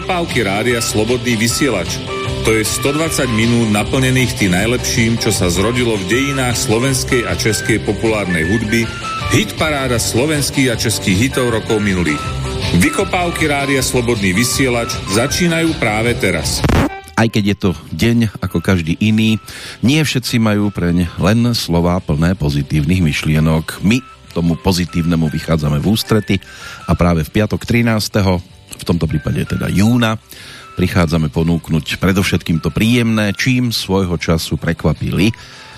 Vykopávky rádia Slobodný vysielač. To je 120 minút naplnených tým najlepším, čo sa zrodilo v dejinách slovenskej a českej populárnej hudby, hit paráda slovenských a českých hitov rokov minulých. Vykopávky rádia Slobodný vysielač začínajú práve teraz. Aj keď je to deň ako každý iný, nie všetci majú preň len slová plné pozitívnych myšlienok. My tomu pozitívnemu vychádzame v ústrety a práve v piatok 13. v tomto prípade teda júna prichádzame ponúknuť predovšetkým to príjemné, čím svojho času prekvapili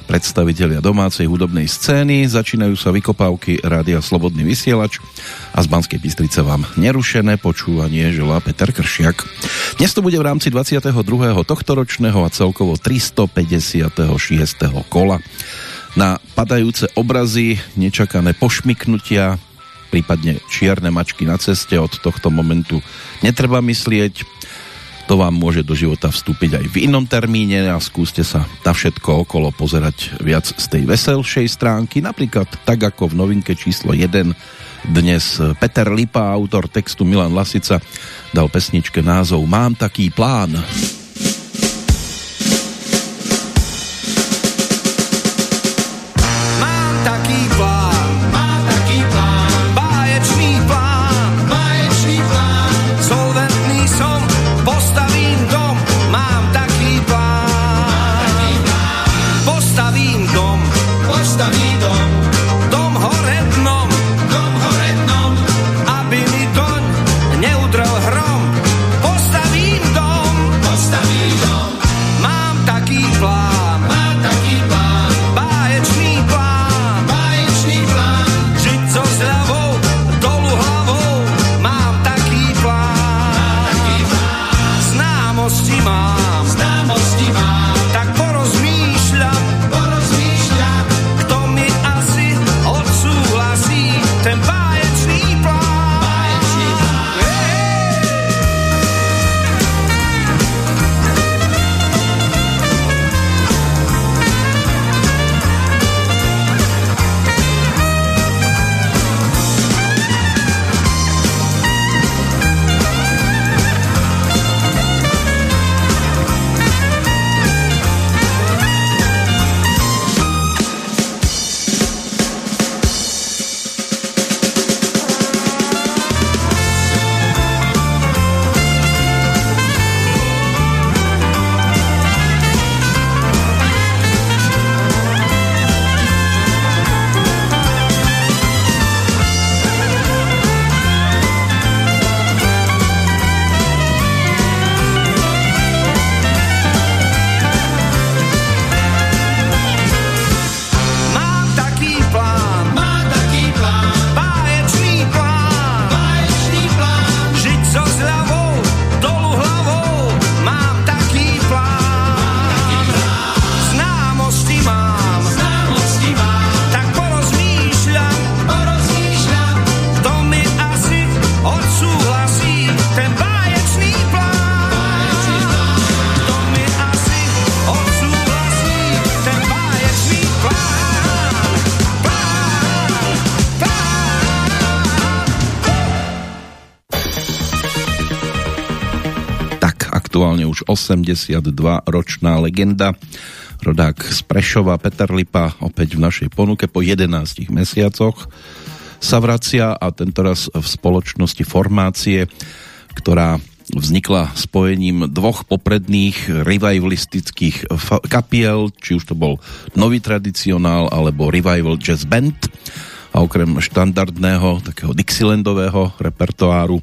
predstavitelia domácej hudobnej scény. Začínajú sa vykopávky Rádia Slobodný vysielač a z Banskej Bystrice vám nerušené počúvanie želá Peter Kršiak. Dnes to bude v rámci 22. tohtoročného a celkovo 356. kola. Na padajúce obrazy, nečakané pošmiknutia, prípadne čierne mačky na ceste. Od tohto momentu netreba myslieť. To vám môže do života vstúpiť aj v inom termíne a skúste sa na všetko okolo pozerať viac z tej veselšej stránky. Napríklad tak ako v novinke číslo 1 dnes Peter Lipa, autor textu Milan Lasica, dal pesničke názov Mám taký plán. Mám taký plán. 72-ročná legenda, rodák z Prešova Peter Lipa, opäť v našej ponuke po 11 mesiacoch. Sa vracia a tentoraz v spoločnosti formácie, ktorá vznikla spojením dvoch popredných revivalistických kapiel, či už to bol nový tradicionál alebo revival jazz band. A okrem štandardného takého Dixielandového repertoáru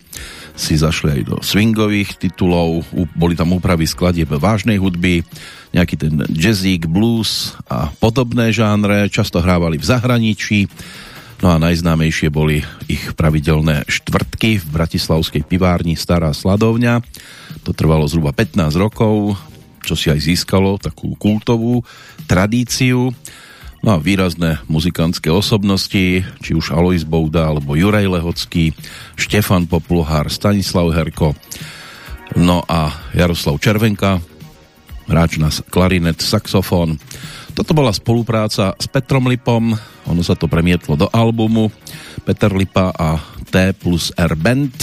si zašli aj do swingových titulov, boli tam úpravy skladieb vážnej hudby, nejaký ten jazzík, blues a podobné žánre, často hrávali v zahraničí, no a najznámejšie boli ich pravidelné štvrtky v bratislavskej pivárni Stará Sladovňa. To trvalo zhruba 15 rokov, čo si aj získalo takú kultovú tradíciu. No a výrazné muzikantské osobnosti, či už Alois Bouda, alebo Juraj Lehocký, Štefan Popluhár, Stanislav Herko, no a Jaroslav Červenka, hráč na klarinet, saxofón. Toto bola spolupráca s Petrom Lipom, ono sa to premietlo do albumu Peter Lipa a T plus R Band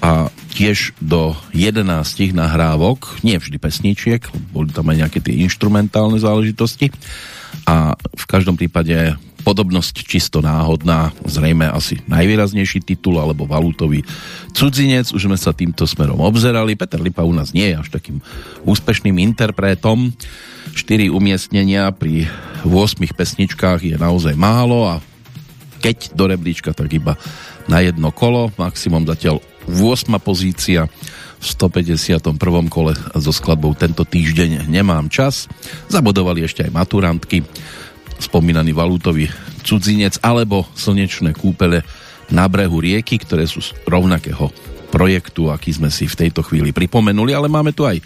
a tiež do 11 nahrávok, nie vždy pesničiek, boli tam aj nejaké tie instrumentálne záležitosti a v každom prípade podobnosť čisto náhodná, zrejme asi najvýraznejší titul alebo valutový cudzinec, už sme sa týmto smerom obzerali, Peter Lipa u nás nie je až takým úspešným interpretom, 4 umiestnenia pri 8 pesničkách je naozaj málo a keď do rebríčka, tak iba na jedno kolo, maximum zatiaľ 8. pozícia 151. kole so skladbou Tento týždeň nemám čas. Zabodovali ešte aj maturantky, spomínaný valútový cudzinec alebo slnečné kúpele na brehu rieky, ktoré sú z rovnakého projektu, aký sme si v tejto chvíli pripomenuli, ale máme tu aj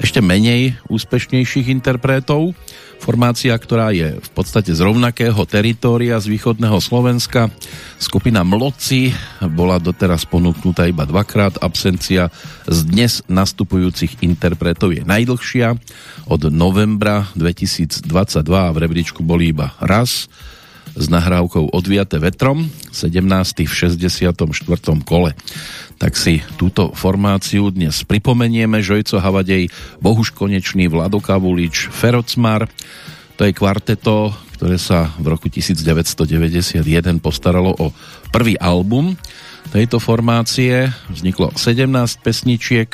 ešte menej úspešnejších interpretov. Formácia, ktorá je v podstate z rovnakého teritória z východného Slovenska. Skupina Mloci bola doteraz ponúknutá iba dvakrát. Absencia z dnes nastupujúcich interpretov je najdlhšia. Od novembra 2022 v rebríčku boli iba raz s nahrávkou Odviate vetrom, 17. v 64. kole. Tak si túto formáciu dnes pripomenieme. Žojco Havadej, Bohuš Konečný, Vlado Kavulič, Ferocmar. To je kvarteto, ktoré sa v roku 1991 postaralo o prvý album tejto formácie. Vzniklo 17 pesničiek.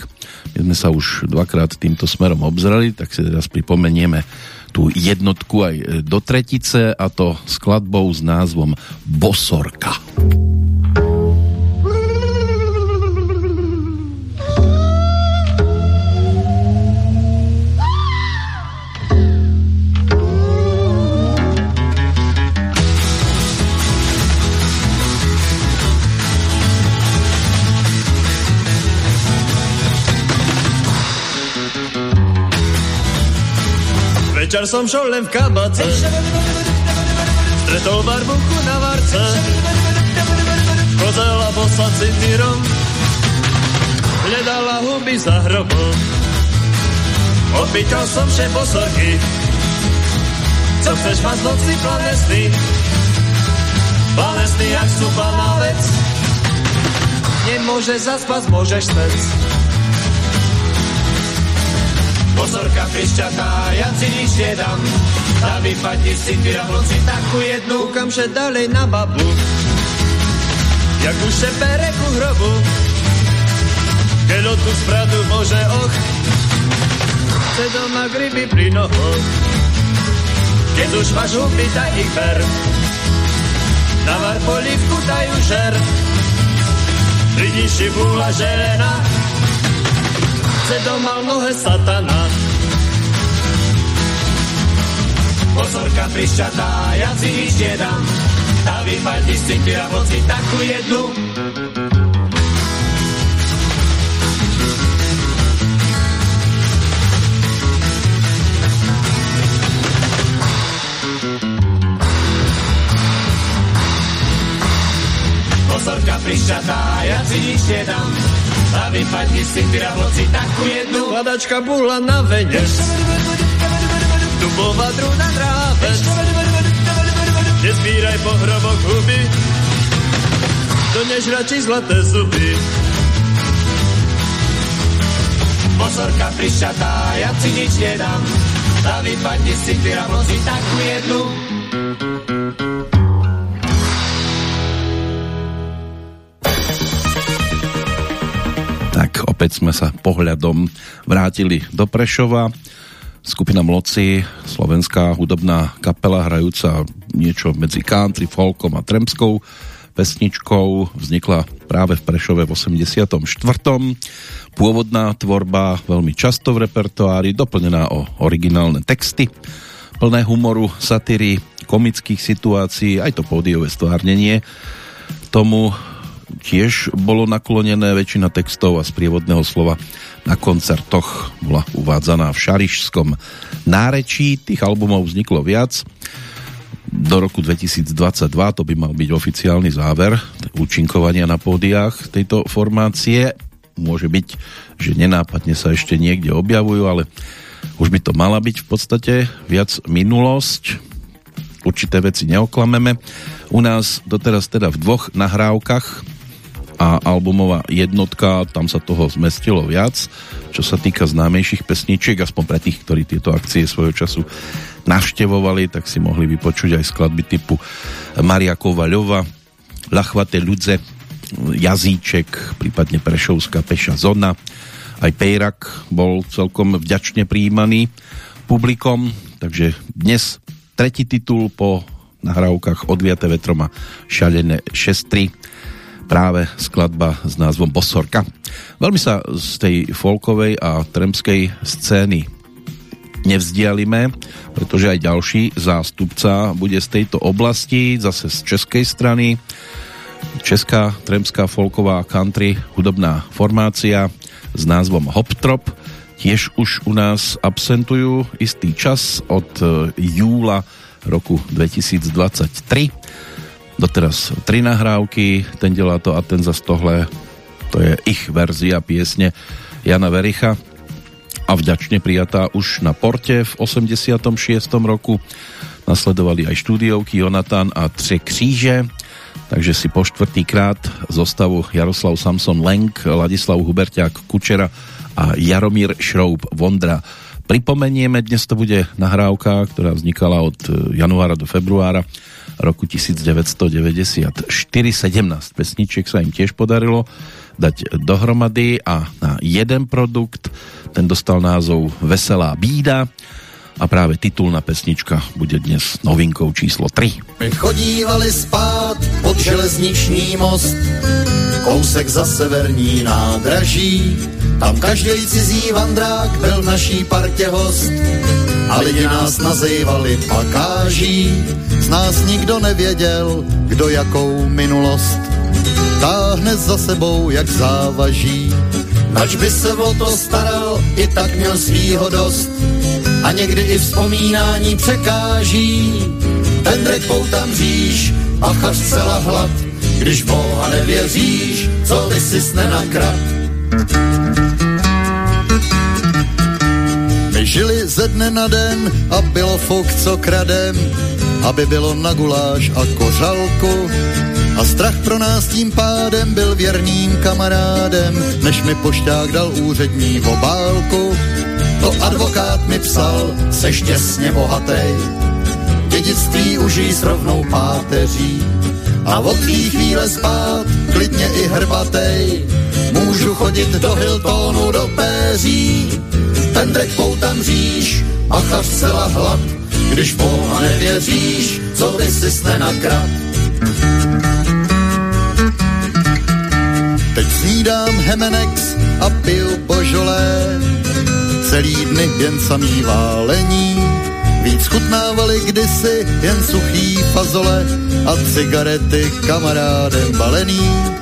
My sme sa už dvakrát týmto smerom obzrali, tak si teraz pripomenieme tú jednotku aj do tretice a to skladbou s názvom Bosorka. Bosorka. Večer som šol len v kabace, stretol barbuchu na varce, kozela bosa cintírom, hľadala huby za hrobom. Opýtal som vše bosorky, co chceš mať noci planesty, planesty jak sú vec, nemôže zaspať, môžeš stec. Pozorka pišťatá, ja si nič nedám. A vypadni si ty v noci takú jednu, kamže dalej na babu. Jak už se bere ku hrobu, keď tu spradu môže och. Chce doma gryby pri nohoch, keď už máš huby, daj ich ber. Na var polívku dajú žer, Vidíš, búla želena, chce doma mnohé satana. Pozorka prišťatá, ja si nič nedám. Tá vypadni z cintyra moci takú jednu. Pozorka prišťatá, ja si nič nedám a vypadni si ty hoci takú jednu. Kladačka bula na vene, dubová drúna drávec. Nezbíraj pohrobok huby, donež radšej zlaté zuby. Pozorka prišatá, ja si nič nedám, a vypadni si ty hoci takú jednu. Opäť sme sa pohľadom vrátili do Prešova. Skupina Mloci, slovenská hudobná kapela hrajúca niečo medzi country, folkom a tremskou pesničkou vznikla práve v Prešove v 84. Pôvodná tvorba veľmi často v repertoári, doplnená o originálne texty, plné humoru, satíry, komických situácií, aj to pódiové stvárnenie tomu tiež bolo naklonené, väčšina textov a sprievodného slova na koncertoch bola uvádzaná v šarišskom nárečí. Tých albumov vzniklo viac. Do roku 2022 to by mal byť oficiálny záver účinkovania na pódiách tejto formácie. Môže byť, že nenápadne sa ešte niekde objavujú, ale už by to mala byť v podstate viac minulosť. Určité veci neoklameme. U nás doteraz teda v dvoch nahrávkach a albumová jednotka, tam sa toho zmestilo viac. Čo sa týka známejších pesničiek, aspoň pre tých, ktorí tieto akcie svojho času navštevovali, tak si mohli vypočuť aj skladby typu Maria Kovaľova, Lachvate ľudze, Jazíček, prípadne Prešovská peša zona. Aj Pejrak bol celkom vďačne prijímaný publikom, takže dnes tretí titul po nahrávkach Odviate vetrom a Šalené šestry práve skladba s názvom Bosorka. Veľmi sa z tej folkovej a tremskej scény nevzdialime, pretože aj ďalší zástupca bude z tejto oblasti, zase z českej strany. Česká tremská folková country hudobná formácia s názvom Hoptrop tiež už u nás absentujú istý čas od júla roku 2023 doteraz tri nahrávky, ten delá to a ten za tohle, to je ich verzia piesne Jana Vericha a vďačne prijatá už na Porte v 86. roku. Nasledovali aj štúdiovky Jonatán a Tři kříže, takže si po štvrtýkrát zostavu Jaroslav Samson Lenk, Ladislav Huberťák Kučera a Jaromír Šroub Vondra pripomenieme. Dnes to bude nahrávka, ktorá vznikala od januára do februára roku 1994. 17 pesničiek sa im tiež podarilo dať dohromady a na jeden produkt ten dostal názov Veselá bída a práve titulná pesnička bude dnes novinkou číslo 3. My chodívali spát pod železniční most, kousek za severní nádraží, tam každý cizí vandrák byl v naší partě host a lidi nás nazývali pakáží. Z nás nikdo nevěděl, kdo jakou minulost táhne za sebou jak závaží. Nač by se o to staral, i tak měl svýho dost a někdy i vzpomínání překáží. Ten drek tam říš, pachař celá hlad, když Boha nevěříš, co by si nenakrad. Žili ze dne na den a bylo fuk co kradem, aby bylo na guláš a kořalku. A strach pro nás tím pádem byl věrným kamarádem, než mi pošťák dal úřední obálku. To advokát mi psal, se šťastně bohatý, dědictví užij s rovnou páteří. A od té chvíle spát, klidně i hrbatej, můžu chodit do Hiltonu, do péří ten drek tam říš, bacha zcela hlad, když Boha nevěříš, co by si nenakrad. Teď snídám Hemenex a piju božolé, celý dny jen samý válení, víc chutnávali kdysi jen suchý fazole a cigarety kamarádem balený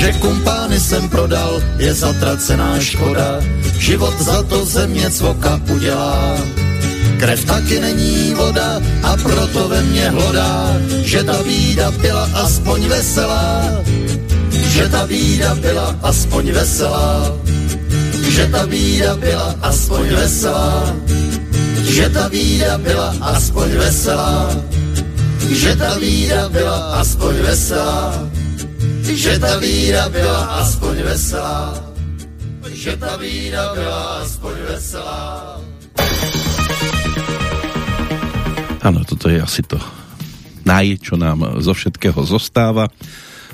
že kumpány jsem prodal, je zatracená škoda, život za to země cvoka udělá. Krev taky není voda a proto ve mně hlodá, že ta bída byla aspoň veselá. Že ta bída byla aspoň veselá. Že ta bída byla aspoň veselá. Že ta bída byla aspoň veselá. Že ta bída byla aspoň veselá že ta víra byla aspoň veselá, že ta víra byla aspoň veselá. Áno, toto je asi to naj, čo nám zo všetkého zostáva.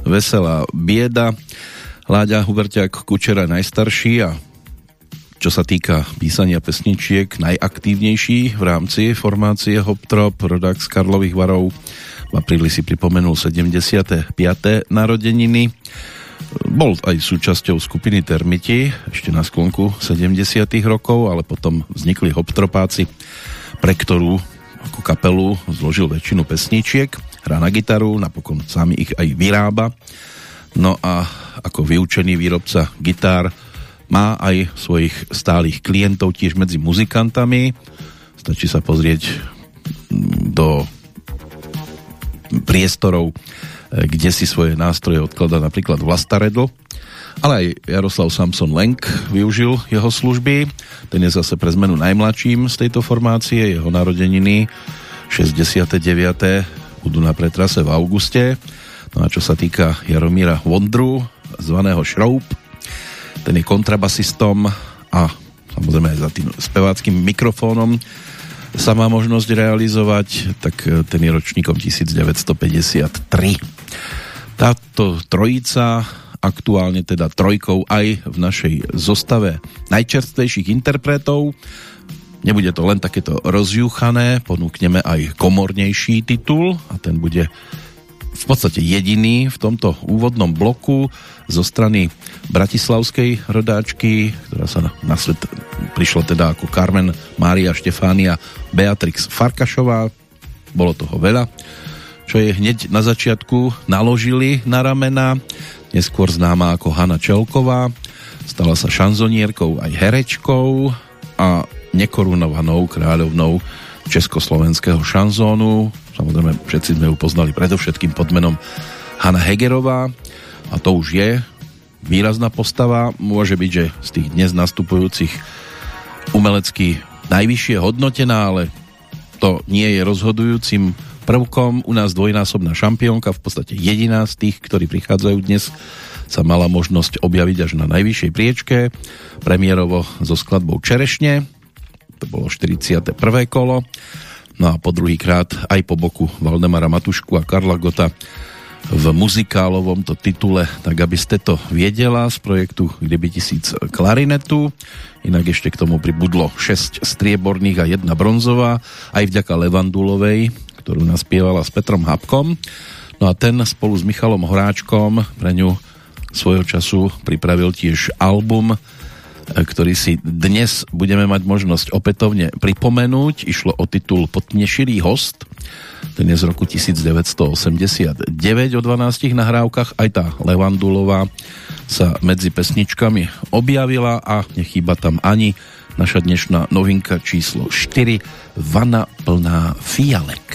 Veselá bieda. Láďa Huberťák Kučera najstarší a čo sa týka písania pesničiek najaktívnejší v rámci formácie Hoptrop, rodák z Karlových varov v apríli si pripomenul 75. narodeniny. Bol aj súčasťou skupiny Termiti ešte na sklonku 70. rokov, ale potom vznikli hoptropáci, pre ktorú ako kapelu zložil väčšinu pesničiek, hrá na gitaru, napokon sám ich aj vyrába. No a ako vyučený výrobca gitár má aj svojich stálych klientov tiež medzi muzikantami. Stačí sa pozrieť do priestorov, e, kde si svoje nástroje odkladá napríklad Vlasta Redl, ale aj Jaroslav Samson Lenk využil jeho služby. Ten je zase pre zmenu najmladším z tejto formácie, jeho narodeniny 69. budú na pretrase v auguste. No a čo sa týka Jaromíra Vondru, zvaného Šroub. Ten je kontrabasistom a samozrejme aj za tým speváckým mikrofónom sa má možnosť realizovať, tak ten je ročníkom 1953. Táto trojica aktuálne teda trojkou aj v našej zostave najčerstvejších interpretov. Nebude to len takéto rozjúchané, ponúkneme aj komornejší titul a ten bude v podstate jediný v tomto úvodnom bloku zo strany bratislavskej rodáčky, ktorá sa na svet prišla teda ako Carmen Mária Štefánia Beatrix Farkašová. Bolo toho veľa, čo je hneď na začiatku naložili na ramena. Neskôr známa ako Hanna Čelková. Stala sa šanzonierkou aj herečkou a nekorunovanou kráľovnou československého šanzónu. Samozrejme, všetci sme ju poznali predovšetkým pod menom Hanna Hegerová a to už je výrazná postava. Môže byť, že z tých dnes nastupujúcich umelecky najvyššie hodnotená, ale to nie je rozhodujúcim prvkom. U nás dvojnásobná šampiónka, v podstate jediná z tých, ktorí prichádzajú dnes, sa mala možnosť objaviť až na najvyššej priečke, premiérovo so skladbou Čerešne, to bolo 41. kolo. No a po druhý krát aj po boku Valdemara Matušku a Karla Gota v muzikálovom to titule, tak aby ste to viedela z projektu Kdyby tisíc klarinetu. Inak ešte k tomu pribudlo 6 strieborných a jedna bronzová, aj vďaka Levandulovej, ktorú naspievala s Petrom Habkom. No a ten spolu s Michalom Horáčkom pre ňu svojho času pripravil tiež album ktorý si dnes budeme mať možnosť opätovne pripomenúť. Išlo o titul Potnešilý host. Ten je z roku 1989 o 12 nahrávkach. Aj tá Levandulová sa medzi pesničkami objavila a nechýba tam ani naša dnešná novinka číslo 4 Vana plná fialek.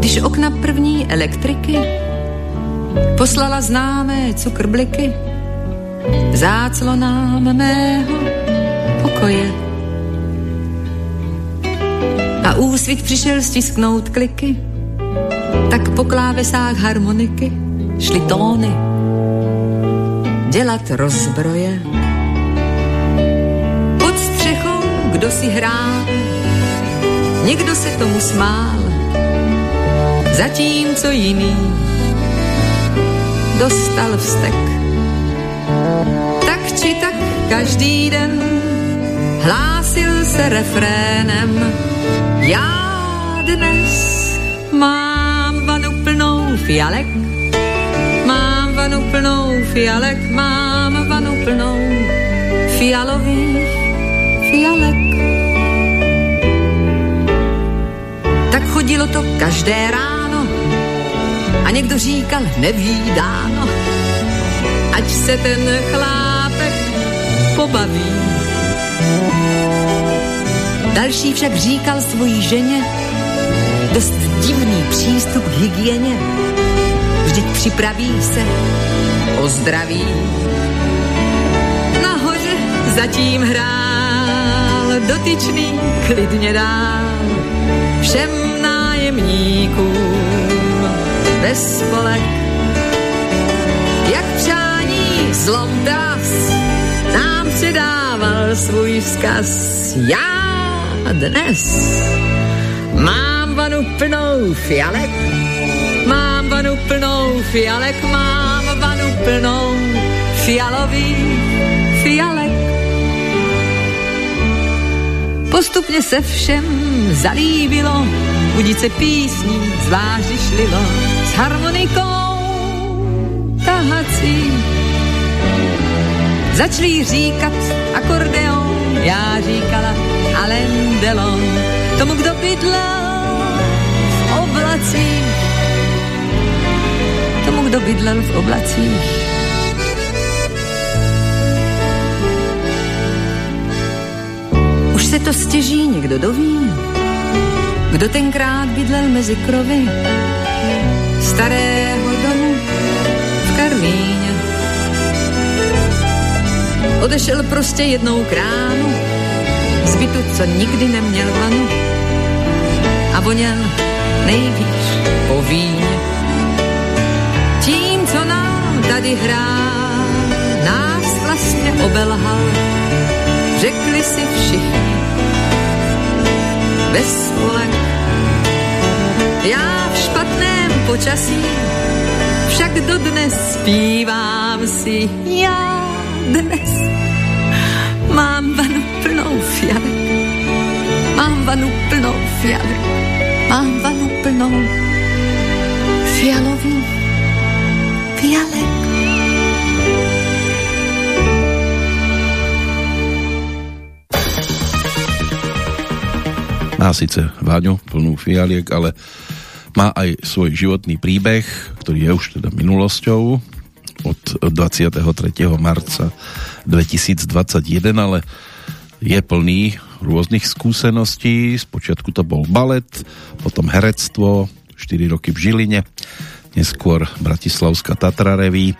Když okna první elektriky Poslala známé cukrbliky záclonám mého pokoje. A úsvit přišel stisknout kliky, tak po klávesách harmoniky šly tóny dělat rozbroje. Pod střechou kdo si hrál, někdo se tomu smál, zatímco jiný dostal vztek. Tak či tak každý den hlásil se refrénem. Já dnes mám vanu plnou fialek, mám vanu plnou fialek, mám vanu plnou fialových fialek. Tak chodilo to každé ráno a někdo říkal, nevídáno, ať se ten chlápek pobaví. Další však říkal svojí ženě, dost divný přístup k hygieně, vždyť připraví se o zdraví. Nahoře zatím hrál dotyčný klidně dál všem nájemníkům bez spolek. Jak přání zlom dras nám předával svůj vzkaz. Já dnes mám vanu plnou fialek, mám vanu plnou fialek, mám vanu plnou fialový fialek. Postupně se všem zalíbilo, udice písní zvářišlilo s harmonikou tahací. Začali říkat akordeon, já říkala Alain Delon, tomu, kdo bydlel v oblacích. Tomu, kdo bydlel v oblacích. Už se to stěží někdo doví, kdo tenkrát bydlel mezi krovy starého domu v Karlíně. Odešel prostě jednou k ránu z bytu, co nikdy neměl vanu a voněl nejvíc po víně. Tím, co nám tady hrál, nás vlastně obelhal. Řekli si všichni, bez spolek. Já v špatném počasí však dodnes zpívám si. Já dnes mám vanu plnou fialek. Mám vanu plnou fialek. Mám vanu plnou fialový fialek. Má síce Váňu plnú fialiek, ale má aj svoj životný príbeh, ktorý je už teda minulosťou od 23. marca 2021, ale je plný rôznych skúseností. Spočiatku to bol balet, potom herectvo, 4 roky v Žiline, neskôr Bratislavská Tatra Reví,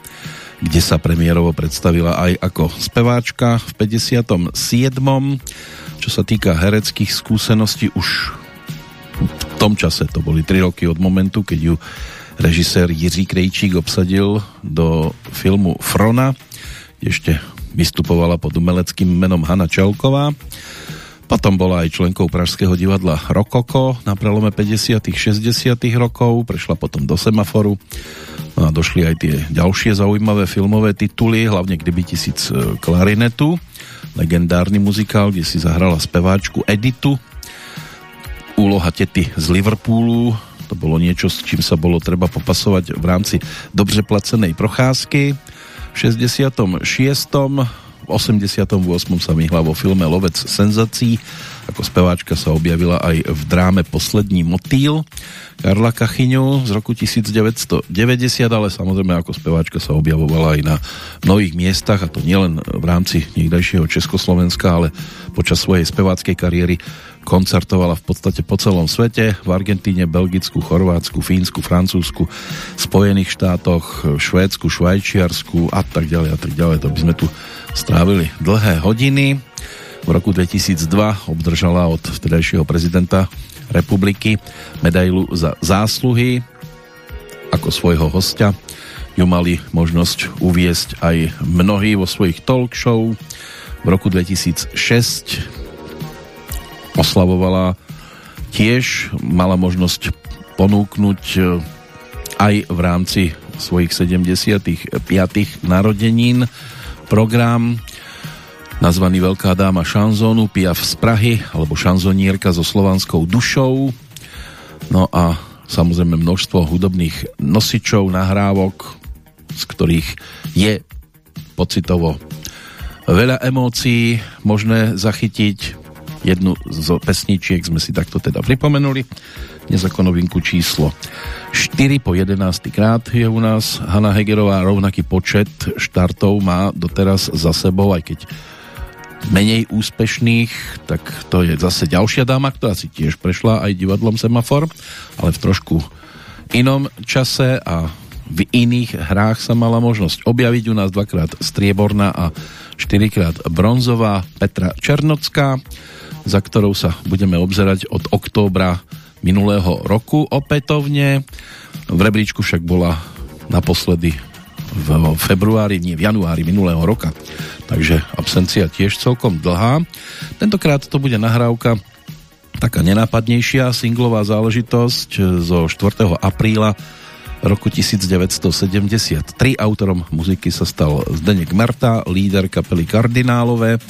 kde sa premiérovo predstavila aj ako speváčka v 57. Čo sa týka hereckých skúseností, už v tom čase, to boli 3 roky od momentu, keď ju režisér Jiří Krejčík obsadil do filmu Frona, ešte vystupovala pod umeleckým menom Hanna Čelková. Potom bola aj členkou Pražského divadla Rokoko na prelome 50 60 rokov, prešla potom do Semaforu no a došli aj tie ďalšie zaujímavé filmové tituly, hlavne Kdyby tisíc e, klarinetu legendárny muzikál, kde si zahrala speváčku Editu. Úloha tety z Liverpoolu, to bolo niečo, s čím sa bolo treba popasovať v rámci dobře placenej procházky. V 66. 88. sa myhla vo filme Lovec senzací. Ako speváčka sa objavila aj v dráme Poslední motýl Karla Kachyňu z roku 1990, ale samozrejme ako speváčka sa objavovala aj na mnohých miestach a to nielen v rámci niekdajšieho Československa, ale počas svojej speváckej kariéry koncertovala v podstate po celom svete, v Argentíne, Belgicku, Chorvátsku, Fínsku, Francúzsku, Spojených štátoch, Švédsku, Švajčiarsku a tak ďalej a tak ďalej. To by sme tu strávili dlhé hodiny. V roku 2002 obdržala od vtedajšieho prezidenta republiky medailu za zásluhy ako svojho hostia ju mali možnosť uviesť aj mnohí vo svojich talk show. V roku 2006 oslavovala tiež, mala možnosť ponúknuť e, aj v rámci svojich 75. narodenín program nazvaný Veľká dáma šanzónu Piaf z Prahy alebo šanzonierka so slovanskou dušou. No a samozrejme množstvo hudobných nosičov, nahrávok z ktorých je pocitovo veľa emócií možné zachytiť. Jednu z pesničiek sme si takto teda pripomenuli. Dnes novinku číslo 4 po 11 krát je u nás Hanna Hegerová. Rovnaký počet štartov má doteraz za sebou aj keď menej úspešných tak to je zase ďalšia dáma ktorá si tiež prešla aj divadlom Semafor ale v trošku inom čase a v iných hrách sa mala možnosť objaviť u nás dvakrát strieborná a štyrikrát bronzová Petra Černocká za ktorou sa budeme obzerať od októbra minulého roku opätovne. V rebríčku však bola naposledy v februári, nie v januári minulého roka. Takže absencia tiež celkom dlhá. Tentokrát to bude nahrávka taká nenápadnejšia singlová záležitosť zo 4. apríla roku 1973. Autorom muziky sa stal Zdenek Marta, líder kapely Kardinálové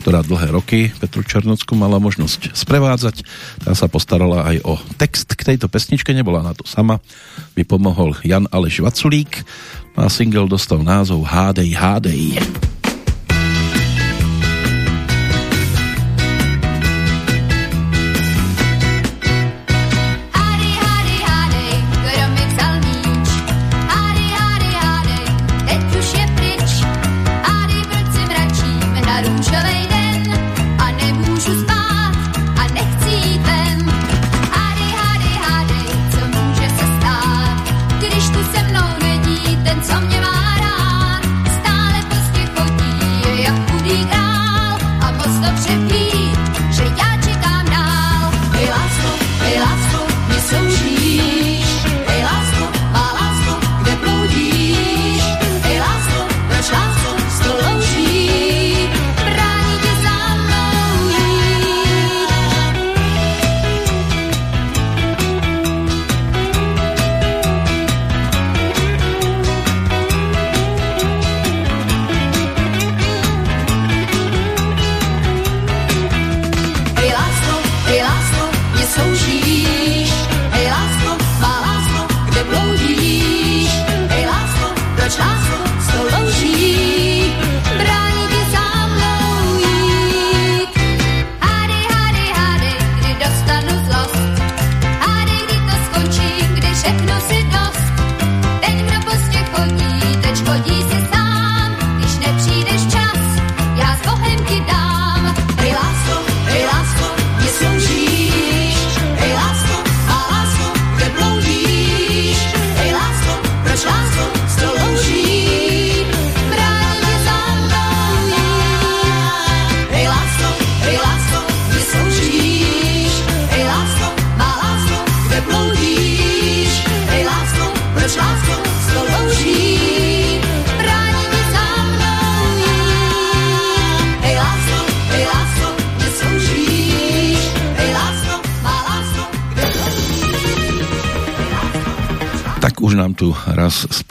ktorá dlhé roky Petru Černocku mala možnosť sprevádzať. Tá sa postarala aj o text k tejto pesničke, nebola na to sama. Vypomohol Jan Aleš Vaculík a single dostal názov Hádej, hádej.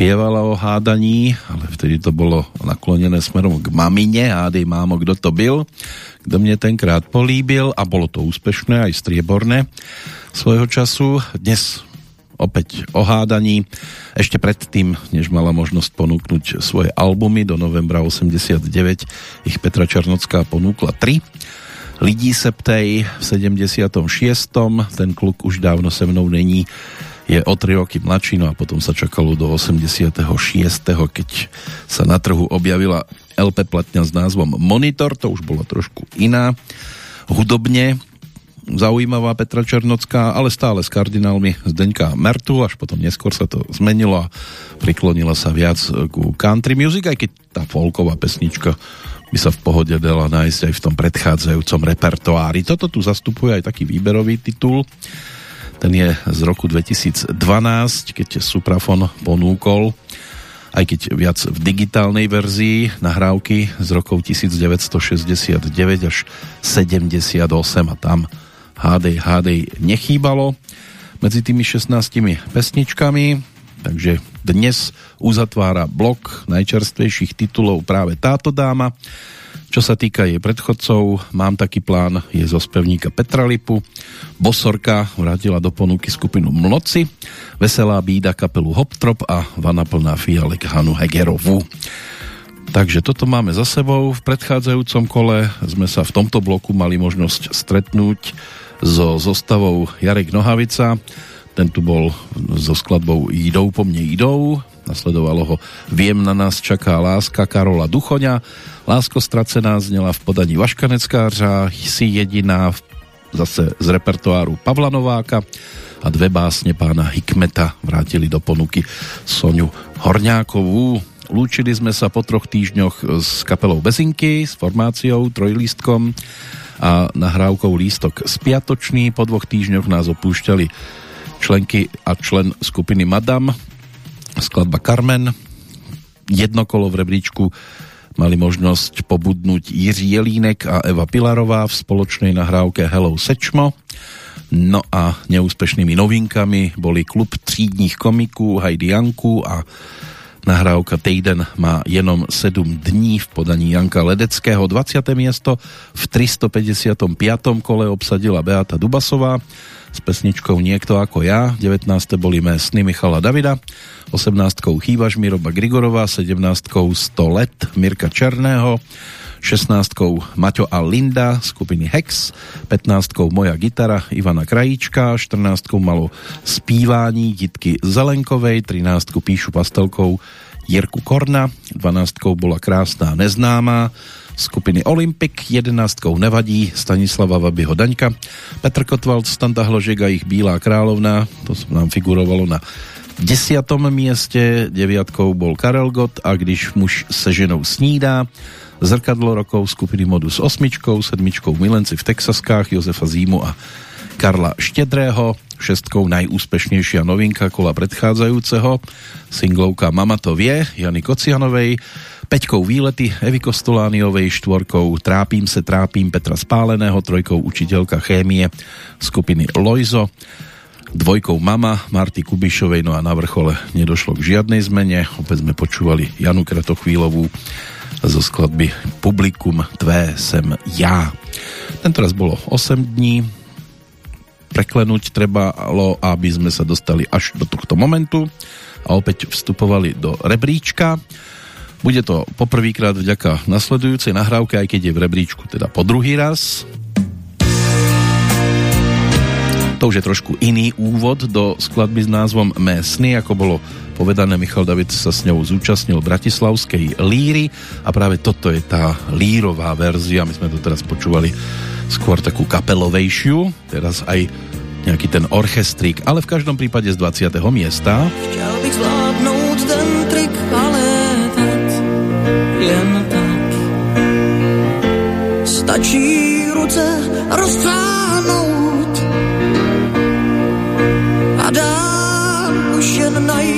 Spievala o hádaní, ale vtedy to bolo naklonené smerom k mamine. Hádej, mámo, kto to byl? Kto mne tenkrát políbil a bolo to úspešné, aj strieborné svojho času. Dnes opäť o hádaní. Ešte predtým, než mala možnosť ponúknuť svoje albumy, do novembra 89 ich Petra Černocká ponúkla 3. Lidí septej v 76. Ten kluk už dávno se mnou není je o 3 roky mladší, no a potom sa čakalo do 86. keď sa na trhu objavila LP platňa s názvom Monitor, to už bola trošku iná. Hudobne zaujímavá Petra Černocká, ale stále s kardinálmi Zdeňka Mertu, až potom neskôr sa to zmenilo a priklonila sa viac ku country music, aj keď tá folková pesnička by sa v pohode dala nájsť aj v tom predchádzajúcom repertoári. Toto tu zastupuje aj taký výberový titul, ten je z roku 2012, keď Suprafon ponúkol aj keď viac v digitálnej verzii nahrávky z rokov 1969 až 78 a tam hádej, hádej nechýbalo medzi tými 16 pesničkami, takže dnes uzatvára blok najčerstvejších titulov práve táto dáma. Čo sa týka jej predchodcov, mám taký plán, je zo spevníka Petra Lipu. Bosorka vrátila do ponuky skupinu Mloci, Veselá bída kapelu Hoptrop a Vana plná fialek Hanu Hegerovu. Takže toto máme za sebou. V predchádzajúcom kole sme sa v tomto bloku mali možnosť stretnúť so zostavou Jarek Nohavica. Ten tu bol so skladbou Jdou po mne idou. Nasledovalo ho Viem na nás čaká láska Karola Duchoňa Lásko stracená znela v podaní Vaškaneckářa, si jediná zase z repertoáru Pavla Nováka a dve básne pána Hikmeta vrátili do ponuky Soniu Horňákovú. Lúčili sme sa po troch týždňoch s kapelou Bezinky, s formáciou, trojlístkom a nahrávkou lístok spiatočný. Po dvoch týždňoch nás opúšťali členky a člen skupiny Madam, skladba Carmen, jedno kolo v rebríčku mali možnosť pobudnúť Jiří Jelínek a Eva Pilarová v spoločnej nahrávke Hello Sečmo. No a neúspešnými novinkami boli klub třídních komiků Heidi Janku a nahrávka Tejden má jenom 7 dní v podaní Janka Ledeckého. 20. miesto v 355. kole obsadila Beata Dubasová s pesničkou Niekto ako ja. 19. boli mé sny Michala Davida. 18. Chývaš Miroba Grigorová. 17. 100 let Mirka Černého. 16. Maťo a Linda skupiny Hex, 15. Moja gitara Ivana Krajíčka, 14. malo Spívání Jitky Zelenkovej, 13. Píšu pastelkou Jirku Korna, 12. bola Krásná neznámá, skupiny Olympik, 11. Nevadí Stanislava Vabyho Daňka, Petr Kotwald, Standa Hložek a ich Bílá královna, to nám figurovalo na desiatom mieste, deviatkou bol Karel Gott a když muž se ženou snídá, zrkadlo rokov skupiny Modus osmičkou, sedmičkou Milenci v Texaskách, Jozefa Zímu a Karla Štedrého, šestkou najúspešnejšia novinka kola predchádzajúceho, singlovka Mama to vie, Jany Kocianovej, Peťkou výlety Evy Kostolániovej, štvorkou Trápím se, trápím Petra Spáleného, trojkou učiteľka chémie skupiny Lojzo, dvojkou Mama Marty Kubišovej, no a na vrchole nedošlo k žiadnej zmene. Opäť sme počúvali Janu Kratochvílovú zo skladby Publikum Tvé sem ja. Tentoraz bolo 8 dní, preklenúť trebalo, aby sme sa dostali až do tohto momentu a opäť vstupovali do rebríčka. Bude to poprvýkrát vďaka nasledujúcej nahrávke, aj keď je v rebríčku teda po druhý raz. To už je trošku iný úvod do skladby s názvom Mésny, ako bolo povedané, Michal David sa s ňou zúčastnil Bratislavskej líry a práve toto je tá lírová verzia, my sme to teraz počúvali skôr takú kapelovejšiu, teraz aj nejaký ten orchestrík, ale v každom prípade z 20. miesta. Chtěl bych jen tak. Stačí ruce roztáhnout a dám už jen najít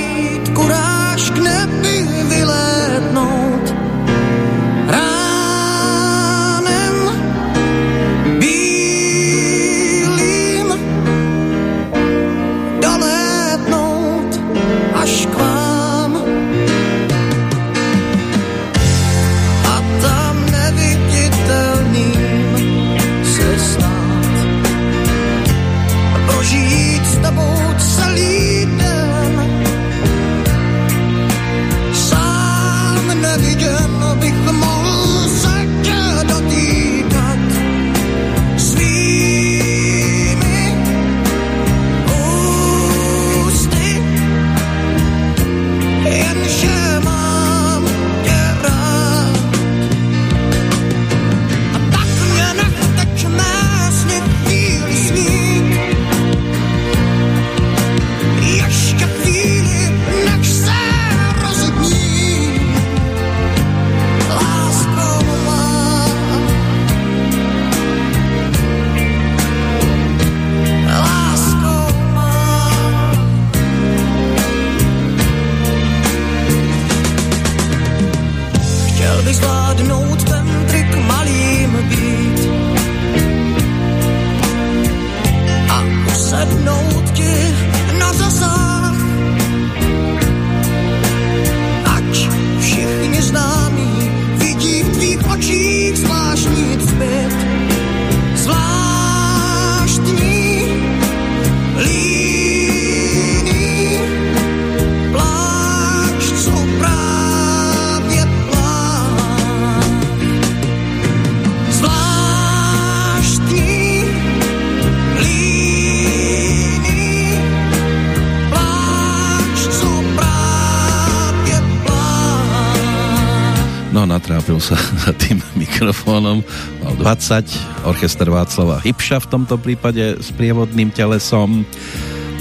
mikrofónom. Mal 20, orchester Václava Hybša v tomto prípade s prievodným telesom.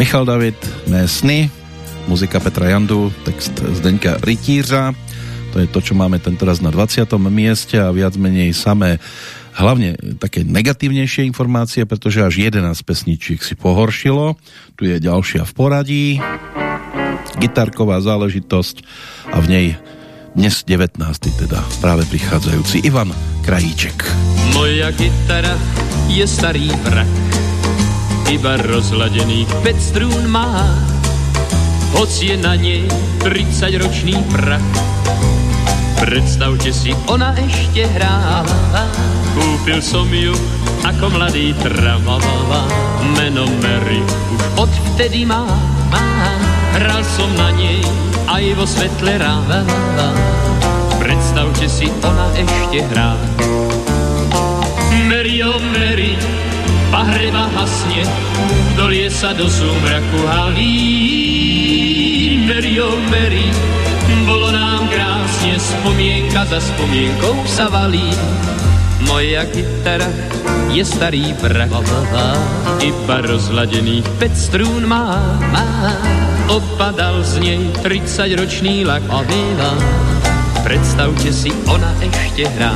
Michal David, Mésny, muzika Petra Jandu, text Zdeňka Rytířa. To je to, čo máme tentoraz na 20. mieste a viac menej samé hlavne také negatívnejšie informácie, pretože až 11 pesničiek si pohoršilo. Tu je ďalšia v poradí. Gitarková záležitosť a v nej dnes 19. teda práve prichádzajúci Ivan Krajíček. Moja gitara je starý vrak, iba rozladených 5 strún má, hoc je na nej 30 ročný prach. Predstavte si, ona ešte hrála, kúpil som ju ako mladý tramavava, meno Mary už odvtedy má. Hral som na nej aj vo svetle rána. Predstavte si, ona ešte hrá. Mary, oh Mary, pahreba hasne, dolie sa do súmraku halí. Mary, oh Mary, bolo nám krásne, spomienka za spomienkou sa valí. Moja gitara je starý vrak, iba rozladených 5 strún má. má opadal z nej 30-ročný lak obýva. Predstavte si, ona ešte hrá.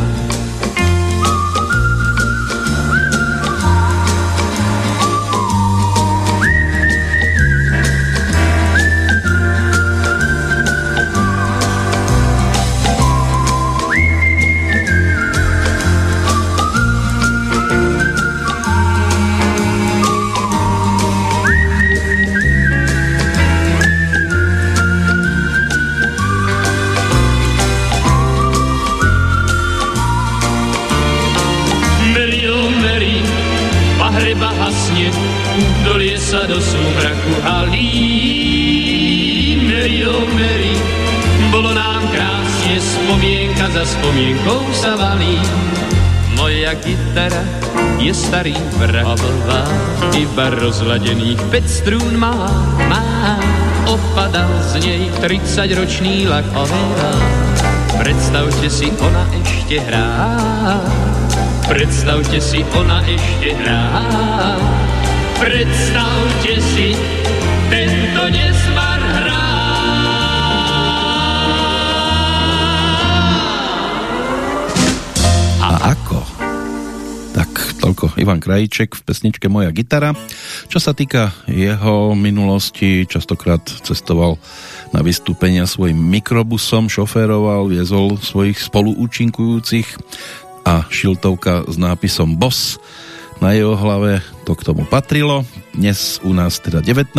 Gitara je starý vrahová, iba rozladených 5 strún má, má. Opadal z nej 30 ročný laková. Predstavte si, ona ešte hrá. Predstavte si, ona ešte hrá. Predstavte si, toľko Ivan Krajíček v pesničke Moja gitara. Čo sa týka jeho minulosti, častokrát cestoval na vystúpenia svojim mikrobusom, šoféroval, viezol svojich spoluúčinkujúcich a šiltovka s nápisom Boss na jeho hlave to k tomu patrilo. Dnes u nás teda 19.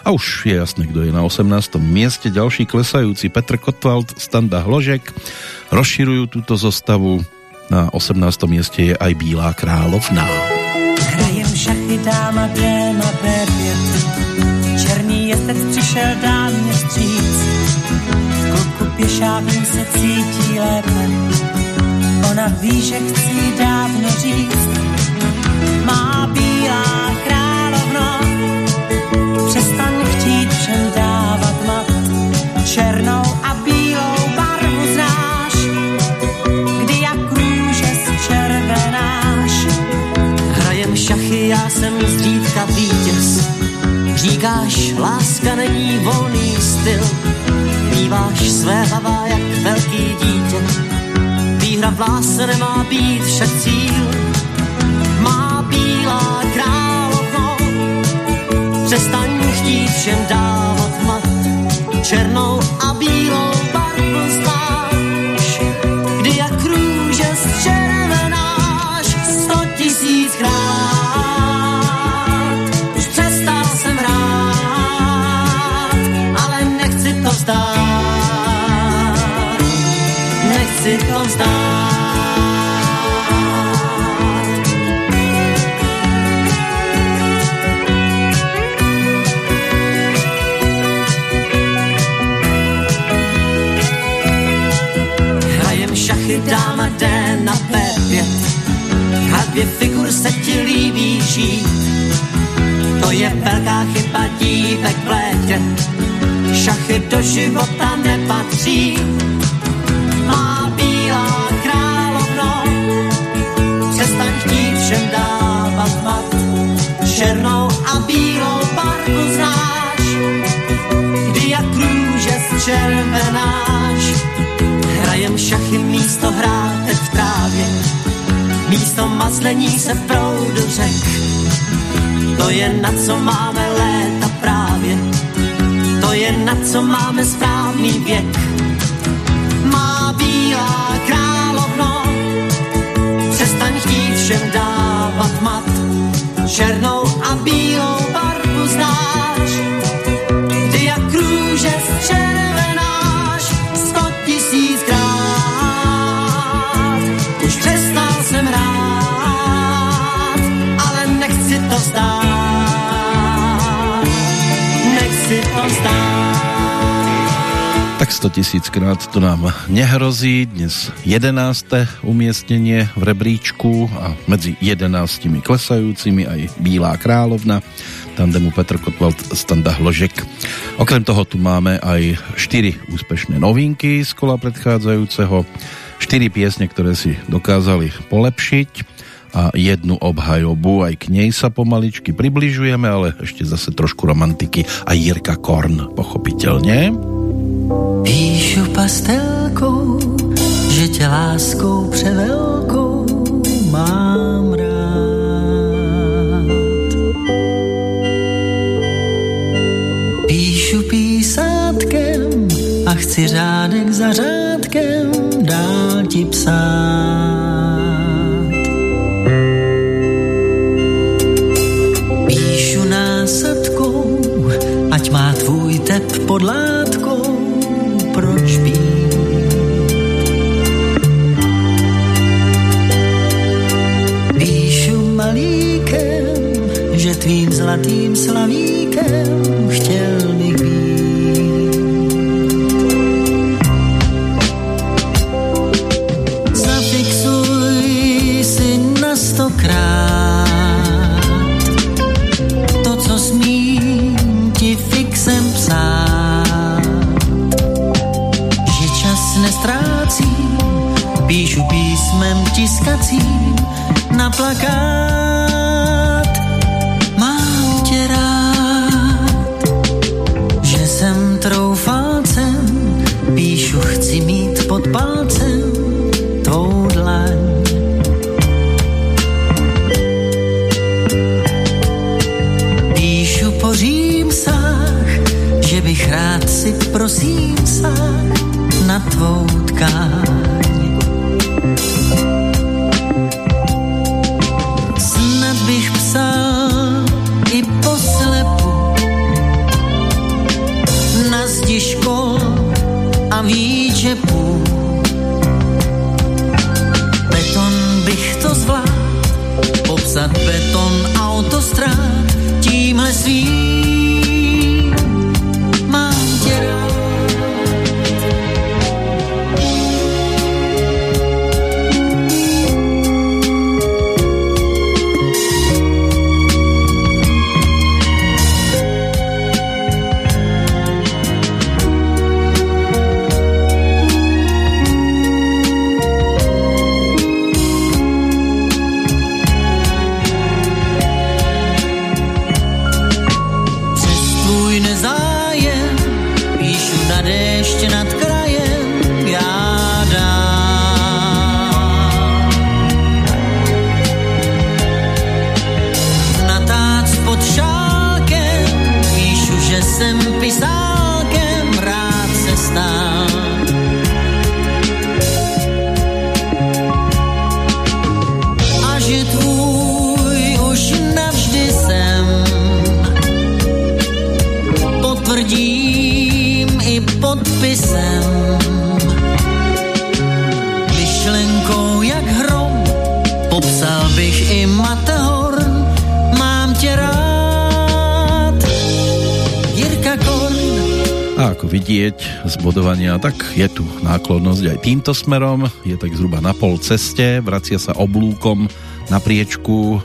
a už je jasné, kto je na 18. mieste. Ďalší klesajúci Petr Kotwald, Standa Hložek rozširujú túto zostavu na 18. mieste je aj Bílá královna. Hrajem šachy, dáma na B5. Černý jezdec přišel dám mě stříc. V kluku pěšáků se cítí lépe. Ona ví, že chci dávno říct. Má bílá královno, přestaň chtít všem dávat mat. Černou a bílou jsem zřídka vítěz. Říkáš, láska není volný styl, míváš své hlava jak velký dítě. Výhra v lásce nemá být však cíl, má bílá královno, přestaň chtít všem dávat mat, černou a bílou hlavě. Na dvě figur se ti líbí. To je velká chyba dívek v létě. Šachy do života nepatří. Má bílá královno, přestaň chtít všem dávat mat. Černou a bílou parku znáš, kdy jak růže zčervenáš. Mazlení se v proudu řek. To je na co máme léta právě, to je na co máme správný věk. Má bílá královno, přestaň chtít všem dávat mat, černou a bílou tisíc krát to nám nehrozí. Dnes 11. umiestnenie v rebríčku a medzi 11 klesajúcimi aj Bílá královna, tandemu Petr Kotwald, Standa Hložek. Okrem toho tu máme aj 4 úspešné novinky z kola predchádzajúceho, 4 piesne, ktoré si dokázali polepšiť a jednu obhajobu. Aj k nej sa pomaličky približujeme, ale ešte zase trošku romantiky a Jirka Korn, pochopiteľne. Píšu pastelkou, že tě láskou převelkou mám rád. Píšu písátkem a chci řádek za řádkem dál ti psát. Píšu násadkou, ať má tvůj tep pod tvým zlatým slavíkem chtěl bych být. Zafixuj si na stokrát to, co smím ti fixem psát. Že čas nestrácím, píšu písmem tiskacím na plakát. Prosím sáh na tvou tkáň. Snad bych psal i poslepu na zdi škol a výčepů. Beton bych to zvládl, popsat beton autostrád tímhle svým. Podpisem. Myšlenkou jak hrom, popsal bych i Matterhorn, mám tě rád. Jirka Korn, A ako vidieť z bodovania, tak je tu náklonnosť aj týmto smerom, je tak zhruba na pol ceste, vracia sa oblúkom na priečku,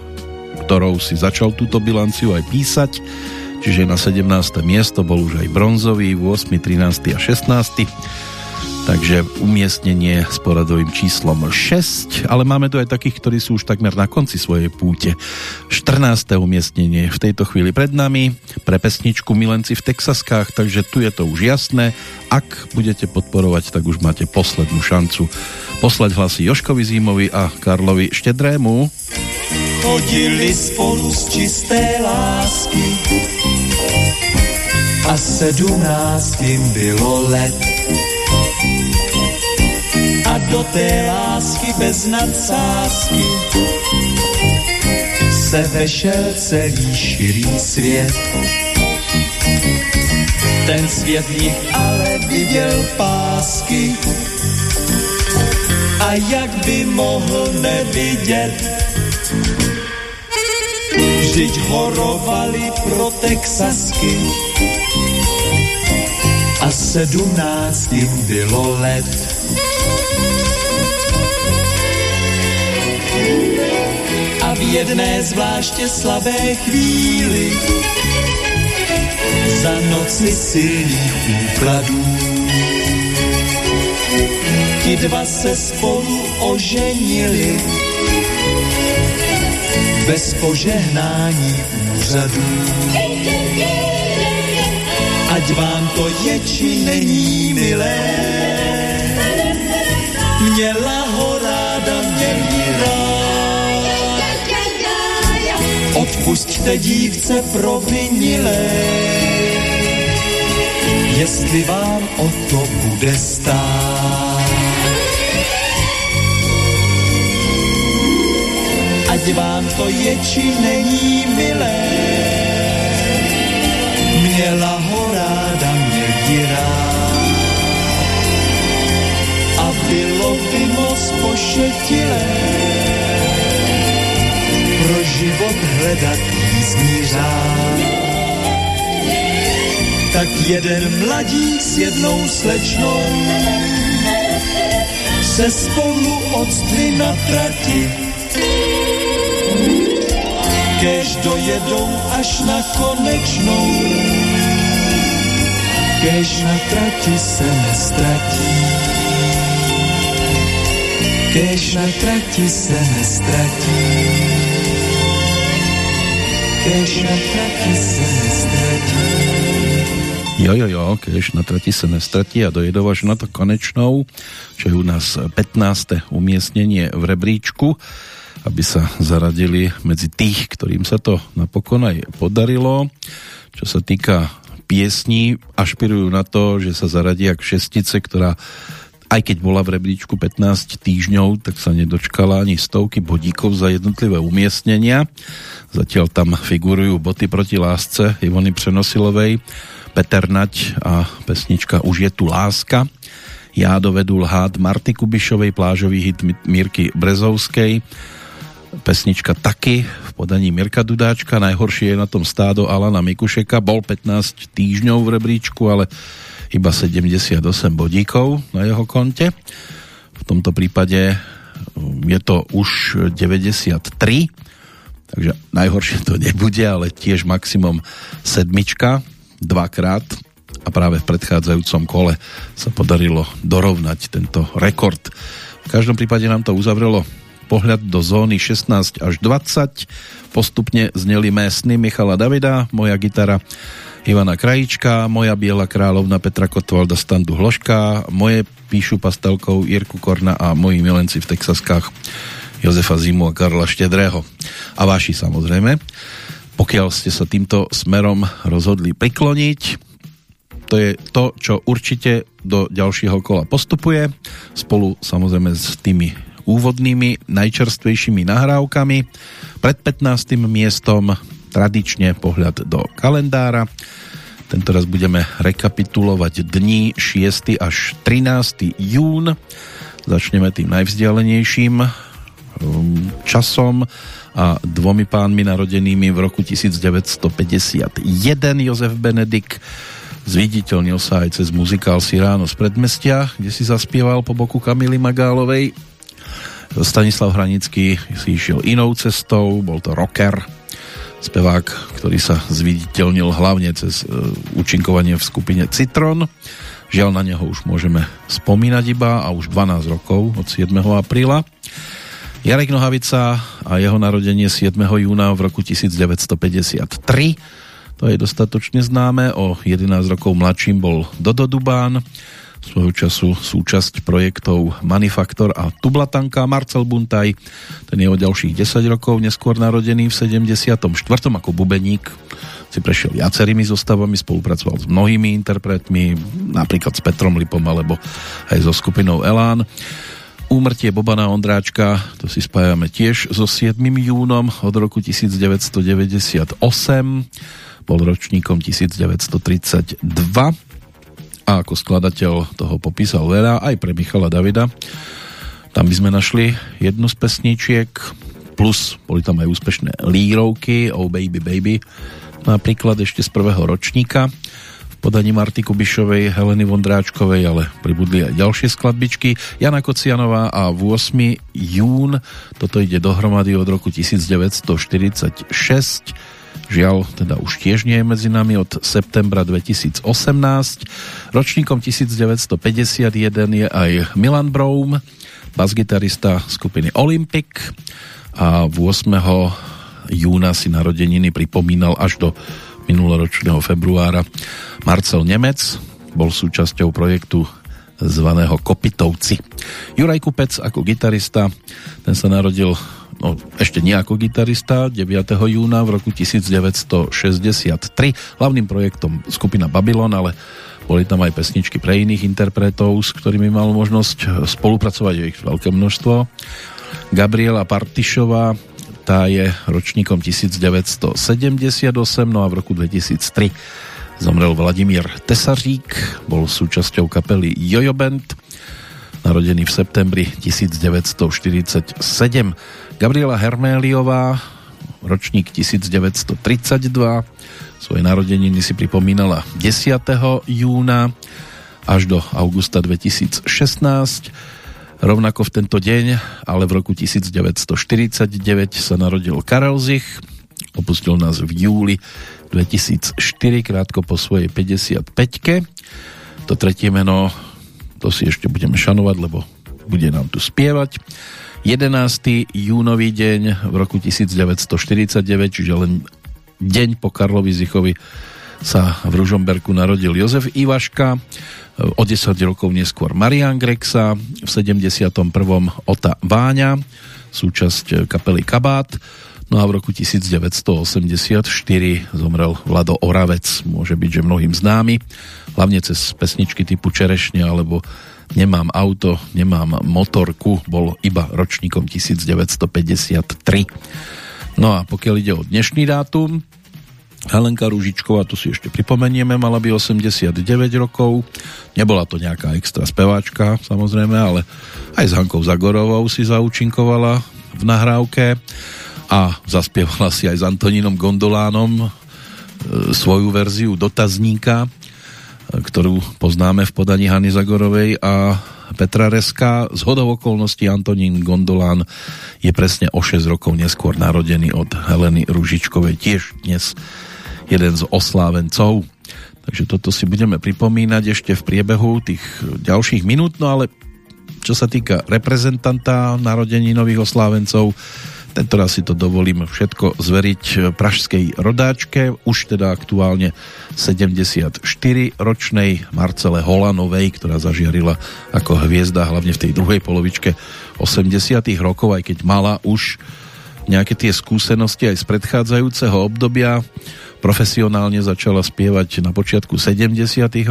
ktorou si začal túto bilanciu aj písať, čiže na 17. miesto bol už aj bronzový, 8., 13. a 16. Takže umiestnenie s poradovým číslom 6, ale máme tu aj takých, ktorí sú už takmer na konci svojej púte. 14. umiestnenie v tejto chvíli pred nami pre pesničku Milenci v Texaskách, takže tu je to už jasné. Ak budete podporovať, tak už máte poslednú šancu poslať hlasy Joškovi Zímovi a Karlovi Štedrému. Chodili spolu z čisté lásky a sedmnáctým bylo let. A do té lásky bez nadsázky se vešel celý širý svět. Ten svět jich ale viděl pásky a jak by mohl nevidět, vždyť horovali pro Texasky a sedmnáct jim bylo let. A v jedné zvláště slabé chvíli za noci silných úkladů ti dva se spolu oženili bez požehnání úřadů. Ať vám to je, či není milé, měla ho ráda, mě. Odpusťte dívce provinilé, jestli vám o to bude stát. ať vám to je, či není milé. Měla ho ráda, mě rád. A bylo by moc pošetilé pro život hledat jízdní řád. Tak jeden mladík s jednou slečnou se spolu odstli na trati kež dojedou až na konečnou. Kež na trati se nestratí. Kež na trati se nestratí. Kež na trati se nestratí. Jo, jo, jo, kež na trati se nestratí a dojedou až na to konečnou, čo je u nás 15. umiestnenie v rebríčku aby sa zaradili medzi tých, ktorým sa to napokon aj podarilo. Čo sa týka piesní, ašpirujú na to, že sa zaradia k šestice, ktorá aj keď bola v rebríčku 15 týždňov, tak sa nedočkala ani stovky bodíkov za jednotlivé umiestnenia. Zatiaľ tam figurujú boty proti lásce Ivony Přenosilovej, Peter Nať a pesnička Už je tu láska. Já dovedul hád Marty Kubišovej, plážový hit Mírky Brezovskej, pesnička taky v podaní Mirka Dudáčka, najhoršie je na tom stádo Alana Mikušeka, bol 15 týždňov v rebríčku, ale iba 78 bodíkov na jeho konte. V tomto prípade um, je to už 93, takže najhoršie to nebude, ale tiež maximum sedmička, dvakrát a práve v predchádzajúcom kole sa podarilo dorovnať tento rekord. V každom prípade nám to uzavrelo pohľad do zóny 16 až 20. Postupne zneli sny Michala Davida, moja gitara Ivana Krajička, moja biela královna Petra Kotvalda Standu Hloška, moje píšu pastelkou Jirku Korna a moji milenci v Texaskách Jozefa Zimu a Karla Štedrého. A váši samozrejme. Pokiaľ ste sa týmto smerom rozhodli prikloniť, to je to, čo určite do ďalšieho kola postupuje, spolu samozrejme s tými úvodnými najčerstvejšími nahrávkami. Pred 15. miestom tradične pohľad do kalendára. Tento raz budeme rekapitulovať dní 6. až 13. jún. Začneme tým najvzdialenejším um, časom a dvomi pánmi narodenými v roku 1951 Jozef Benedik zviditeľnil sa aj cez muzikál Siráno z predmestia, kde si zaspieval po boku Kamily Magálovej Stanislav Hranický si išiel inou cestou, bol to rocker, spevák, ktorý sa zviditeľnil hlavne cez e, účinkovanie v skupine Citron. Žiaľ na neho už môžeme spomínať iba a už 12 rokov od 7. apríla. Jarek Nohavica a jeho narodenie 7. júna v roku 1953. To je dostatočne známe. O 11 rokov mladším bol Dodo Dubán svojho času súčasť projektov Manifaktor a Tublatanka. Marcel Buntaj, ten je o ďalších 10 rokov neskôr narodený v 74. ako bubeník si prešiel viacerými zostavami, spolupracoval s mnohými interpretmi, napríklad s Petrom Lipom alebo aj so skupinou Elán. Úmrtie Bobana Ondráčka, to si spájame tiež so 7. júnom od roku 1998, bol ročníkom 1932 a ako skladateľ toho popísal veľa aj pre Michala Davida. Tam by sme našli jednu z pesničiek, plus boli tam aj úspešné lírovky, Oh Baby Baby, napríklad ešte z prvého ročníka podaní Marty Kubišovej, Heleny Vondráčkovej, ale pribudli aj ďalšie skladbičky. Jana Kocianová a v 8. jún, toto ide dohromady od roku 1946, žiaľ teda už tiež nie je medzi nami od septembra 2018. Ročníkom 1951 je aj Milan Broum, basgitarista skupiny Olympic a 8. júna si narodeniny pripomínal až do minuloročného februára Marcel Nemec bol súčasťou projektu zvaného Kopitovci. Juraj Kupec ako gitarista, ten sa narodil no, ešte nie gitarista 9. júna v roku 1963. Hlavným projektom skupina Babylon, ale boli tam aj pesničky pre iných interpretov, s ktorými mal možnosť spolupracovať, je ich veľké množstvo. Gabriela Partišová, tá je ročníkom 1978, no a v roku 2003 Zomrel Vladimír Tesařík, bol súčasťou kapely Jojo Band, narodený v septembri 1947. Gabriela Herméliová, ročník 1932, svoje narodeniny si pripomínala 10. júna až do augusta 2016. Rovnako v tento deň, ale v roku 1949 sa narodil Karel Zich, opustil nás v júli 2004, krátko po svojej 55-ke. To tretie meno, to si ešte budeme šanovať, lebo bude nám tu spievať. 11. júnový deň v roku 1949, čiže len deň po Karlovi Zichovi sa v Ružomberku narodil Jozef Ivaška, o 10 rokov neskôr Marian Grexa, v 71. Ota Váňa, súčasť kapely Kabát, No a v roku 1984 zomrel Vlado Oravec, môže byť, že mnohým známy, hlavne cez pesničky typu Čerešne alebo Nemám auto, nemám motorku, bol iba ročníkom 1953. No a pokiaľ ide o dnešný dátum, Helenka Ružičková, tu si ešte pripomenieme, mala by 89 rokov. Nebola to nejaká extra speváčka, samozrejme, ale aj s Hankou Zagorovou si zaučinkovala v nahrávke a zaspievala si aj s Antonínom Gondolánom e, svoju verziu dotazníka, ktorú poznáme v podaní Hany Zagorovej a Petra Reska. Z hodov okolností Antonín Gondolán je presne o 6 rokov neskôr narodený od Heleny Ružičkovej, tiež dnes jeden z oslávencov. Takže toto si budeme pripomínať ešte v priebehu tých ďalších minút, no ale čo sa týka reprezentanta narodení nových oslávencov, tento raz si to dovolím všetko zveriť pražskej rodáčke, už teda aktuálne 74-ročnej Marcele Holanovej, ktorá zažiarila ako hviezda hlavne v tej druhej polovičke 80 rokov, aj keď mala už nejaké tie skúsenosti aj z predchádzajúceho obdobia. Profesionálne začala spievať na počiatku 70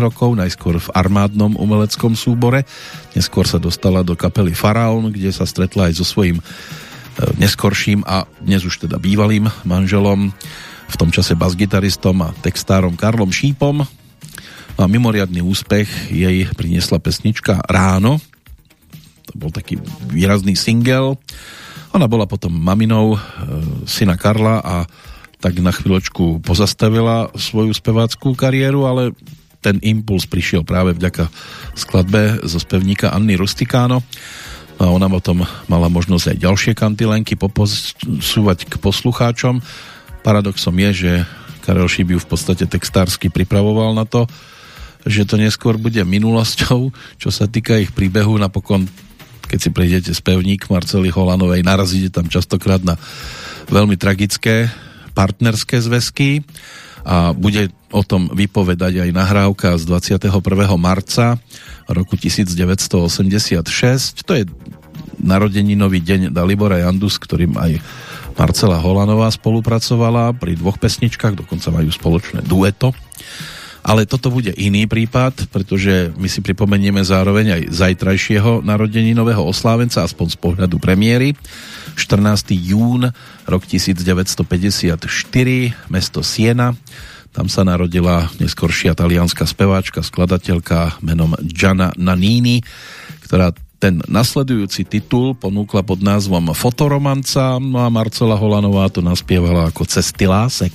rokov, najskôr v armádnom umeleckom súbore. Neskôr sa dostala do kapely Faraón, kde sa stretla aj so svojím neskorším a dnes už teda bývalým manželom, v tom čase basgitaristom a textárom Karlom Šípom. A mimoriadný úspech jej priniesla pesnička Ráno. To bol taký výrazný single. Ona bola potom maminou e, syna Karla a tak na chvíľočku pozastavila svoju speváckú kariéru, ale ten impuls prišiel práve vďaka skladbe zo spevníka Anny Rustikáno a ona potom mala možnosť aj ďalšie kantilenky poposúvať k poslucháčom. Paradoxom je, že Karel Šibiu v podstate textársky pripravoval na to, že to neskôr bude minulosťou, čo sa týka ich príbehu. Napokon, keď si prejdete spevník Marcely Holanovej, narazíte tam častokrát na veľmi tragické partnerské zväzky a bude o tom vypovedať aj nahrávka z 21. marca roku 1986. To je narodeninový deň Dalibora Jandus, ktorým aj Marcela Holanová spolupracovala pri dvoch pesničkách, dokonca majú spoločné dueto. Ale toto bude iný prípad, pretože my si pripomenieme zároveň aj zajtrajšieho narodeninového oslávenca, aspoň z pohľadu premiéry. 14. jún, rok 1954, mesto Siena. Tam sa narodila neskoršia talianská speváčka, skladateľka menom Gianna Nannini, ktorá ten nasledujúci titul ponúkla pod názvom Fotoromanca, no a Marcela Holanová to naspievala ako Cesty lásek.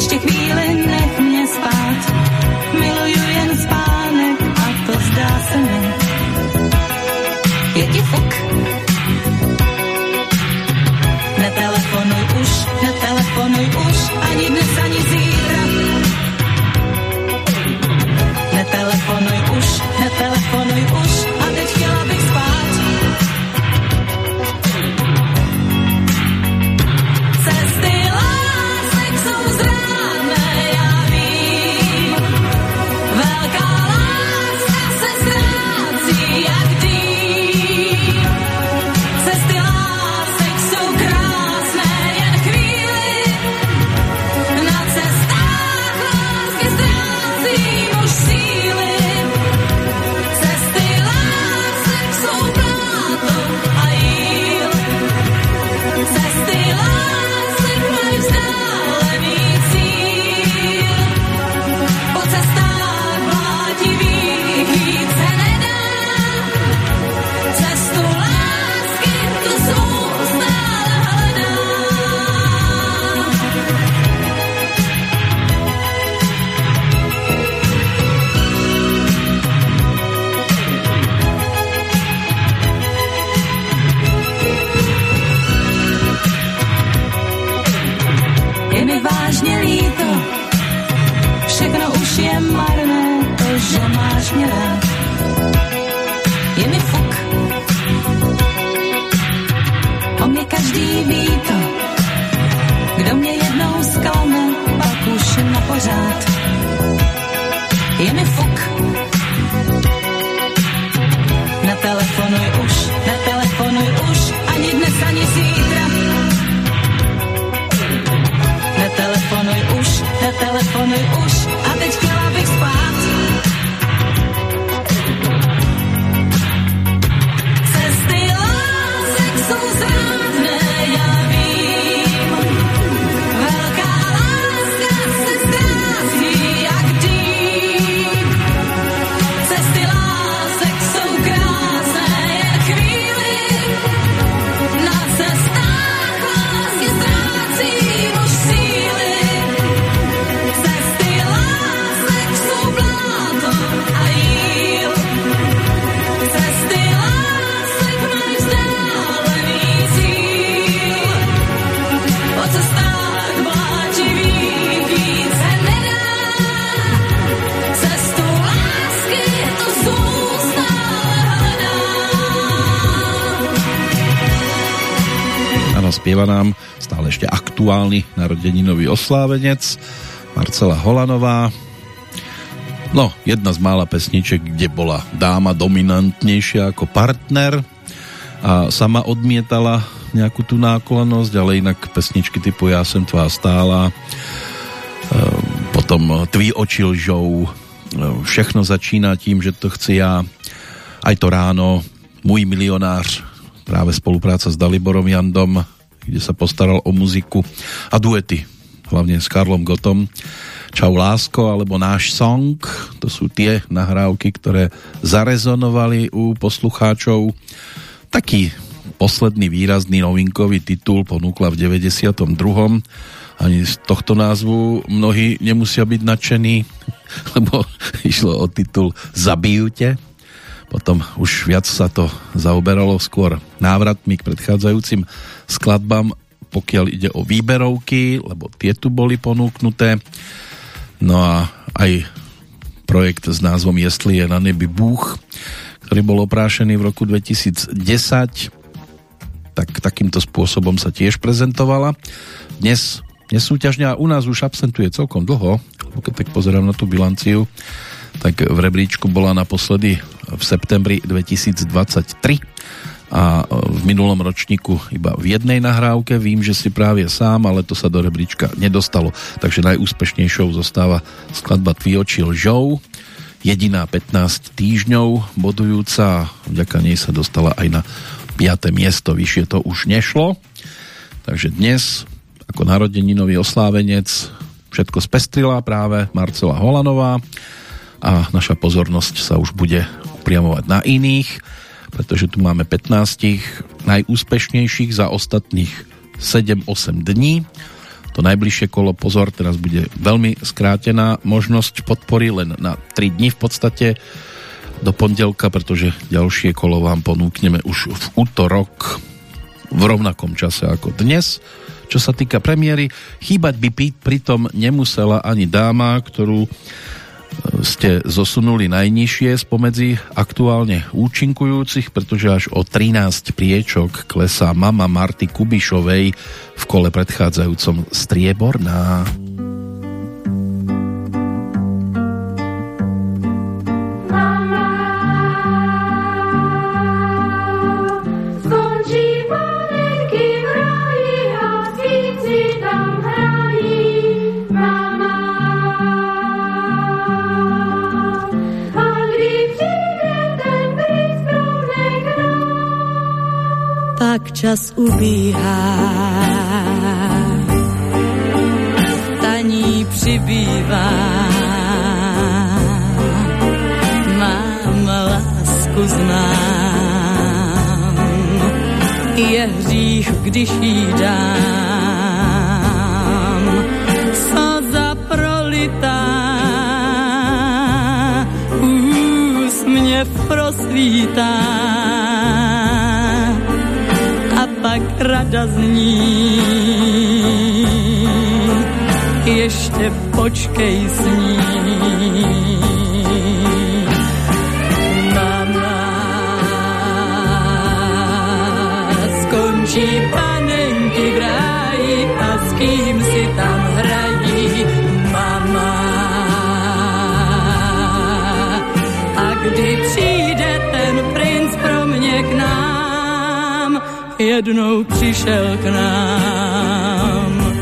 Ještě chvíli nech mě spát, miluju jen spánek a to zdá se mi. Je ti fuk, Netelefonuj už, netelefonuj už, ani dnes, ani zítra. Netelefonuj už, netelefonuj už, narodeninový oslávenec Marcela Holanová. No, jedna z mála pesniček, kde bola dáma dominantnejšia ako partner a sama odmietala nejakú tú náklonosť, ale inak pesničky typu Ja som tvá stála potom Tví oči lžou, všechno začíná tím, že to chci já, aj to ráno, můj milionář, práve spolupráca s Daliborom Jandom, kde sa postaral o muziku a duety, hlavne s Karlom Gotom. Čau lásko alebo náš song, to sú tie nahrávky, ktoré zarezonovali u poslucháčov. Taký posledný výrazný novinkový titul ponúkla v 92. Ani z tohto názvu mnohí nemusia byť nadšení, lebo išlo o titul Zabijú te. Potom už viac sa to zaoberalo skôr návratmi k predchádzajúcim skladbám, pokiaľ ide o výberovky, lebo tie tu boli ponúknuté. No a aj projekt s názvom Jestli je na nebi Bůh, ktorý bol oprášený v roku 2010, tak takýmto spôsobom sa tiež prezentovala. Dnes nesúťažne a u nás už absentuje celkom dlho, keď tak pozerám na tú bilanciu, tak v rebríčku bola naposledy v septembri 2023 a v minulom ročníku iba v jednej nahrávke. Vím, že si právě sám, ale to sa do rebríčka nedostalo. Takže najúspešnejšou zostáva skladba Tví oči lžou. Jediná 15 týždňov bodujúca. Vďaka nej sa dostala aj na 5. miesto. Vyššie to už nešlo. Takže dnes ako narodeninový oslávenec všetko spestrila práve Marcela Holanová a naša pozornosť sa už bude upriamovať na iných pretože tu máme 15 najúspešnejších za ostatných 7-8 dní. To najbližšie kolo, pozor, teraz bude veľmi skrátená možnosť podpory, len na 3 dní v podstate do pondelka, pretože ďalšie kolo vám ponúkneme už v útorok v rovnakom čase ako dnes. Čo sa týka premiéry, chýbať by pritom nemusela ani dáma, ktorú ste zosunuli najnižšie spomedzi aktuálne účinkujúcich, pretože až o 13 priečok klesá mama Marty Kubišovej v kole predchádzajúcom Strieborná. Tak čas ubíhá. Taní přibývá. Mám lásku znám. Je hřích, když jí dám. Slza prolitá. Úsměv prosvítá pak rada zní. Ještě počkej s ní. Mama skončí panenky jednou přišel k nám.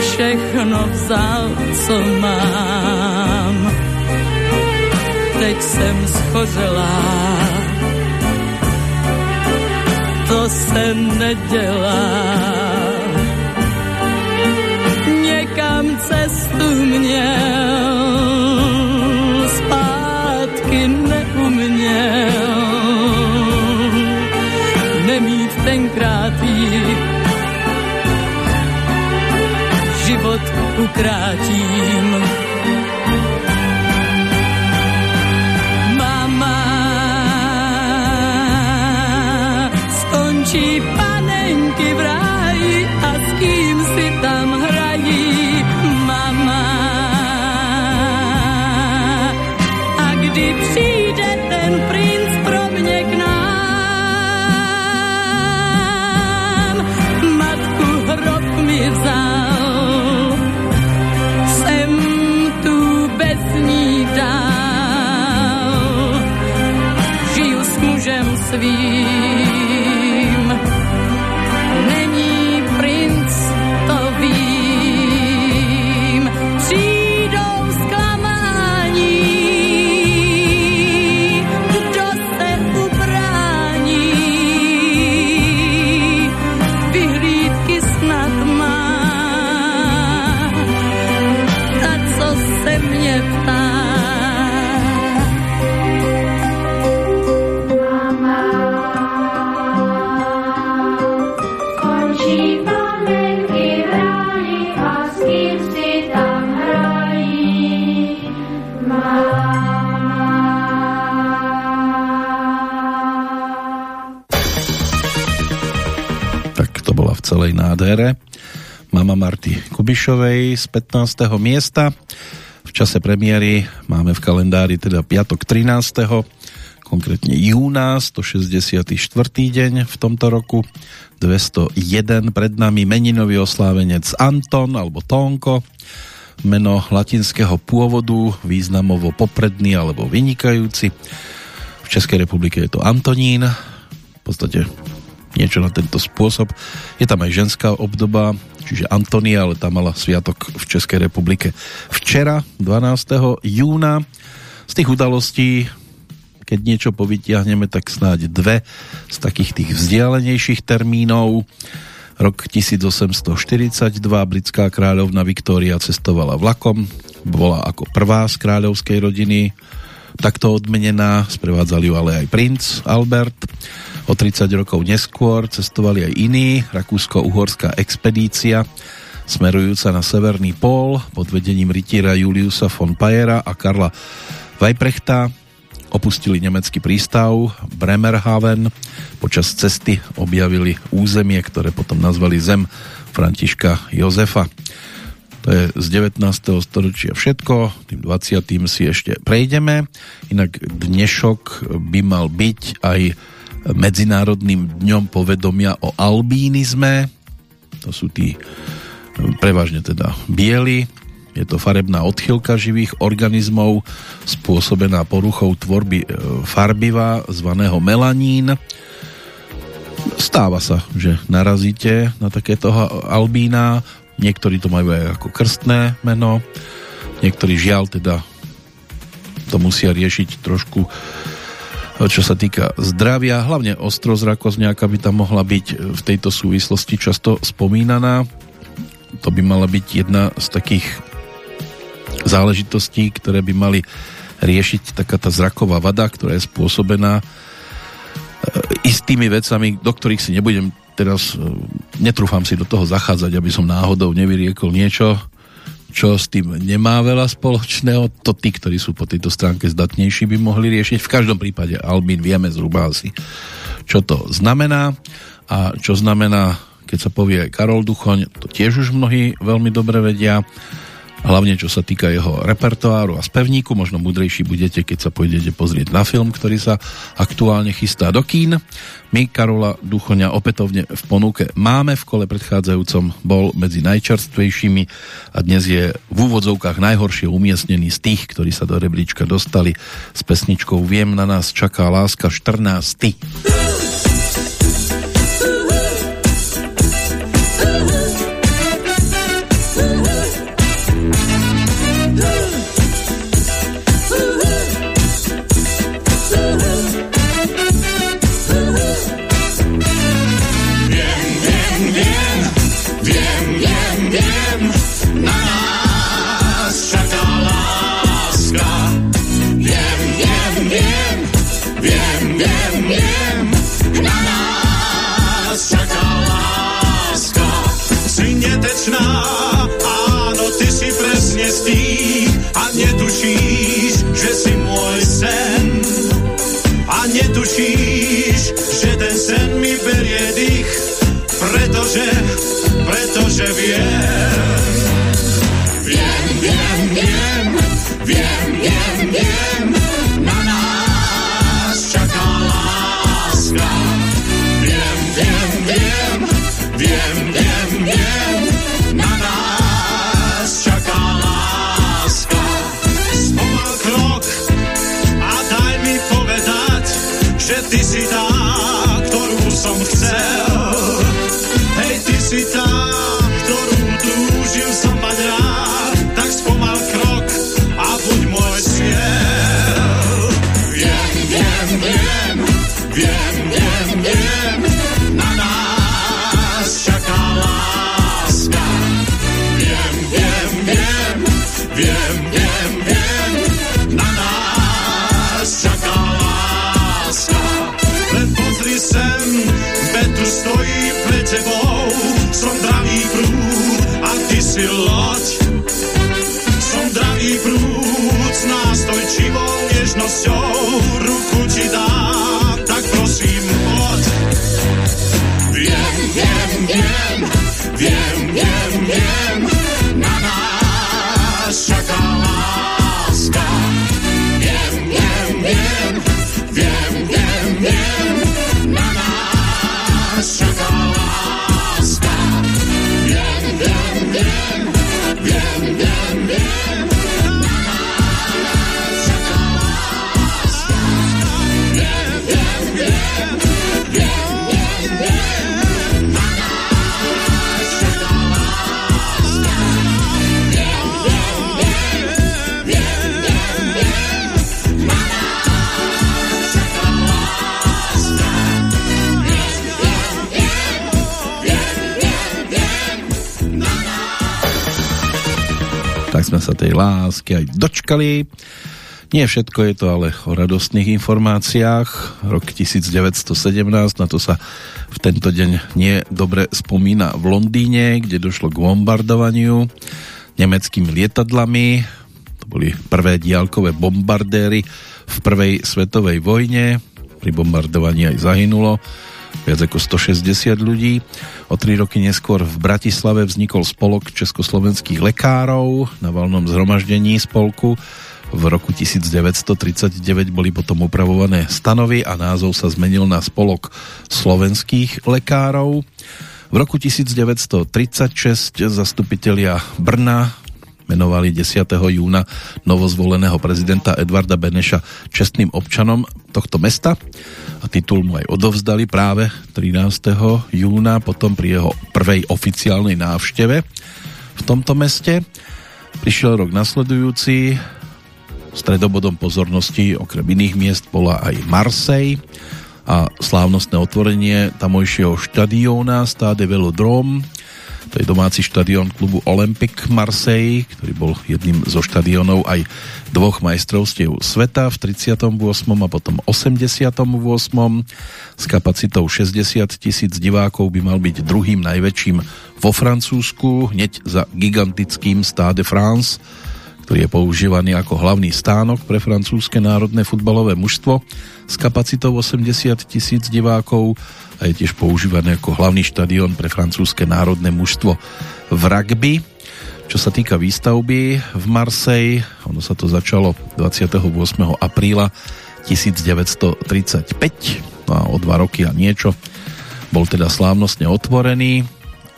Všechno vzal, co mám. Teď jsem schořelá, to se nedělá. Někam cestu měl, zpátky neuměl tenkrát ví. Život ukrátím. Dál. Nádhere Mama Marty Kubišovej z 15. miesta. V čase premiéry máme v kalendári teda piatok 13. konkrétne júna, 164. deň v tomto roku, 201 pred nami meninový oslávenec Anton alebo Tonko, meno latinského pôvodu, významovo popredný alebo vynikajúci. V Českej republike je to Antonín, v podstate niečo na tento spôsob. Je tam aj ženská obdoba, čiže Antonia, ale tá mala sviatok v Českej republike včera, 12. júna. Z tých udalostí, keď niečo povytiahneme, tak snáď dve z takých tých vzdialenejších termínov. Rok 1842 britská kráľovna Viktória cestovala vlakom, bola ako prvá z kráľovskej rodiny takto odmenená, sprevádzali ju ale aj princ Albert. O 30 rokov neskôr cestovali aj iní, rakúsko-uhorská expedícia smerujúca na Severný pól pod vedením rytíra Juliusa von Pajera a Karla Vajprechta opustili nemecký prístav Bremerhaven. Počas cesty objavili územie, ktoré potom nazvali Zem Františka Jozefa. To je z 19. storočia všetko, tým 20. si ešte prejdeme. Inak dnešok by mal byť aj Medzinárodným dňom povedomia o albínizme. To sú tí prevažne teda bieli. Je to farebná odchylka živých organizmov spôsobená poruchou tvorby e, farbiva zvaného melanín. Stáva sa, že narazíte na takéto albína. Niektorí to majú aj ako krstné meno. Niektorí žiaľ teda to musia riešiť trošku čo sa týka zdravia, hlavne ostrozrakosť nejaká by tam mohla byť v tejto súvislosti často spomínaná. To by mala byť jedna z takých záležitostí, ktoré by mali riešiť taká tá zraková vada, ktorá je spôsobená e, istými vecami, do ktorých si nebudem teraz, e, netrúfam si do toho zachádzať, aby som náhodou nevyriekol niečo, čo s tým nemá veľa spoločného. To tí, ktorí sú po tejto stránke zdatnejší, by mohli riešiť. V každom prípade Albín vieme zhruba asi, čo to znamená a čo znamená, keď sa povie Karol Duchoň, to tiež už mnohí veľmi dobre vedia hlavne čo sa týka jeho repertoáru a spevníku, možno mudrejší budete, keď sa pôjdete pozrieť na film, ktorý sa aktuálne chystá do kín. My Karola Duchoňa opätovne v ponuke máme, v kole predchádzajúcom bol medzi najčerstvejšími a dnes je v úvodzovkách najhoršie umiestnený z tých, ktorí sa do rebríčka dostali s pesničkou Viem na nás čaká láska 14. som chcel si tá, sa tej lásky aj dočkali. Nie všetko je to ale o radostných informáciách. Rok 1917, na to sa v tento deň nie dobre spomína v Londýne, kde došlo k bombardovaniu nemeckými lietadlami. To boli prvé diálkové bombardéry v prvej svetovej vojne. Pri bombardovaní aj zahynulo viac ako 160 ľudí. O tri roky neskôr v Bratislave vznikol spolok československých lekárov na valnom zhromaždení spolku. V roku 1939 boli potom upravované stanovy a názov sa zmenil na spolok slovenských lekárov. V roku 1936 zastupitelia Brna menovali 10. júna novozvoleného prezidenta Edvarda Beneša čestným občanom tohto mesta a titul mu aj odovzdali práve 13. júna, potom pri jeho prvej oficiálnej návšteve v tomto meste. Prišiel rok nasledujúci, stredobodom pozornosti okrem iných miest bola aj Marseille a slávnostné otvorenie tamojšieho štadióna Stade Velodrome to je domáci štadión klubu Olympic Marseille, ktorý bol jedným zo štadiónov aj dvoch majstrovstiev sveta v 38. a potom 88. S kapacitou 60 tisíc divákov by mal byť druhým najväčším vo Francúzsku, hneď za gigantickým Stade France, ktorý je používaný ako hlavný stánok pre francúzske národné futbalové mužstvo s kapacitou 80 tisíc divákov a je tiež používané ako hlavný štadión pre francúzske národné mužstvo v rugby. Čo sa týka výstavby v Marseille, ono sa to začalo 28. apríla 1935, no a o dva roky a niečo bol teda slávnostne otvorený.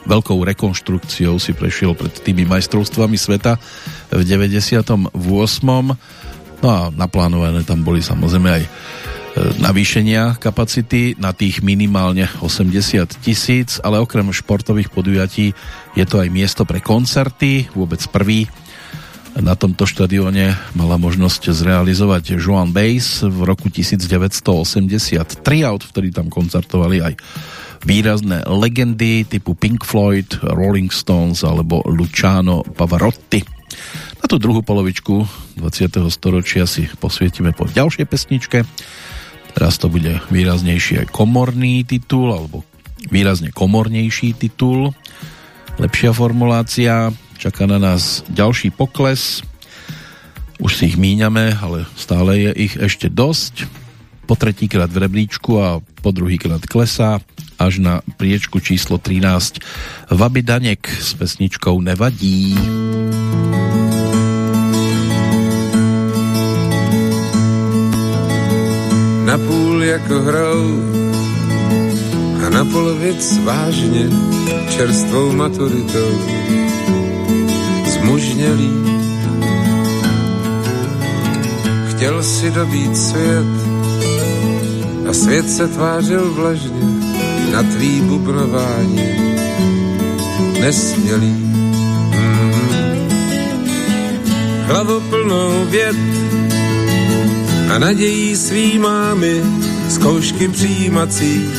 Veľkou rekonštrukciou si prešiel pred tými majstrovstvami sveta v 98. No a naplánované tam boli samozrejme aj navýšenia kapacity na tých minimálne 80 tisíc, ale okrem športových podujatí je to aj miesto pre koncerty, vôbec prvý na tomto štadióne mala možnosť zrealizovať Joan Bass v roku 1983, a odvtedy tam koncertovali aj výrazné legendy typu Pink Floyd, Rolling Stones alebo Luciano Pavarotti. Na tú druhú polovičku 20. storočia si posvietime po ďalšej pesničke Teraz to bude výraznejší aj komorný titul, alebo výrazne komornejší titul. Lepšia formulácia, čaká na nás ďalší pokles. Už si ich míňame, ale stále je ich ešte dosť. Po tretíkrát v rebríčku a po druhýkrát klesá až na priečku číslo 13 Vaby Danek s pesničkou Nevadí. Nevadí. Napůl jako hrou a na polovic vážně čerstvou maturitou zmužnělý. Chtěl si dobít svět a svět se tvářil vlažně na tvý bubnování nesmělý. Mm-hmm. Hlavu plnou věd a nadějí svý mámy zkoušky přijímací,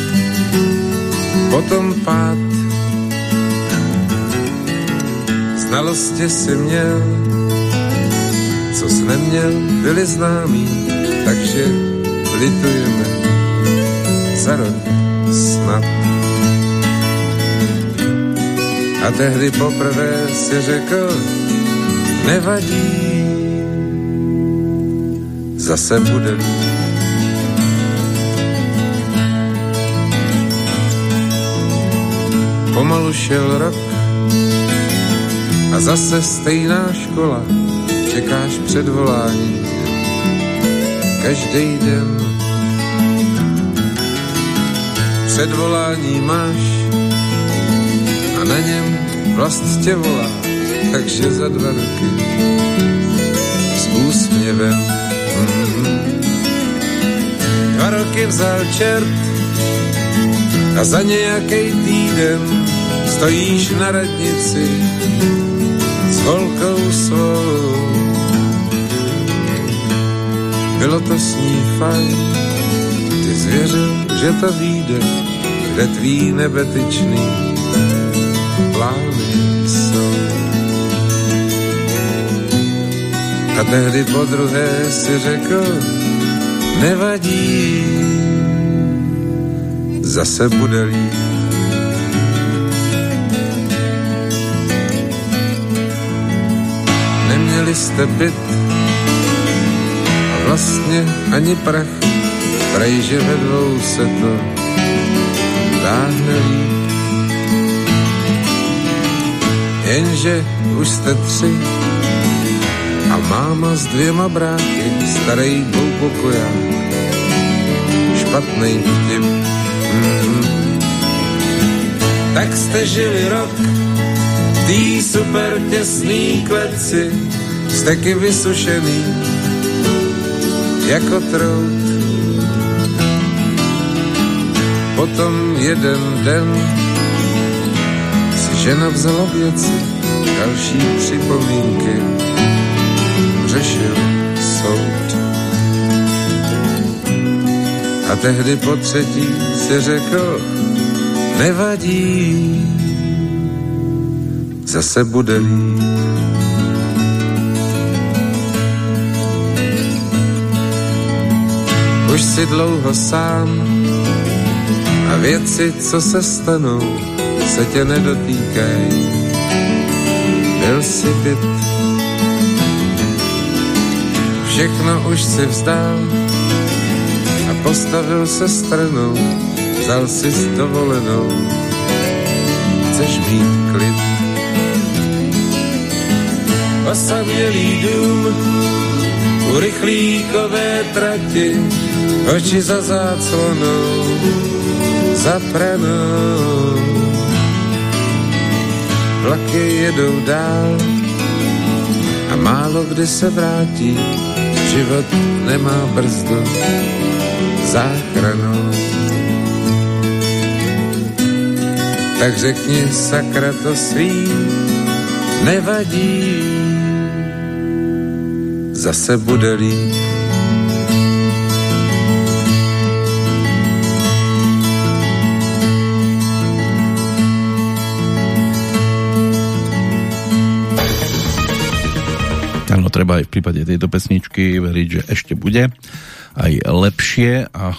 potom pád. Znalosti si měl, co jsi neměl, byli známí, takže litujeme za rok snad. A tehdy poprvé si řekl, nevadí, zase bude líp. Pomalu šel rok a zase stejná škola, čekáš předvolání každý den. Předvolání máš a na něm vlast tě volá, takže za dva roky s úsměvem Dva roky vzal čert a za nějaký týden stojíš na radnici s holkou svou. Bylo to s ní fajn, ty zvěřil, že to vyjde, kde tvý nebetyčný plány A tehdy po druhé si řekl, nevadí, zase bude líp. Neměli jste byt a vlastně ani prach, prej, že ve dvou se to táhne líp. Jenže už jste tři máma s dvěma bráky, starý dvoupokoják, špatný vtip. Mm-hmm. Tak jste žili rok v tý super těsný kleci, steky vysušený jako trout. Potom jeden den si žena vzala věci, další připomínky řešil soud. A tehdy po třetí si řekl, nevadí, zase bude líp. Už si dlouho sám a věci, co se stanou, se tě nedotýkají. Byl si byt, všechno už si vzdál a postavil se stranou, vzal si s dovolenou. Chceš mít klid. Osamělý dům u rychlíkové trati, oči za záclonou, za pranou. Vlaky jedou dál a málo kdy se vrátí, život nemá brzdu záchranou. Tak řekni sakra to svý, nevadí, zase bude líp. Treba aj v prípade tejto pesničky veriť, že ešte bude aj lepšie a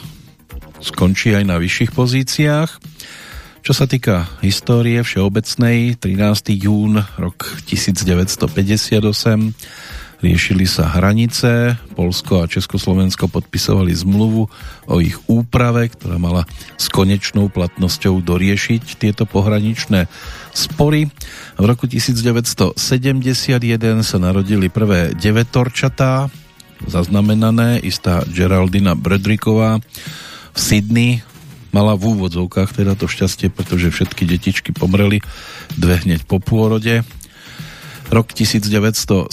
skončí aj na vyšších pozíciách. Čo sa týka histórie všeobecnej, 13. jún rok 1958 riešili sa hranice, Polsko a Československo podpisovali zmluvu o ich úprave, ktorá mala s konečnou platnosťou doriešiť tieto pohraničné spory. V roku 1971 sa narodili prvé devetorčatá, zaznamenané, istá Geraldina Bredriková v Sydney mala v úvodzovkách teda to šťastie, pretože všetky detičky pomreli dve hneď po pôrode. Rok 1974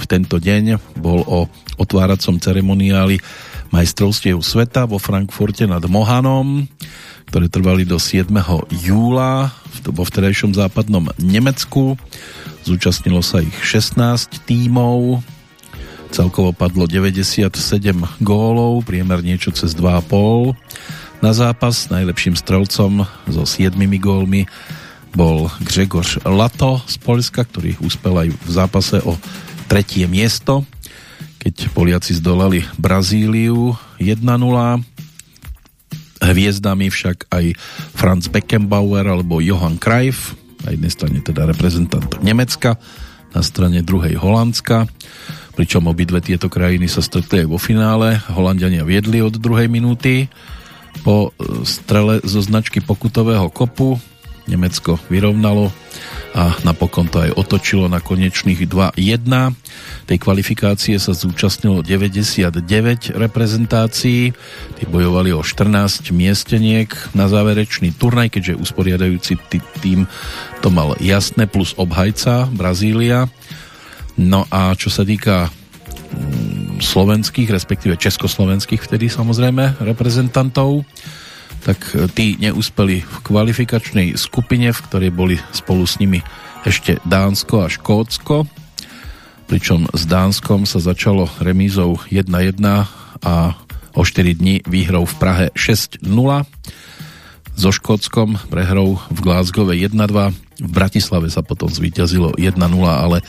v tento deň bol o otváracom ceremoniáli majstrovstiev sveta vo Frankfurte nad Mohanom, ktoré trvali do 7. júla vo vtedajšom západnom Nemecku. Zúčastnilo sa ich 16 tímov, celkovo padlo 97 gólov, priemer niečo cez 2,5 na zápas. Najlepším strelcom so 7 gólmi bol Gregor Lato z Polska, ktorý úspel aj v zápase o tretie miesto, keď Poliaci zdolali Brazíliu 1-0. Hviezdami však aj Franz Beckenbauer alebo Johann Cruyff, na jednej strane teda reprezentant Nemecka, na strane druhej Holandska, pričom obidve tieto krajiny sa stretli aj vo finále. Holandiania viedli od druhej minúty po strele zo značky pokutového kopu Nemecko vyrovnalo a napokon to aj otočilo na konečných 2-1. Tej kvalifikácie sa zúčastnilo 99 reprezentácií. Tí bojovali o 14 miesteniek na záverečný turnaj, keďže usporiadajúci tým to mal jasné, plus obhajca Brazília. No a čo sa týka mm, slovenských, respektíve československých vtedy samozrejme reprezentantov, tak e, tí neúspeli v kvalifikačnej skupine, v ktorej boli spolu s nimi ešte Dánsko a Škótsko. Pričom s Dánskom sa začalo remízou 1-1 a o 4 dní výhrou v Prahe 6-0. So Škótskom prehrou v Glasgowe 1-2. V Bratislave sa potom zvíťazilo 1-0, ale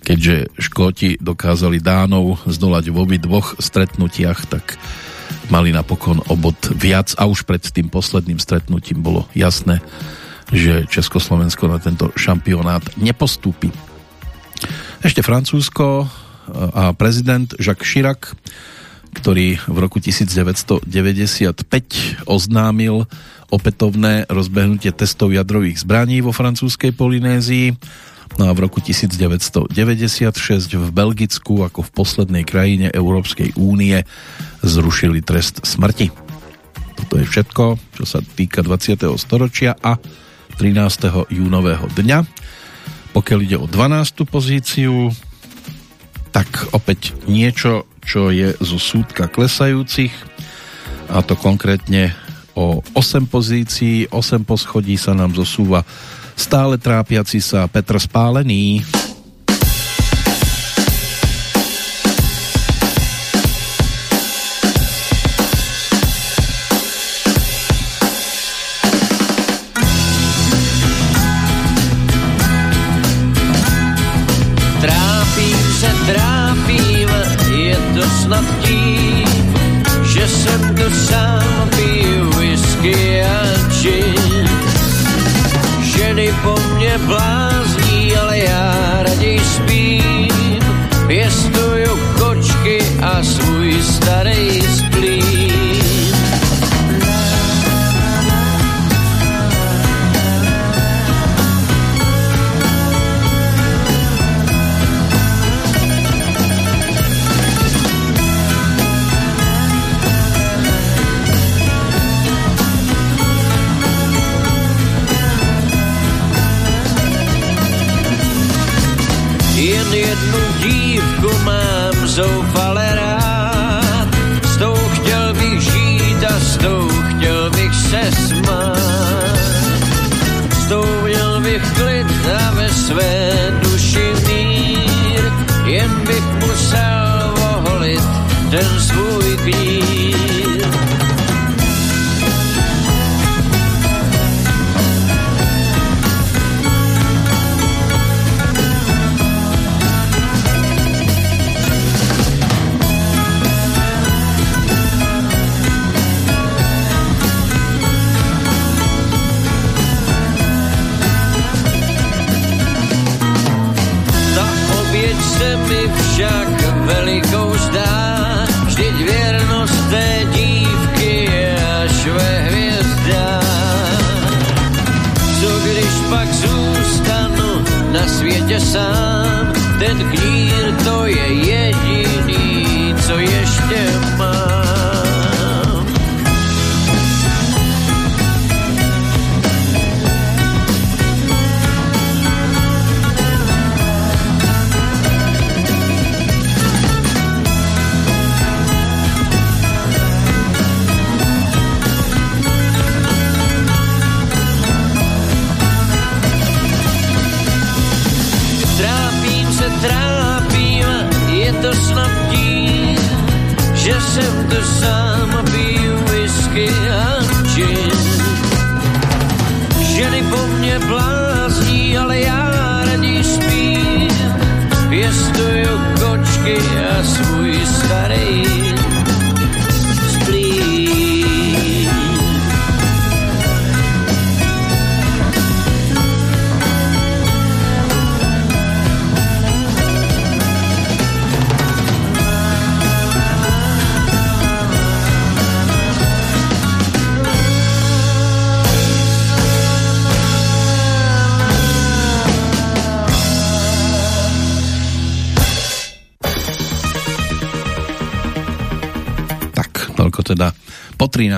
keďže Škóti dokázali Dánov zdolať v obi dvoch stretnutiach, tak mali napokon obod viac a už pred tým posledným stretnutím bolo jasné, že Československo na tento šampionát nepostúpi. Ešte Francúzsko a prezident Jacques Chirac, ktorý v roku 1995 oznámil opätovné rozbehnutie testov jadrových zbraní vo francúzskej Polynézii No a v roku 1996 v Belgicku ako v poslednej krajine Európskej únie zrušili trest smrti. Toto je všetko, čo sa týka 20. storočia a 13. júnového dňa. Pokiaľ ide o 12. pozíciu, tak opäť niečo, čo je zo súdka klesajúcich a to konkrétne o 8 pozícií, 8 poschodí sa nám zosúva stále trápiaci sa Petr Spálený.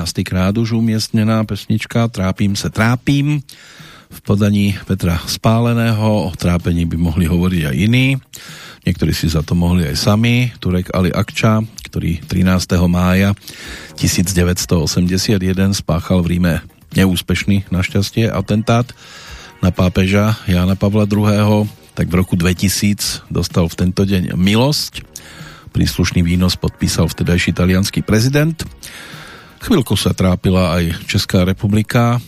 13. krát už umiestnená pesnička Trápím se, trápím v podaní Petra Spáleného. O trápení by mohli hovoriť aj iní. Niektorí si za to mohli aj sami. Turek Ali Akča, ktorý 13. mája 1981 spáchal v Ríme neúspešný našťastie atentát na pápeža Jána Pavla II. Tak v roku 2000 dostal v tento deň milosť. Príslušný výnos podpísal vtedajší italianský prezident. Chvíľku sa trápila aj Česká republika,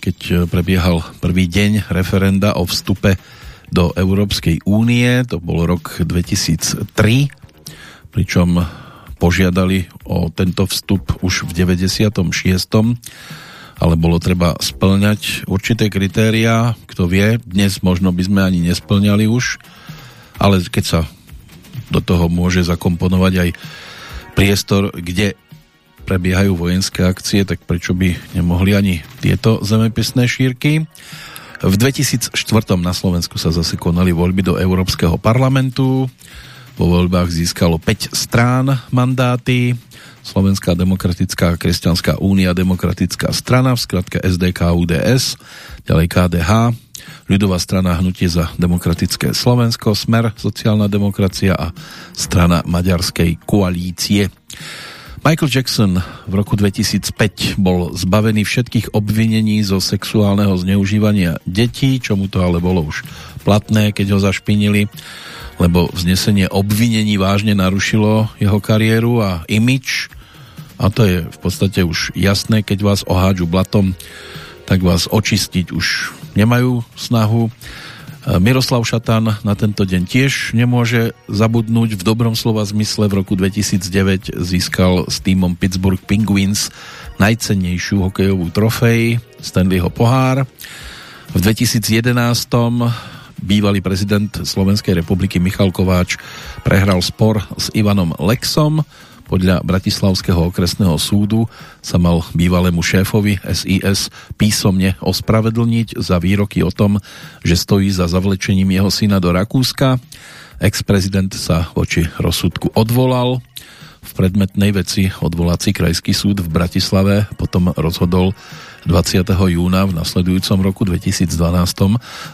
keď prebiehal prvý deň referenda o vstupe do Európskej únie, to bol rok 2003, pričom požiadali o tento vstup už v 96. Ale bolo treba splňať určité kritériá, kto vie, dnes možno by sme ani nesplňali už, ale keď sa do toho môže zakomponovať aj priestor, kde prebiehajú vojenské akcie, tak prečo by nemohli ani tieto zemepisné šírky? V 2004 na Slovensku sa zase konali voľby do Európskeho parlamentu. Vo voľbách získalo 5 strán mandáty. Slovenská demokratická kresťanská únia demokratická strana, v skratke SDK UDS, ďalej KDH, ľudová strana Hnutie za demokratické Slovensko, Smer, sociálna demokracia a strana Maďarskej koalície. Michael Jackson v roku 2005 bol zbavený všetkých obvinení zo sexuálneho zneužívania detí, čomu to ale bolo už platné, keď ho zašpinili lebo vznesenie obvinení vážne narušilo jeho kariéru a imič a to je v podstate už jasné, keď vás ohádžu blatom, tak vás očistiť už nemajú snahu. Miroslav Šatan na tento deň tiež nemôže zabudnúť. V dobrom slova zmysle v roku 2009 získal s týmom Pittsburgh Penguins najcennejšiu hokejovú trofej Stanleyho pohár. V 2011 bývalý prezident Slovenskej republiky Michal Kováč prehral spor s Ivanom Lexom. Podľa Bratislavského okresného súdu sa mal bývalému šéfovi SIS písomne ospravedlniť za výroky o tom, že stojí za zavlečením jeho syna do Rakúska. Ex-prezident sa voči rozsudku odvolal. V predmetnej veci odvolací krajský súd v Bratislave potom rozhodol 20. júna v nasledujúcom roku 2012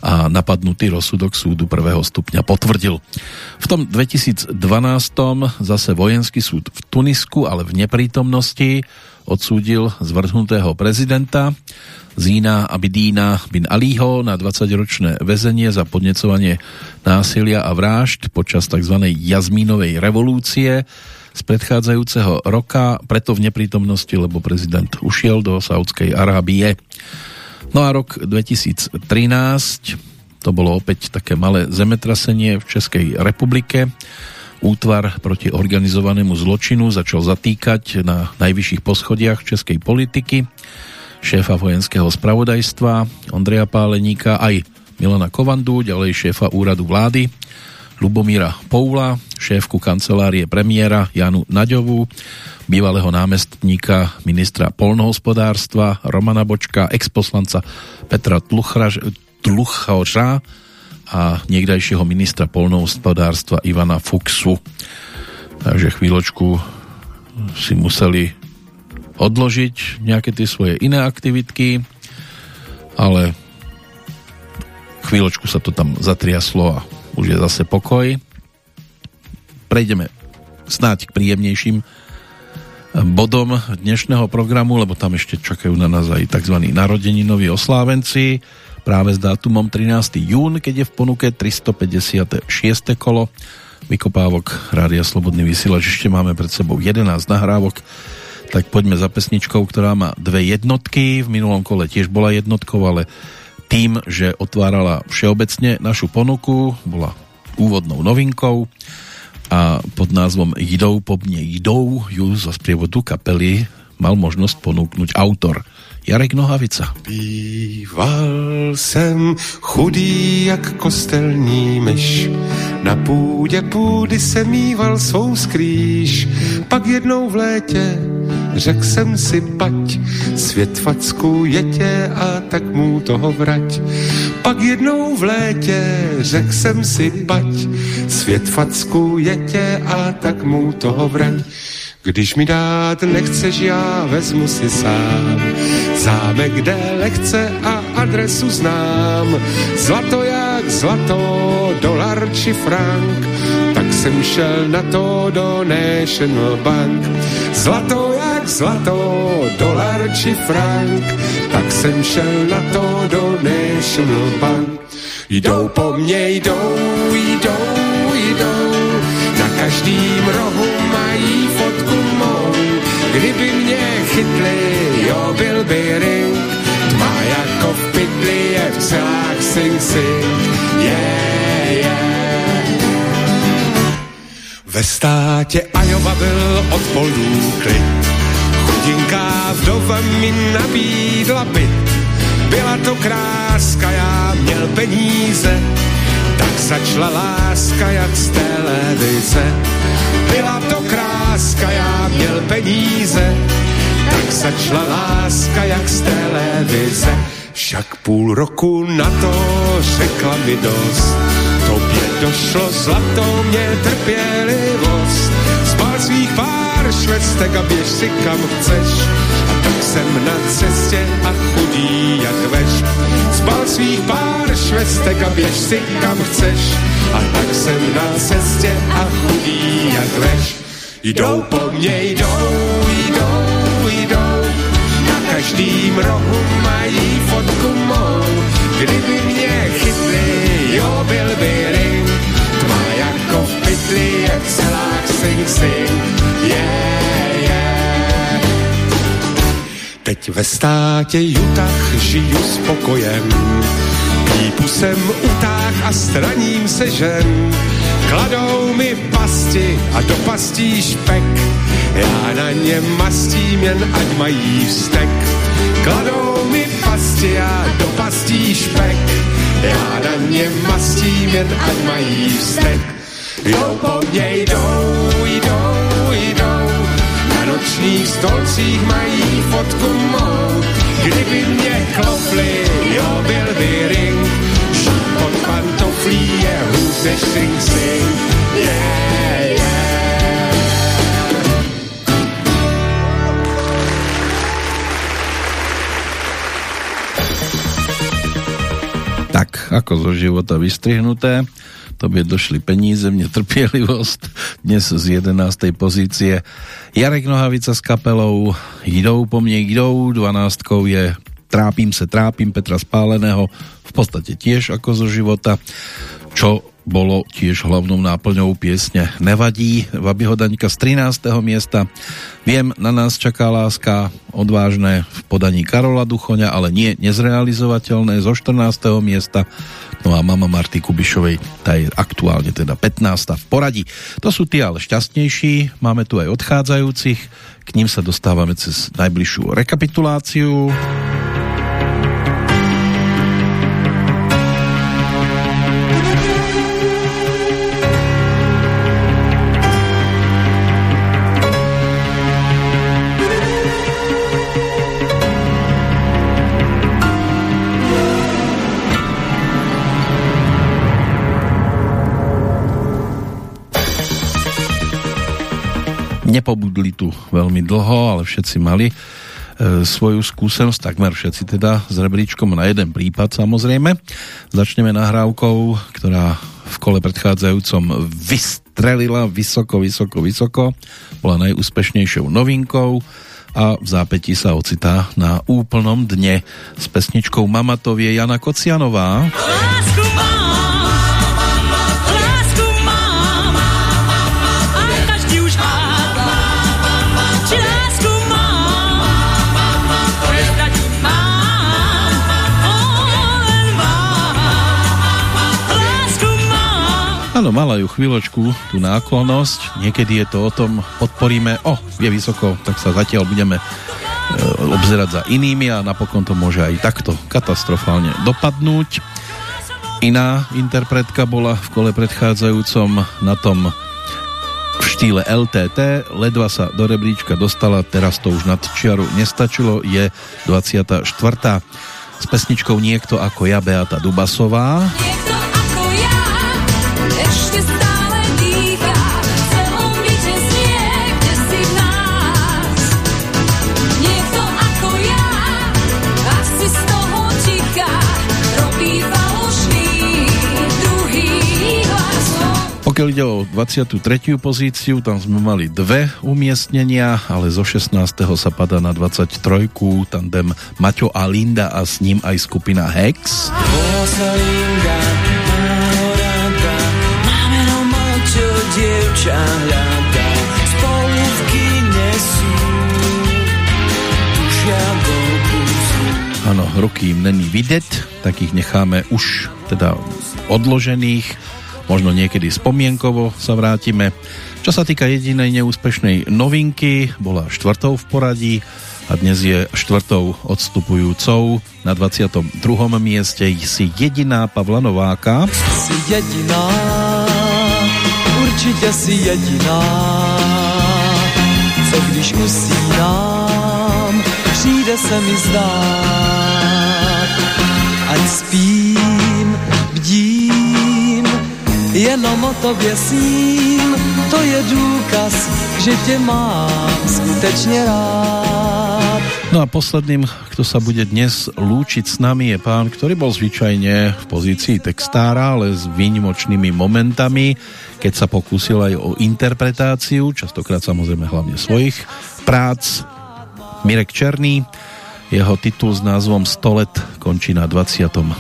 a napadnutý rozsudok súdu prvého stupňa potvrdil. V tom 2012 zase vojenský súd v Tunisku, ale v neprítomnosti odsúdil zvrhnutého prezidenta Zína Abidína bin Alího na 20-ročné väzenie za podnecovanie násilia a vražd počas tzv. jazmínovej revolúcie z predchádzajúceho roka, preto v neprítomnosti, lebo prezident ušiel do Saudskej Arábie. No a rok 2013, to bolo opäť také malé zemetrasenie v Českej republike. Útvar proti organizovanému zločinu začal zatýkať na najvyšších poschodiach českej politiky šéfa vojenského spravodajstva Ondreja Páleníka aj Milana Kovandu, ďalej šéfa úradu vlády Lubomíra Poula, šéfku kancelárie premiéra Janu Naďovú, bývalého námestníka ministra polnohospodárstva Romana Bočka, exposlanca Petra Tluchoža a niekdajšieho ministra polnohospodárstva Ivana Fuxu. Takže chvíľočku si museli odložiť nejaké tie svoje iné aktivitky, ale chvíľočku sa to tam zatriaslo a už je zase pokoj. Prejdeme snáď k príjemnejším bodom dnešného programu, lebo tam ešte čakajú na nás aj tzv. narodeninoví oslávenci práve s dátumom 13. jún, keď je v ponuke 356. kolo vykopávok Rádia Slobodný vysielač. Ešte máme pred sebou 11 nahrávok, tak poďme za pesničkou, ktorá má dve jednotky. V minulom kole tiež bola jednotkou, ale tým, že otvárala všeobecne našu ponuku, bola úvodnou novinkou a pod názvom Jdou po mne jdou ju zo sprievodu kapely mal možnosť ponúknuť autor Jarek Nohavica. Býval jsem chudý jak kostelní myš, na půdě půdy se mýval svou skrýš, pak jednou v létě Řekl jsem si pať, svět facku je tě a tak mu toho vrať. Pak jednou v létě řekl jsem si pať, svět facku je tě a tak mu toho vrať. Když mi dát nechceš, já vezmu si sám zámek, kde lehce a adresu znám. Zlato jak zlato, dolar či frank, tak jsem šel na to do National Bank. Zlato jak zlato, dolar či frank, tak jsem šel na to do National Bank. Jdou po mně, jdou, jdou, jdou, na každým rohu mají fotku mou. Kdyby mě chytli, to byl Bering. Tma jako v pytli je v celách Sing Sing. Yeah, yeah. Ve státě Ajova byl od poldů klid. Chudinká vdova mi nabídla byt. Byla to kráska, já měl peníze. Tak začala láska jak z televize. Byla to kráska, já měl peníze tak začala láska jak z televize. Však půl roku na to řekla mi dost, tobě došlo zlato, mě trpělivost. Spal svých pár švestek a běž si kam chceš, a tak jsem na cestě a chudý jak veš. Zbal svých pár švestek a běž si kam chceš, a tak jsem na cestě a chudý jak veš. Jdou po mně, jdou, každým rohu mají fotku mou. Kdyby mě chytli, jo, byl by ring, tma jako v pytli, jak celák sing sing, yeah, yeah. Teď ve státě Utah žiju s pokojem, pípu jsem utáh a straním se žen. Kladou mi pasti a do pastí špek, já na ně mastím jen ať mají vztek. Kladou mi pasti a do pastí špek, já na ně mastím jen ať mají vztek. Jdou po mně, jdou, jdou, jdou, na nočních stolcích mají fotku mou. Kdyby mě klopli, jo, byl by ring, šup pod pantoflí je hůř než sing sing. Yeah, ako zo života vystrihnuté, to by došli peníze, mne trpielivosť, dnes z 11. pozície. Jarek Nohavica s kapelou Jdou po mne, jdou, 12 je Trápim se, trápim Petra Spáleného, v podstate tiež ako zo života, čo bolo tiež hlavnou náplňou piesne Nevadí, Vabyho Daňka z 13. miesta. Viem, na nás čaká láska odvážne v podaní Karola Duchoňa, ale nie nezrealizovateľné zo 14. miesta. No a mama Marty Kubišovej, tá je aktuálne teda 15. v poradí. To sú tí ale šťastnejší, máme tu aj odchádzajúcich, k ním sa dostávame cez najbližšiu rekapituláciu. Nepobudli tu veľmi dlho, ale všetci mali e, svoju skúsenosť, takmer všetci teda s rebríčkom na jeden prípad samozrejme. Začneme nahrávkou, ktorá v kole predchádzajúcom vystrelila vysoko, vysoko, vysoko. Bola najúspešnejšou novinkou a v zápätí sa ocitá na úplnom dne s pesničkou Mamatovie Jana Kocianová. Lásku Áno, mala ju chvíľočku tú náklonnosť. Niekedy je to o tom, podporíme, o, je vysoko, tak sa zatiaľ budeme e, obzerať za inými a napokon to môže aj takto katastrofálne dopadnúť. Iná interpretka bola v kole predchádzajúcom na tom v štýle LTT, ledva sa do rebríčka dostala, teraz to už nad čiaru nestačilo, je 24. S pesničkou Niekto ako ja, Beata Dubasová. Ako Pokiaľ ide o 23. pozíciu, tam sme mali dve umiestnenia, ale zo 16. sa padá na 23. tandem Maťo a Linda a s ním aj skupina Hex. Linda, no. Áno, ruky im není vidět, tak ich necháme už teda odložených. Možno niekedy spomienkovo sa vrátime. Čo sa týka jedinej neúspešnej novinky, bola štvrtou v poradí a dnes je štvrtou odstupujúcou. Na 22. mieste si jediná Pavla Nováka. Si jediná, určitě si jediná, co když usínám, přijde se mi zdát, ať spím, jenom o tobě sním, to je důkaz, že tě mám skutečně rád. No a posledným, kto sa bude dnes lúčiť s nami je pán, ktorý bol zvyčajne v pozícii textára, ale s výnimočnými momentami, keď sa pokúsil aj o interpretáciu, častokrát samozrejme hlavne svojich prác. Mirek Černý, jeho titul s názvom Stolet končí na 21.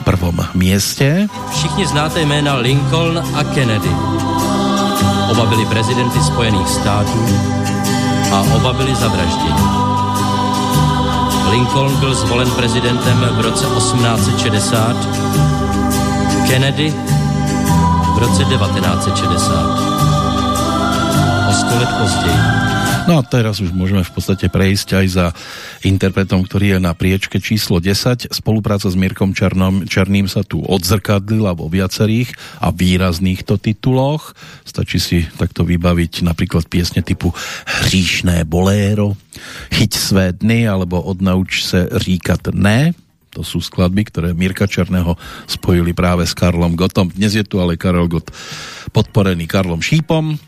mieste. Všichni znáte jména Lincoln a Kennedy. Oba byli prezidenty Spojených států a oba byli zavražděni. Lincoln byl zvolen prezidentem v roce 1860, Kennedy v roce 1960. O sto let později. No a teraz už môžeme v podstate prejsť aj za interpretom, ktorý je na priečke číslo 10. Spolupráca s Mirkom Černom, Černým sa tu odzrkadlila vo viacerých a výrazných to tituloch. Stačí si takto vybaviť napríklad piesne typu Hříšné boléro, Chyť své dny alebo Odnauč se říkat ne. To sú skladby, ktoré Mirka Černého spojili práve s Karlom Gotom. Dnes je tu ale Karel Gott podporený Karlom Šípom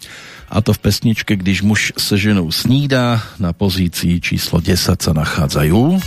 a to v pesničke Když muž se ženou snídá na pozícii číslo 10 sa nachádzajú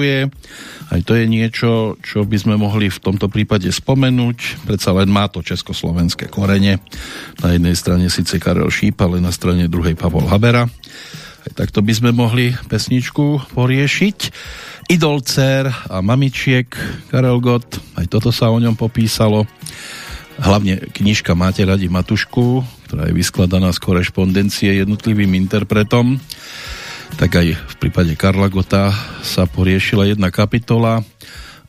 ženou raňajkuje, aj to je niečo, čo by sme mohli v tomto prípade spomenúť. Predsa len má to československé korene. Na jednej strane síce Karel Šíp, ale na strane druhej Pavol Habera. Aj takto by sme mohli pesničku poriešiť. Idol dcer a mamičiek Karel Gott, aj toto sa o ňom popísalo. Hlavne knižka Máte radi Matušku, ktorá je vyskladaná z korešpondencie jednotlivým interpretom tak aj v prípade Karla Gota sa poriešila jedna kapitola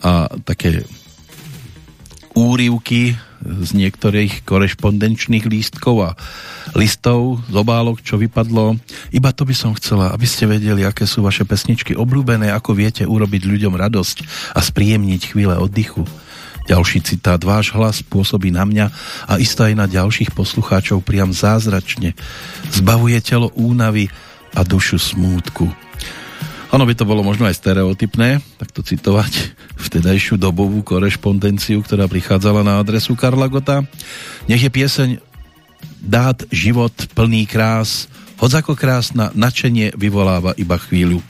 a také úrivky z niektorých korešpondenčných lístkov a listov z obálok, čo vypadlo. Iba to by som chcela, aby ste vedeli, aké sú vaše pesničky obľúbené, ako viete urobiť ľuďom radosť a spríjemniť chvíle oddychu. Ďalší citát, váš hlas pôsobí na mňa a isto aj na ďalších poslucháčov priam zázračne. Zbavuje telo únavy a dušu smútku. Ono by to bolo možno aj stereotypné, takto citovať vtedajšiu dobovú korešpondenciu, ktorá prichádzala na adresu Karla Gota. Nech je pieseň Dát život plný krás, hoď ako krásna načenie vyvoláva iba chvíľu,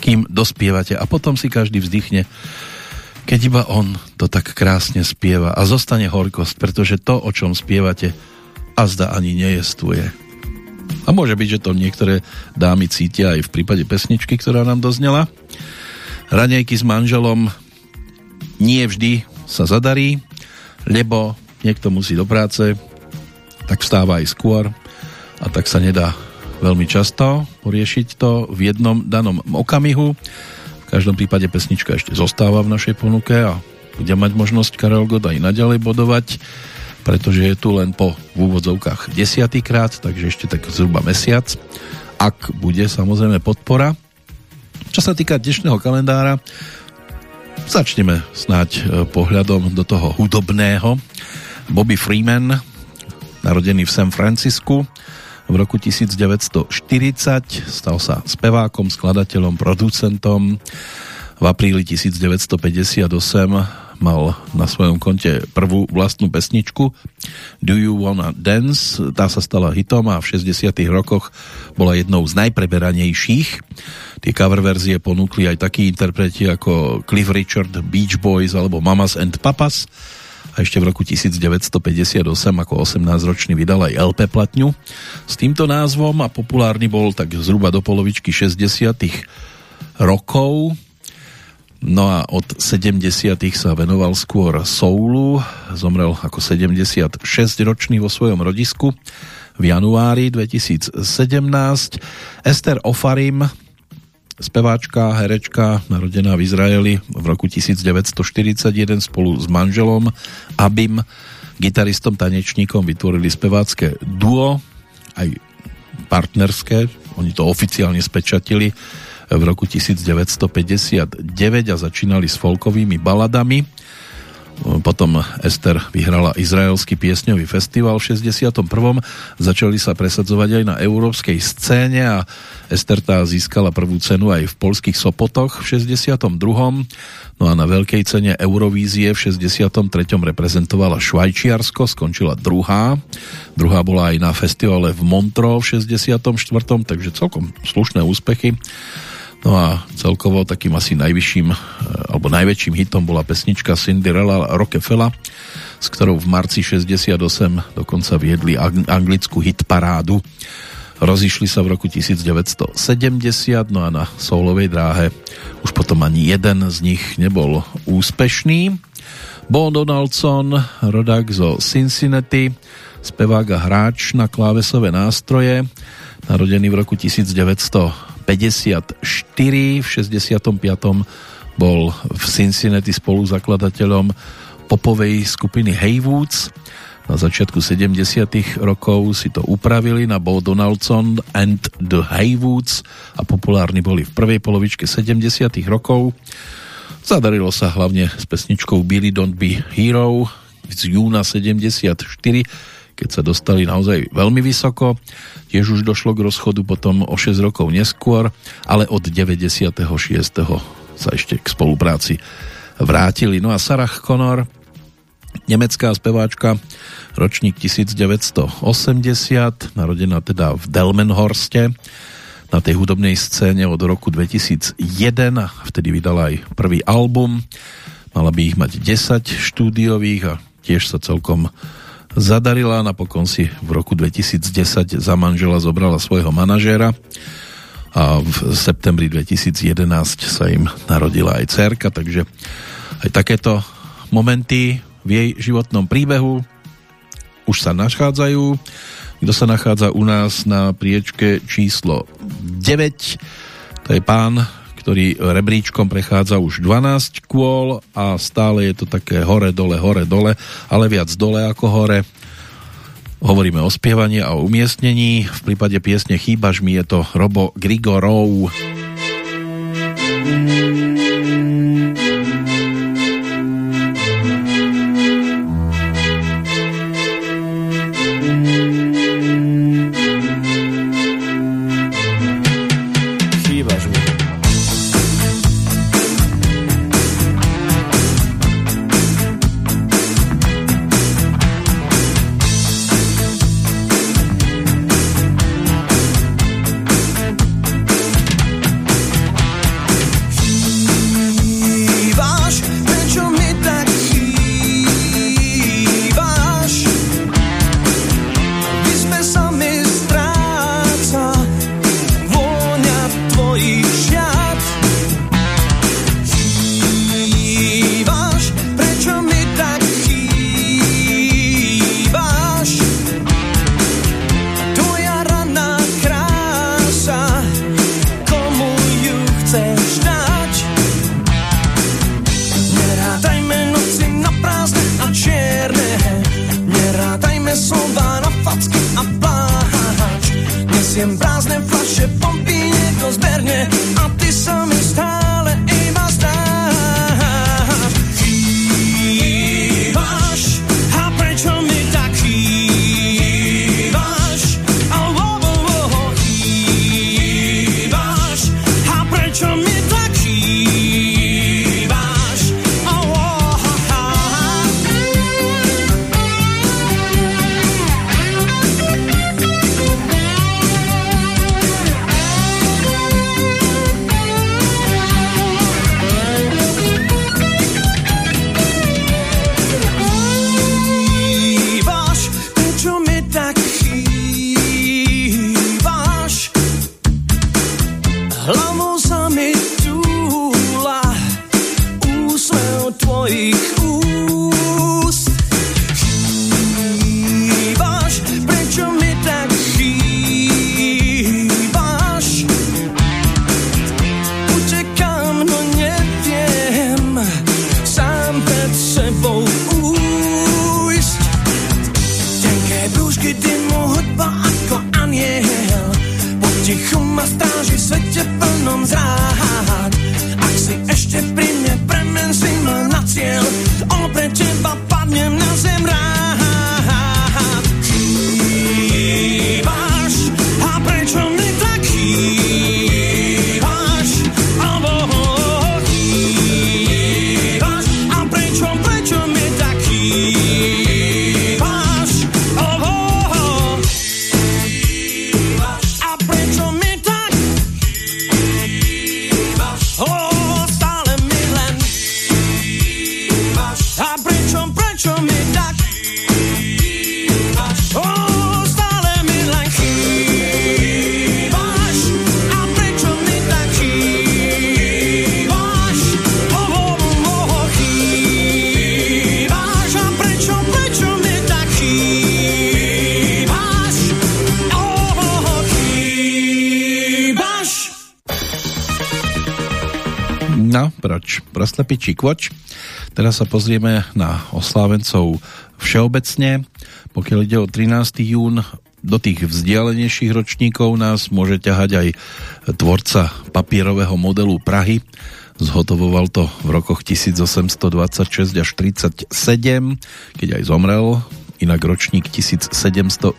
kým dospievate a potom si každý vzdychne, keď iba on to tak krásne spieva a zostane horkosť, pretože to, o čom spievate, azda ani nejestvuje. A môže byť, že to niektoré dámy cítia aj v prípade pesničky, ktorá nám doznela. Ranejky s manželom nie vždy sa zadarí, lebo niekto musí do práce, tak vstáva aj skôr a tak sa nedá veľmi často poriešiť to v jednom danom okamihu. V každom prípade pesnička ešte zostáva v našej ponuke a bude mať možnosť Karel God aj naďalej bodovať pretože je tu len po v úvodzovkách desiatýkrát, takže ešte tak zhruba mesiac, ak bude samozrejme podpora. Čo sa týka dnešného kalendára, začneme snáď e, pohľadom do toho hudobného. Bobby Freeman, narodený v San Francisku v roku 1940, stal sa spevákom, skladateľom, producentom. V apríli 1958 mal na svojom konte prvú vlastnú pesničku Do You Wanna Dance, tá sa stala hitom a v 60 rokoch bola jednou z najpreberanejších. Tie cover verzie ponúkli aj takí interpreti ako Cliff Richard, Beach Boys alebo Mamas and Papas. A ešte v roku 1958 ako 18-ročný vydal aj LP platňu s týmto názvom a populárny bol tak zhruba do polovičky 60 rokov No a od 70 sa venoval skôr soulu, zomrel ako 76-ročný vo svojom rodisku v januári 2017. Esther Ofarim, speváčka, herečka, narodená v Izraeli v roku 1941 spolu s manželom Abim, gitaristom, tanečníkom vytvorili spevácké duo, aj partnerské, oni to oficiálne spečatili v roku 1959 a začínali s folkovými baladami. Potom Ester vyhrala izraelský piesňový festival v 61. Začali sa presadzovať aj na európskej scéne a Ester tá získala prvú cenu aj v polských Sopotoch v 62. No a na veľkej cene Eurovízie v 63. reprezentovala Švajčiarsko, skončila druhá. Druhá bola aj na festivale v Montreux v 64. takže celkom slušné úspechy. No a celkovo takým asi najvyšším e, alebo najväčším hitom bola pesnička Cinderella Rockefeller, s ktorou v marci 68 dokonca viedli anglickú hitparádu. Rozišli sa v roku 1970, no a na soulovej dráhe už potom ani jeden z nich nebol úspešný. Bo Donaldson, rodák zo Cincinnati, spevák a hráč na klávesové nástroje, narodený v roku 1900 54. V 65. bol v Cincinnati spoluzakladateľom popovej skupiny Haywoods. Na začiatku 70. rokov si to upravili na Bo Donaldson and the Haywoods a populárni boli v prvej polovičke 70. rokov. Zadarilo sa hlavne s pesničkou Billy Don't Be Hero z júna 74 keď sa dostali naozaj veľmi vysoko. Tiež už došlo k rozchodu potom o 6 rokov neskôr, ale od 96. sa ešte k spolupráci vrátili. No a Sarah Connor, nemecká speváčka, ročník 1980, narodená teda v Delmenhorste, na tej hudobnej scéne od roku 2001 a vtedy vydala aj prvý album. Mala by ich mať 10 štúdiových a tiež sa celkom zadarila. Napokon si v roku 2010 za manžela zobrala svojho manažéra a v septembri 2011 sa im narodila aj cerka, takže aj takéto momenty v jej životnom príbehu už sa nachádzajú. Kto sa nachádza u nás na priečke číslo 9, to je pán, ktorý rebríčkom prechádza už 12 kôl a stále je to také hore, dole, hore, dole, ale viac dole ako hore. Hovoríme o spievaní a o umiestnení. V prípade piesne Chýbaš mi je to Robo Grigorov. Grigorov. Čikvoč. Teraz sa pozrieme na oslávencov všeobecne. Pokiaľ ide o 13. jún, do tých vzdialenejších ročníkov nás môže ťahať aj tvorca papierového modelu Prahy. Zhotovoval to v rokoch 1826 až 37, keď aj zomrel inak ročník 1791,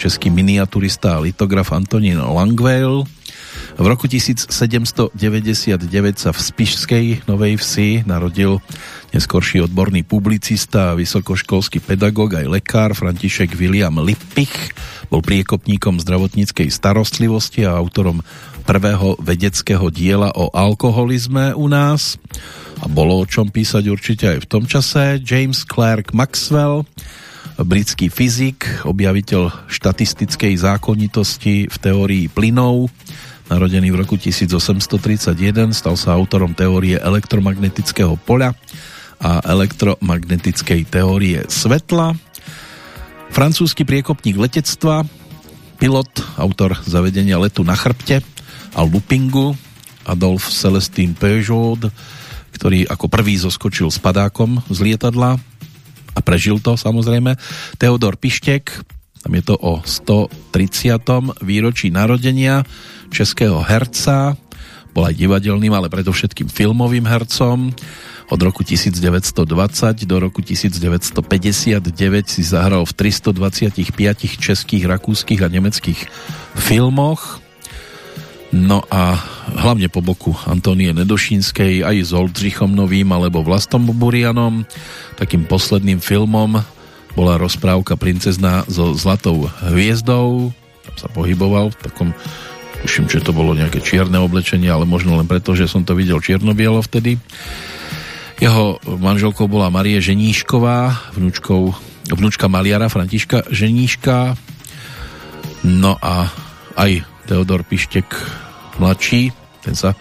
český miniaturista a litograf Antonín Langweil. V roku 1799 sa v Spišskej Novej Vsi narodil neskorší odborný publicista, vysokoškolský pedagóg aj lekár František William Lippich. Bol priekopníkom zdravotníckej starostlivosti a autorom prvého vedeckého diela o alkoholizme u nás. A bolo o čom písať určite aj v tom čase. James Clerk Maxwell, britský fyzik, objaviteľ štatistickej zákonitosti v teórii plynov, narodený v roku 1831, stal sa autorom teórie elektromagnetického poľa a elektromagnetickej teórie svetla. Francúzsky priekopník letectva, pilot, autor zavedenia letu na chrbte a loopingu, Adolf Celestín Peugeot, ktorý ako prvý zoskočil s padákom z lietadla a prežil to samozrejme. Teodor Pištek, tam je to o 130. výročí narodenia českého herca, bol aj divadelným, ale predovšetkým filmovým hercom. Od roku 1920 do roku 1959 si zahral v 325 českých, rakúskych a nemeckých filmoch. No a hlavne po boku Antonie Nedošínskej aj s Oldřichom Novým alebo Vlastom Burianom. Takým posledným filmom bola rozprávka Princezna so zlatou hviezdou. Tam sa pohyboval v takom Tuším, že to bolo nejaké čierne oblečenie, ale možno len preto, že som to videl čierno-bielo vtedy. Jeho manželkou bola Marie Ženíšková, vnúčkou, vnúčka maliara Františka Ženíška. No a aj Teodor Pištek mladší, ten sa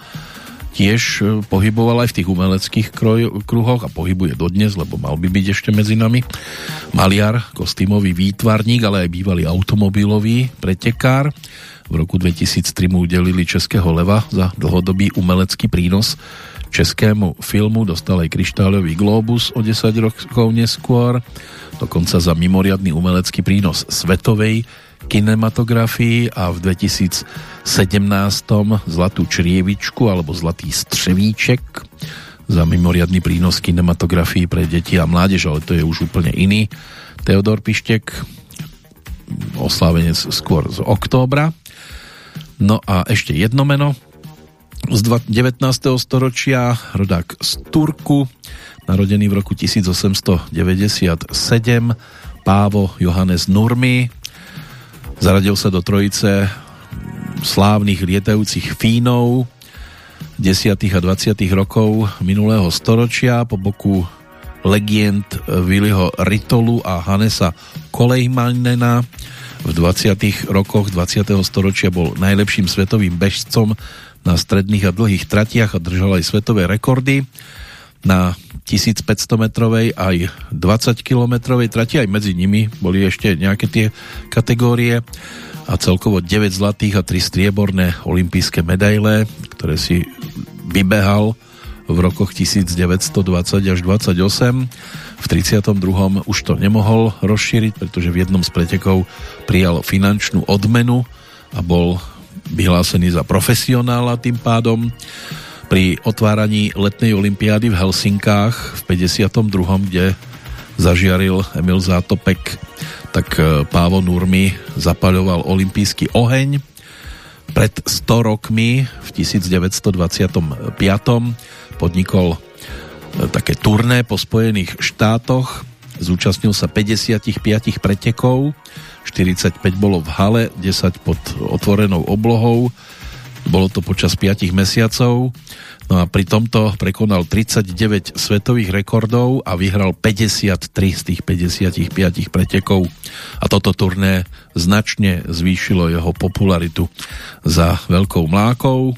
tiež e, pohyboval aj v tých umeleckých kroj, kruhoch a pohybuje dodnes, lebo mal by byť ešte medzi nami. Maliar, kostýmový výtvarník, ale aj bývalý automobilový pretekár. V roku 2003 mu udelili Českého leva za dlhodobý umelecký prínos. Českému filmu, dostal aj kryštáľový globus o 10 rokov neskôr, dokonca za mimoriadný umelecký prínos svetovej kinematografii a v 2017 Zlatú črievičku alebo Zlatý střevíček. Za mimoriadný prínos kinematografii pre deti a mládež, ale to je už úplne iný. Teodor Pištek, oslávenec skôr z októbra. No a ešte jedno meno z 19. storočia, rodák z Turku, narodený v roku 1897, Pávo Johannes Nurmi, zaradil sa do trojice slávnych lietajúcich fínov 10. a 20. rokov minulého storočia po boku legend Willyho Ritolu a Hanesa Kolejmanena v 20. rokoch 20. storočia bol najlepším svetovým bežcom na stredných a dlhých tratiach a držal aj svetové rekordy na 1500 metrovej aj 20 kilometrovej trati, aj medzi nimi boli ešte nejaké tie kategórie a celkovo 9 zlatých a 3 strieborné olympijské medaile, ktoré si vybehal v rokoch 1920 až 28 v 32. už to nemohol rozšíriť, pretože v jednom z pretekov prijal finančnú odmenu a bol vyhlásený za profesionála tým pádom. Pri otváraní letnej olympiády v Helsinkách v 52., kde zažiaril Emil Zátopek, tak e, Pávo Nurmi zapaľoval olimpijský oheň. Pred 100 rokmi v 1925 podnikol také turné po Spojených štátoch. Zúčastnil sa 55 pretekov, 45 bolo v hale, 10 pod otvorenou oblohou. Bolo to počas 5 mesiacov. No a pri tomto prekonal 39 svetových rekordov a vyhral 53 z tých 55 pretekov. A toto turné značne zvýšilo jeho popularitu za veľkou mlákou.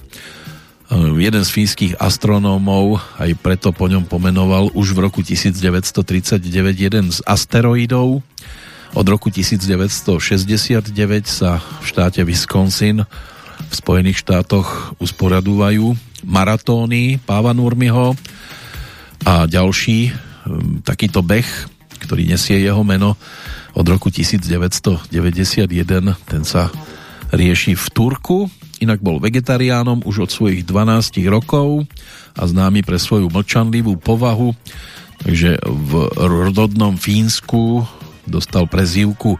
Ehm, jeden z fínskych astronómov aj preto po ňom pomenoval už v roku 1939 jeden z asteroidov. Od roku 1969 sa v štáte Wisconsin v Spojených štátoch usporadúvajú maratóny Páva Nurmiho a ďalší ehm, takýto beh, ktorý nesie jeho meno od roku 1991, ten sa rieši v Turku inak bol vegetariánom už od svojich 12 rokov a známy pre svoju mlčanlivú povahu, takže v rododnom Fínsku dostal prezývku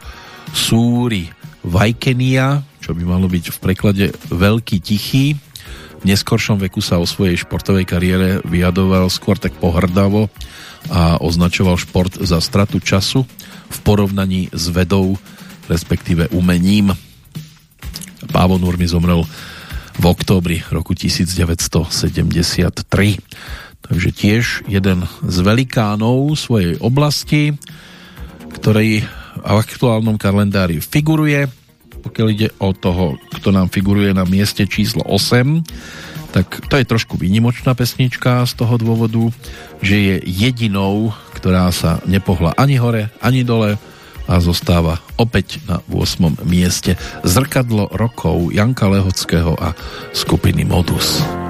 Súri Vajkenia, čo by malo byť v preklade Veľký tichý. V neskoršom veku sa o svojej športovej kariére vyjadoval skôr tak pohrdavo a označoval šport za stratu času v porovnaní s vedou, respektíve umením. Pávo Nurmi zomrel v októbri roku 1973. Takže tiež jeden z velikánov svojej oblasti, ktorý v aktuálnom kalendári figuruje. Pokiaľ ide o toho, kto nám figuruje na mieste číslo 8, tak to je trošku výnimočná pesnička z toho dôvodu, že je jedinou, ktorá sa nepohla ani hore, ani dole a zostáva opäť na 8. mieste zrkadlo rokov Janka Lehockého a skupiny Modus.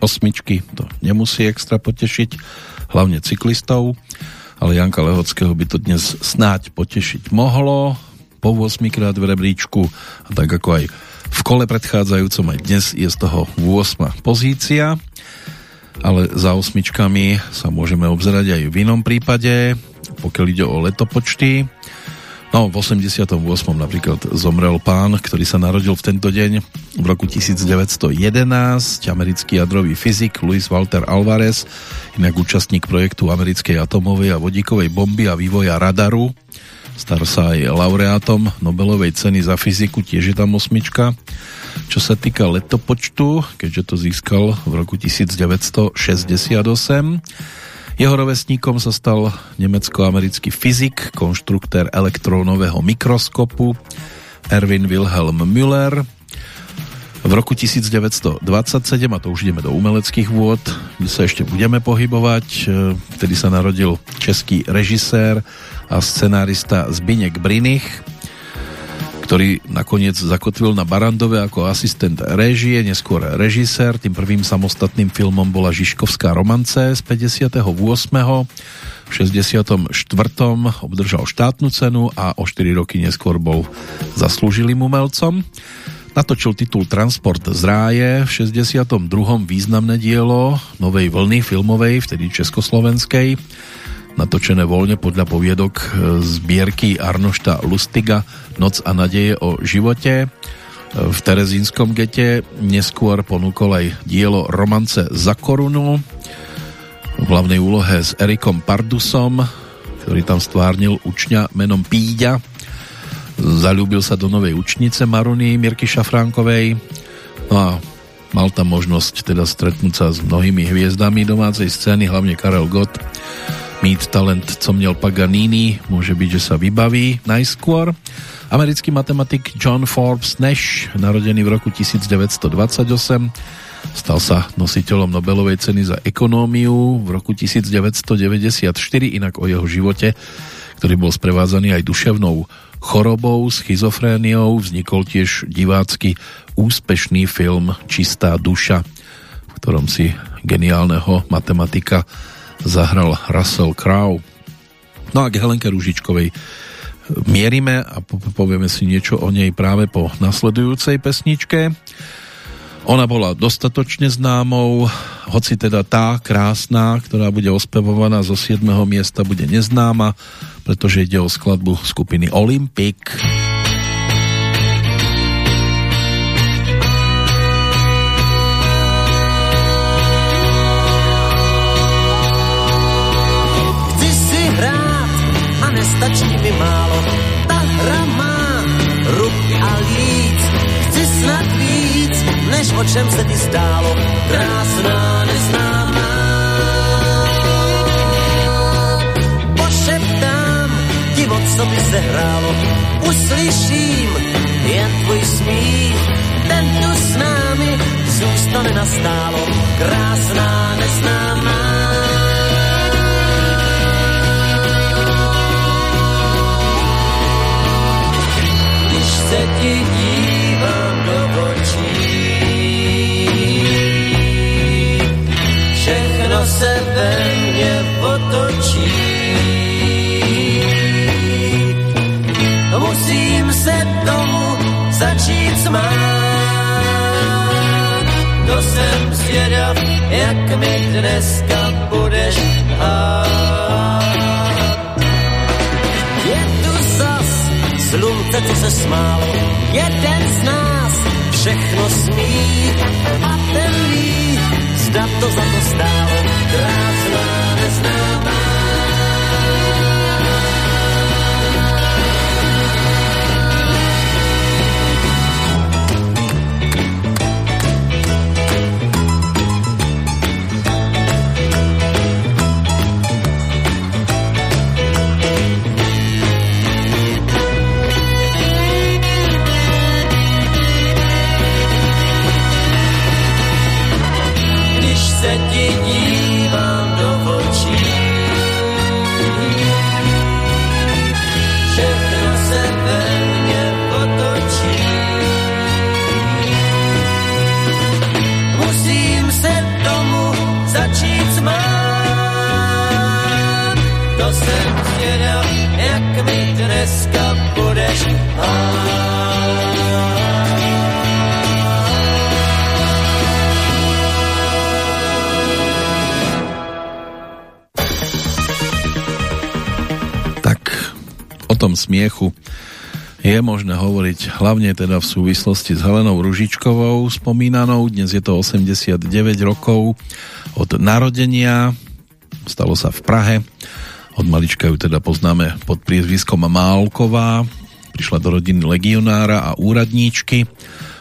Osmičky to nemusí extra potešiť, hlavne cyklistov, ale Janka Lehockého by to dnes snáď potešiť mohlo po 8 krát v rebríčku a tak ako aj v kole predchádzajúcom aj dnes je z toho 8 pozícia ale za osmičkami sa môžeme obzerať aj v inom prípade, pokiaľ ide o letopočty. No, v 88. napríklad zomrel pán, ktorý sa narodil v tento deň v roku 1911, americký jadrový fyzik Luis Walter Alvarez, inak účastník projektu americkej atomovej a vodíkovej bomby a vývoja radaru. Star sa aj laureátom Nobelovej ceny za fyziku, tiež je tam osmička. Čo sa týka letopočtu, keďže to získal v roku 1968, jeho rovesníkom sa stal nemecko-americký fyzik, konštruktér elektrónového mikroskopu Erwin Wilhelm Müller. V roku 1927, a to už ideme do umeleckých vôd, kde sa ešte budeme pohybovať, e, vtedy sa narodil český režisér a scenárista Zbinek Brinych, ktorý nakoniec zakotvil na Barandove ako asistent réžie, neskôr režisér. Tým prvým samostatným filmom bola Žižkovská romance z 58. V 64. obdržal štátnu cenu a o 4 roky neskôr bol zaslúžilým umelcom. Natočil titul Transport z ráje, v 62. významné dielo novej vlny filmovej, vtedy československej, natočené voľne podľa poviedok e, zbierky Arnošta Lustiga Noc a nadeje o živote. V Terezínskom gete neskôr ponúkol aj dielo Romance za korunu v hlavnej úlohe s Erikom Pardusom, ktorý tam stvárnil učňa menom Píďa. Zalúbil sa do novej učnice Maruny Mirky Šafránkovej no a mal tam možnosť teda stretnúť sa s mnohými hviezdami domácej scény, hlavne Karel Gott Meet talent, co měl Paganini, môže byť, že sa vybaví najskôr. Americký matematik John Forbes Nash, narodený v roku 1928, stal sa nositeľom Nobelovej ceny za ekonómiu v roku 1994, inak o jeho živote, ktorý bol sprevádzaný aj duševnou chorobou, schizofréniou, vznikol tiež divácky úspešný film Čistá duša, v ktorom si geniálneho matematika zahral Russell Crowe. No a k Helenke Ružičkovej mierime a povieme si niečo o nej práve po nasledujúcej pesničke. Ona bola dostatočne známou, hoci teda tá krásna, ktorá bude ospevovaná zo 7. miesta, bude neznáma, pretože ide o skladbu skupiny Olympic. Olympic stačí mi málo. Ta hra má ruky a líc, chci snad víc, než o čem se ti zdálo. Krásná, neznámá. Pošeptám ti, o co by se hrálo. Uslyším jen tvůj smích, ten tu s námi zůstane nastálo. Krásná, neznámá. Se ti dívám do očí. Všechno se ve mne otočí. Musím se tomu začít smát. To jsem zvědav, jak mi dneska budeš hát. Slunce, co se smálo, jeden z nás všechno smí a ten ví, zda to za to stálo, krásná neznámá. tom smiechu je možné hovoriť hlavne teda v súvislosti s Helenou Ružičkovou spomínanou, dnes je to 89 rokov od narodenia, stalo sa v Prahe, od malička ju teda poznáme pod priezviskom Málková, Prišla do rodiny legionára a úradníčky.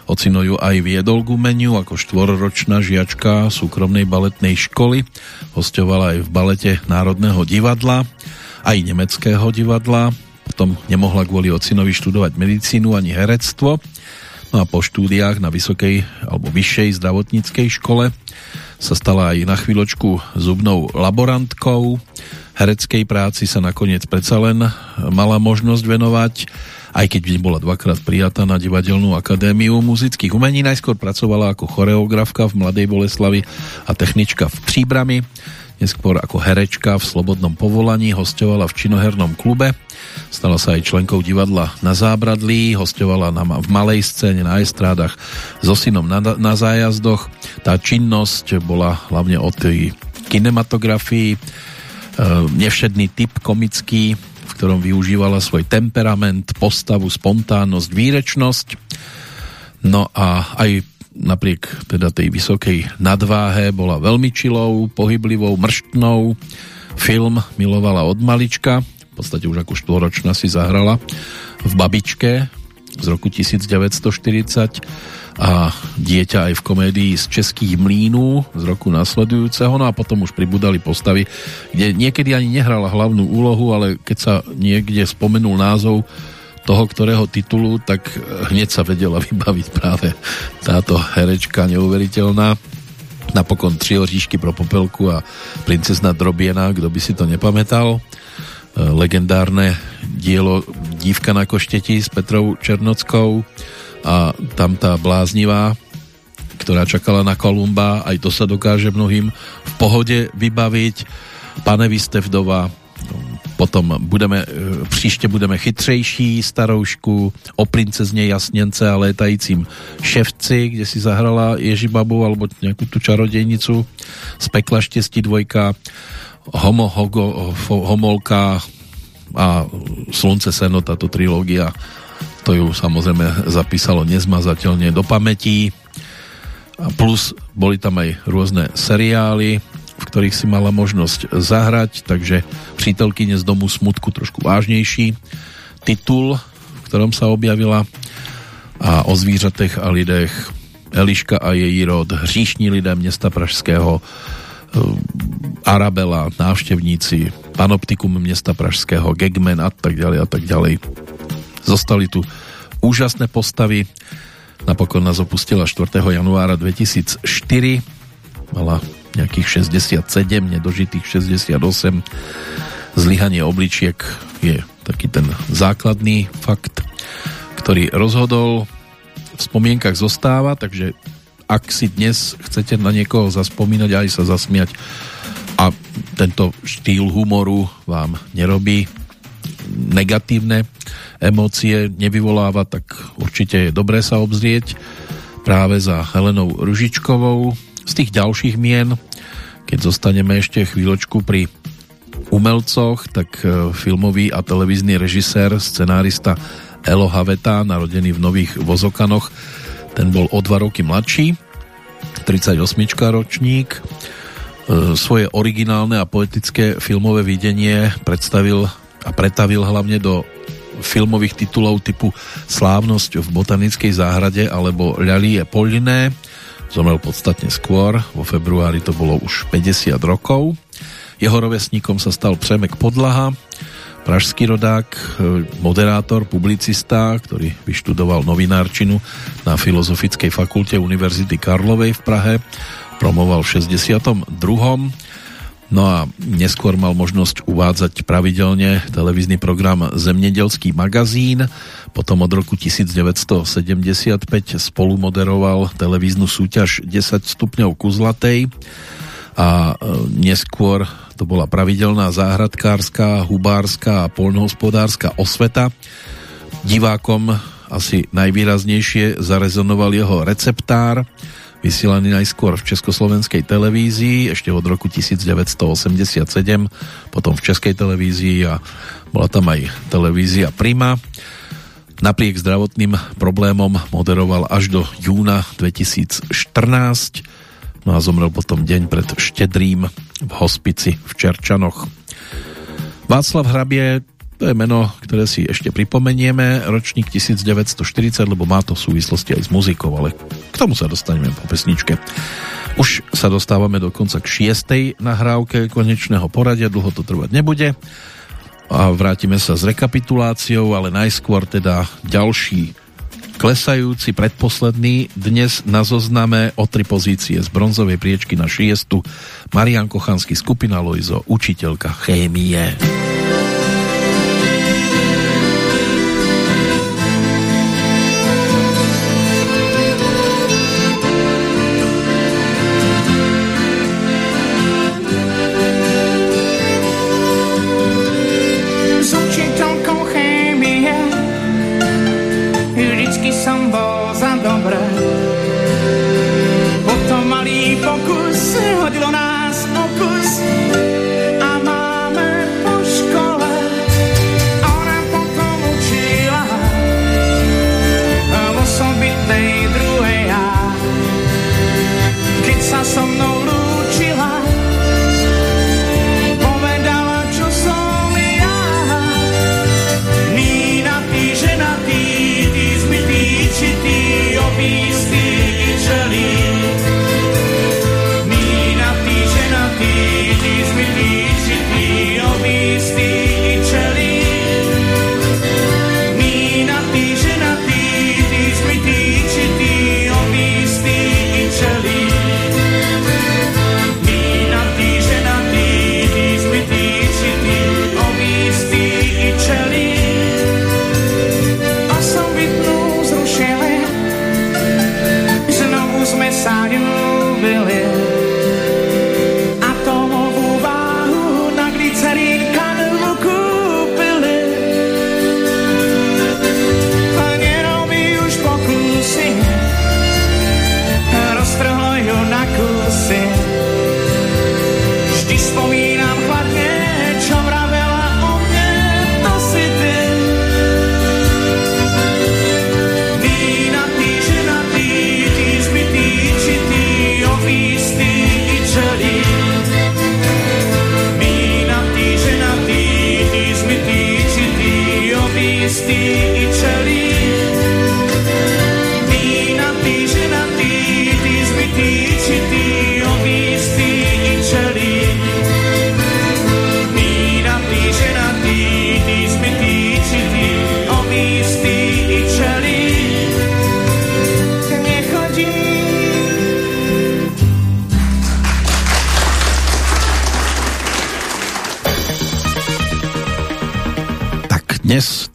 Ocino ju aj viedol k umeniu ako štvororočná žiačka súkromnej baletnej školy. Hostovala aj v balete Národného divadla, aj nemeckého divadla potom nemohla kvôli ocinovi študovať medicínu ani herectvo. No a po štúdiách na vysokej alebo vyššej zdravotníckej škole sa stala aj na chvíľočku zubnou laborantkou. Hereckej práci sa nakoniec predsa len mala možnosť venovať, aj keď bola dvakrát prijatá na Divadelnú akadémiu muzických umení. Najskôr pracovala ako choreografka v Mladej Boleslavi a technička v Příbrami. Neskôr ako herečka v Slobodnom povolaní hostovala v činohernom klube Stala sa aj členkou divadla na Zábradlí, hostovala v malej scéne na estrádach so synom na, na zájazdoch. Tá činnosť bola hlavne o tej kinematografii, e, nevšedný typ komický, v ktorom využívala svoj temperament, postavu, spontánnosť, výrečnosť. No a aj napriek teda tej vysokej nadváhe bola veľmi čilou, pohyblivou, mrštnou. Film milovala od malička, podstate už ako štvoročná si zahrala v Babičke z roku 1940 a dieťa aj v komédii z Českých mlínů z roku nasledujúceho, no a potom už pribudali postavy, kde niekedy ani nehrala hlavnú úlohu, ale keď sa niekde spomenul názov toho, ktorého titulu, tak hneď sa vedela vybaviť práve táto herečka neuveriteľná. Napokon Tři oříšky pro popelku a Princezna Drobiena, kto by si to nepamätal legendárne dielo Dívka na košteti s Petrou Černockou a tam tá bláznivá, ktorá čakala na Kolumba, aj to sa dokáže mnohým v pohode vybaviť. Pane Vistevdova, potom budeme, e, příště budeme chytřejší staroušku o princezne Jasněnce a létajícím ševci, kde si zahrala Ježibabu alebo nejakú tú čarodejnicu z pekla štěstí dvojka Homo, Hogo, Homolka a Slunce Seno, táto trilógia, to ju samozrejme zapísalo nezmazateľne do pamätí. A plus boli tam aj rôzne seriály, v ktorých si mala možnosť zahrať, takže Přítelkyne z domu smutku trošku vážnejší titul, v ktorom sa objavila a o zvířatech a lidech Eliška a její rod, hříšní lidé města Pražského, Arabela, návštevníci, panoptikum mesta Pražského, Gegmen a tak ďalej a tak ďalej. Zostali tu úžasné postavy. Napokon nás opustila 4. januára 2004. Mala nejakých 67, nedožitých 68. Zlyhanie obličiek je taký ten základný fakt, ktorý rozhodol v spomienkach zostáva, takže ak si dnes chcete na niekoho zaspomínať aj sa zasmiať a tento štýl humoru vám nerobí negatívne emócie, nevyvoláva, tak určite je dobré sa obzrieť práve za Helenou Ružičkovou. Z tých ďalších mien, keď zostaneme ešte chvíľočku pri umelcoch, tak e, filmový a televízny režisér, scenárista Elo Haveta, narodený v Nových Vozokanoch, ten bol o dva roky mladší, 38 ročník. E, svoje originálne a poetické filmové videnie predstavil a pretavil hlavne do filmových titulov typu Slávnosť v botanickej záhrade alebo Ľalie Poliné. Zomrel podstatne skôr, vo februári to bolo už 50 rokov. Jeho rovesníkom sa stal Přemek Podlaha, pražský rodák, e, moderátor, publicista, ktorý vyštudoval novinárčinu na Filozofickej fakulte Univerzity Karlovej v Prahe, promoval v 62. No a neskôr mal možnosť uvádzať pravidelne televízny program Zemnedelský magazín, potom od roku 1975 spolumoderoval televíznu súťaž 10 stupňov ku zlatej a e, neskôr to bola pravidelná záhradkárska, hubárska a polnohospodárska osveta. Divákom asi najvýraznejšie zarezonoval jeho receptár, vysielaný najskôr v československej televízii, ešte od roku 1987, potom v českej televízii a bola tam aj televízia Prima. Napriek zdravotným problémom moderoval až do júna 2014, no a zomrel potom deň pred štedrým v hospici v Čerčanoch. Václav Hrabie to je meno, ktoré si ešte pripomenieme, ročník 1940, lebo má to súvislosti aj s muzikou, ale k tomu sa dostaneme po pesničke. Už sa dostávame dokonca k šiestej nahrávke konečného poradia, dlho to trvať nebude a vrátime sa s rekapituláciou, ale najskôr teda ďalší klesajúci predposledný dnes na zozname o tri pozície z bronzovej priečky na šiestu Marian Kochanský skupina Loizo, učiteľka chémie.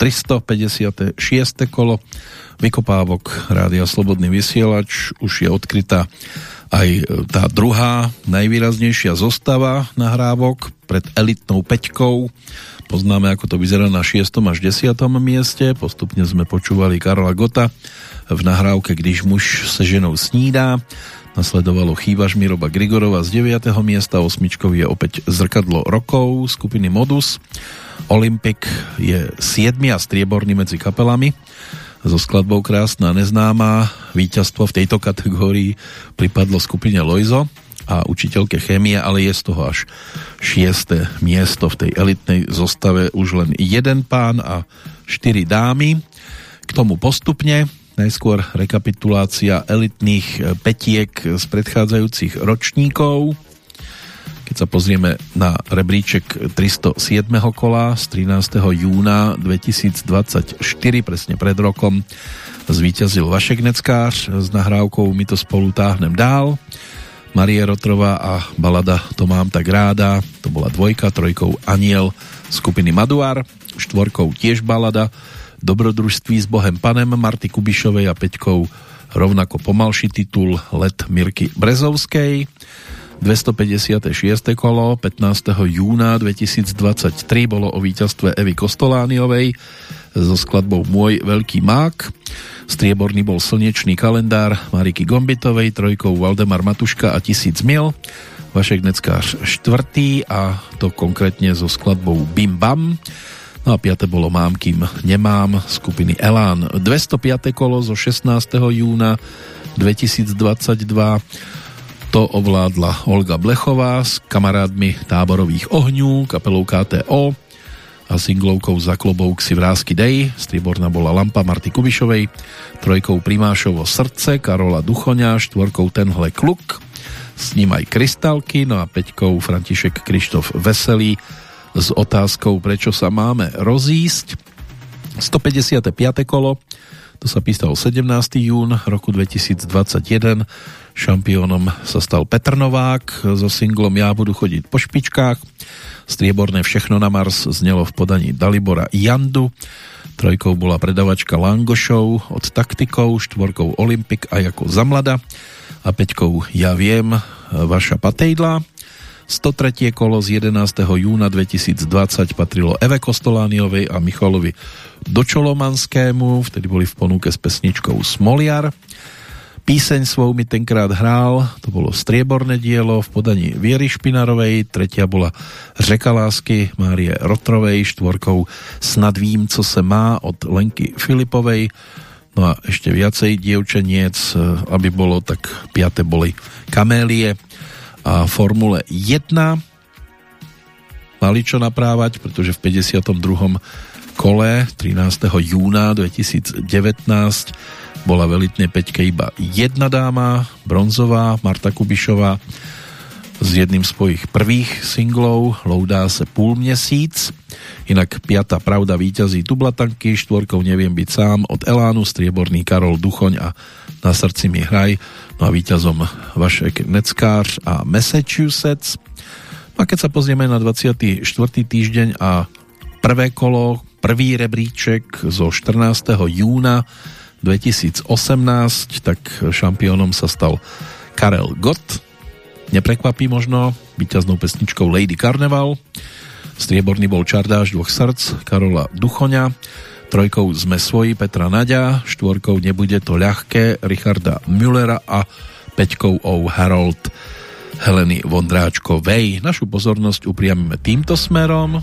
356. kolo vykopávok Rádia Slobodný vysielač už je odkrytá aj tá druhá najvýraznejšia zostava nahrávok pred elitnou peťkou. Poznáme, ako to vyzerá na 6. až 10. mieste. Postupne sme počúvali Karla Gota v nahrávke Když muž se ženou snídá. Nasledovalo Chýva Žmiroba Grigorova z 9. miesta, osmičkov je opäť Zrkadlo rokov skupiny Modus. Olympic je 7. a strieborný medzi kapelami so skladbou Krásna neznáma. Víťazstvo v tejto kategórii pripadlo skupine Loizo a učiteľke chémie, ale je z toho až šiesté miesto v tej elitnej zostave už len jeden pán a štyri dámy. K tomu postupne najskôr rekapitulácia elitných petiek z predchádzajúcich ročníkov keď sa pozrieme na rebríček 307. kola z 13. júna 2024, presne pred rokom, zvíťazil Vašek Neckář s nahrávkou My to spolu táhnem dál. Marie Rotrová a balada To mám tak ráda, to bola dvojka, trojkou Aniel skupiny Maduar, štvorkou tiež balada Dobrodružství s Bohem Panem Marty Kubišovej a peťkou rovnako pomalší titul Let Mirky Brezovskej. 256. kolo 15. júna 2023 bolo o víťazstve Evy Kostolániovej so skladbou Môj veľký mák. Strieborný bol slnečný kalendár Mariky Gombitovej, trojkou Valdemar Matuška a Tisíc mil. Vašek Neckář štvrtý a to konkrétne so skladbou Bim Bam. No a piate bolo Mám, kým nemám skupiny Elán. 205. kolo zo 16. júna 2022 to ovládla Olga Blechová s kamarádmi táborových ohňú, kapelou KTO a singlovkou za klobouk si vrázky Dej, strieborná bola Lampa Marty Kubišovej, trojkou Primášovo srdce Karola Duchoňa, štvorkou Tenhle kluk, s ním aj Krystalky, no a peťkou František Krištof Veselý s otázkou, prečo sa máme rozísť. 155. kolo, to sa písal 17. jún roku 2021. Šampiónom sa stal Petr Novák so singlom Ja budu chodiť po špičkách. Strieborné Všechno na Mars znelo v podaní Dalibora Jandu. Trojkou bola predavačka Langošov od Taktikov, štvorkou Olympik a ako Zamlada a peťkou Ja viem, vaša Patejdla. 103. kolo z 11. júna 2020 patrilo Eve Kostolániovej a Michalovi Dočolomanskému, vtedy boli v ponúke s pesničkou Smoliar. Píseň svou mi tenkrát hrál, to bolo strieborné dielo v podaní Viery Špinarovej, tretia bola Řeka lásky Márie Rotrovej, štvorkou Snad vím, co se má od Lenky Filipovej, no a ešte viacej dievčeniec, aby bolo, tak piate boli Kamélie a Formule 1 mali čo naprávať, pretože v 52. kole 13. júna 2019 bola v elitnej peťke iba jedna dáma, bronzová, Marta Kubišová s jedným z svojich prvých singlov Loudá se půl měsíc. Inak piata pravda víťazí Tublatanky, štvorkou Neviem byť sám od Elánu, strieborný Karol Duchoň a Na srdci mi hraj, no a víťazom Vašek Neckář a Massachusetts. A keď sa pozrieme na 24. týždeň a prvé kolo, prvý rebríček zo 14. júna 2018, tak šampiónom sa stal Karel Gott. Neprekvapí možno víťaznou pesničkou Lady Carnival. Strieborný bol Čardáš dvoch srdc Karola Duchoňa. Trojkou sme svoji Petra Naďa. Štvorkou Nebude to ľahké Richarda Müllera a peťkou O Harold Heleny Vondráčkovej. Našu pozornosť upriamime týmto smerom.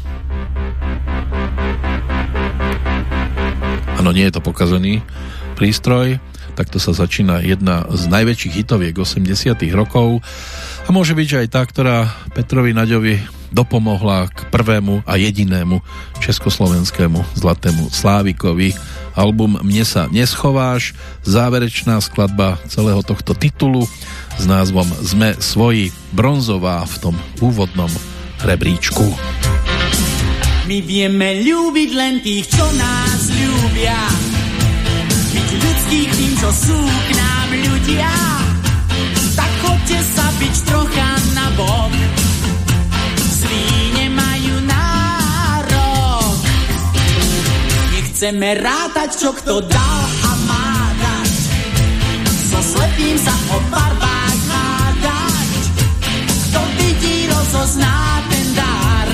Áno, nie je to pokazený prístroj. Takto sa začína jedna z najväčších hitoviek 80 rokov a môže byť, že aj tá, ktorá Petrovi Naďovi dopomohla k prvému a jedinému československému zlatému Slávikovi. Album Mne sa neschováš, záverečná skladba celého tohto titulu s názvom Sme svoji, bronzová v tom úvodnom rebríčku. My vieme ľúbiť len tých, čo nás ľúbia ľudských tým, čo sú k nám ľudia. Tak chodte sa byť trocha na bok. Zlí nemajú nárok. Nechceme rátať, čo kto dal a má dať. So slepým sa o barbách hádať. Kto vidí, rozozná ten dar.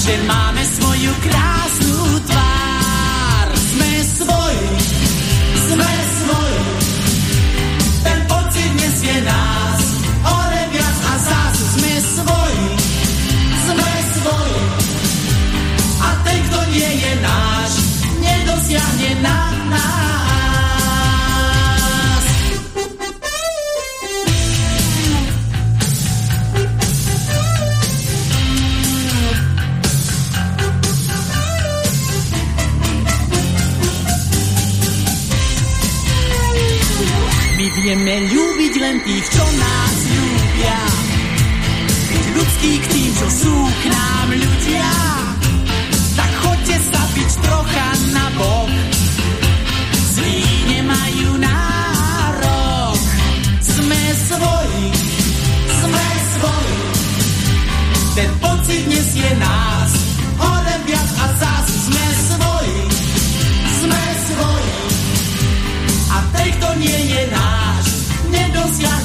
Že máme svoju krásnu Vieme ľúbiť len tých, čo nás ľúbia. Byť ľudský k tým, čo sú k nám ľudia. Tak chodte sa byť trocha na bok. Zlí nemajú nárok. Sme svoji, sme svoji. Ten pocit nesie nás. Hore viac a zás sme svoji, sme svoji. A ten, kto nie je náš, gracias.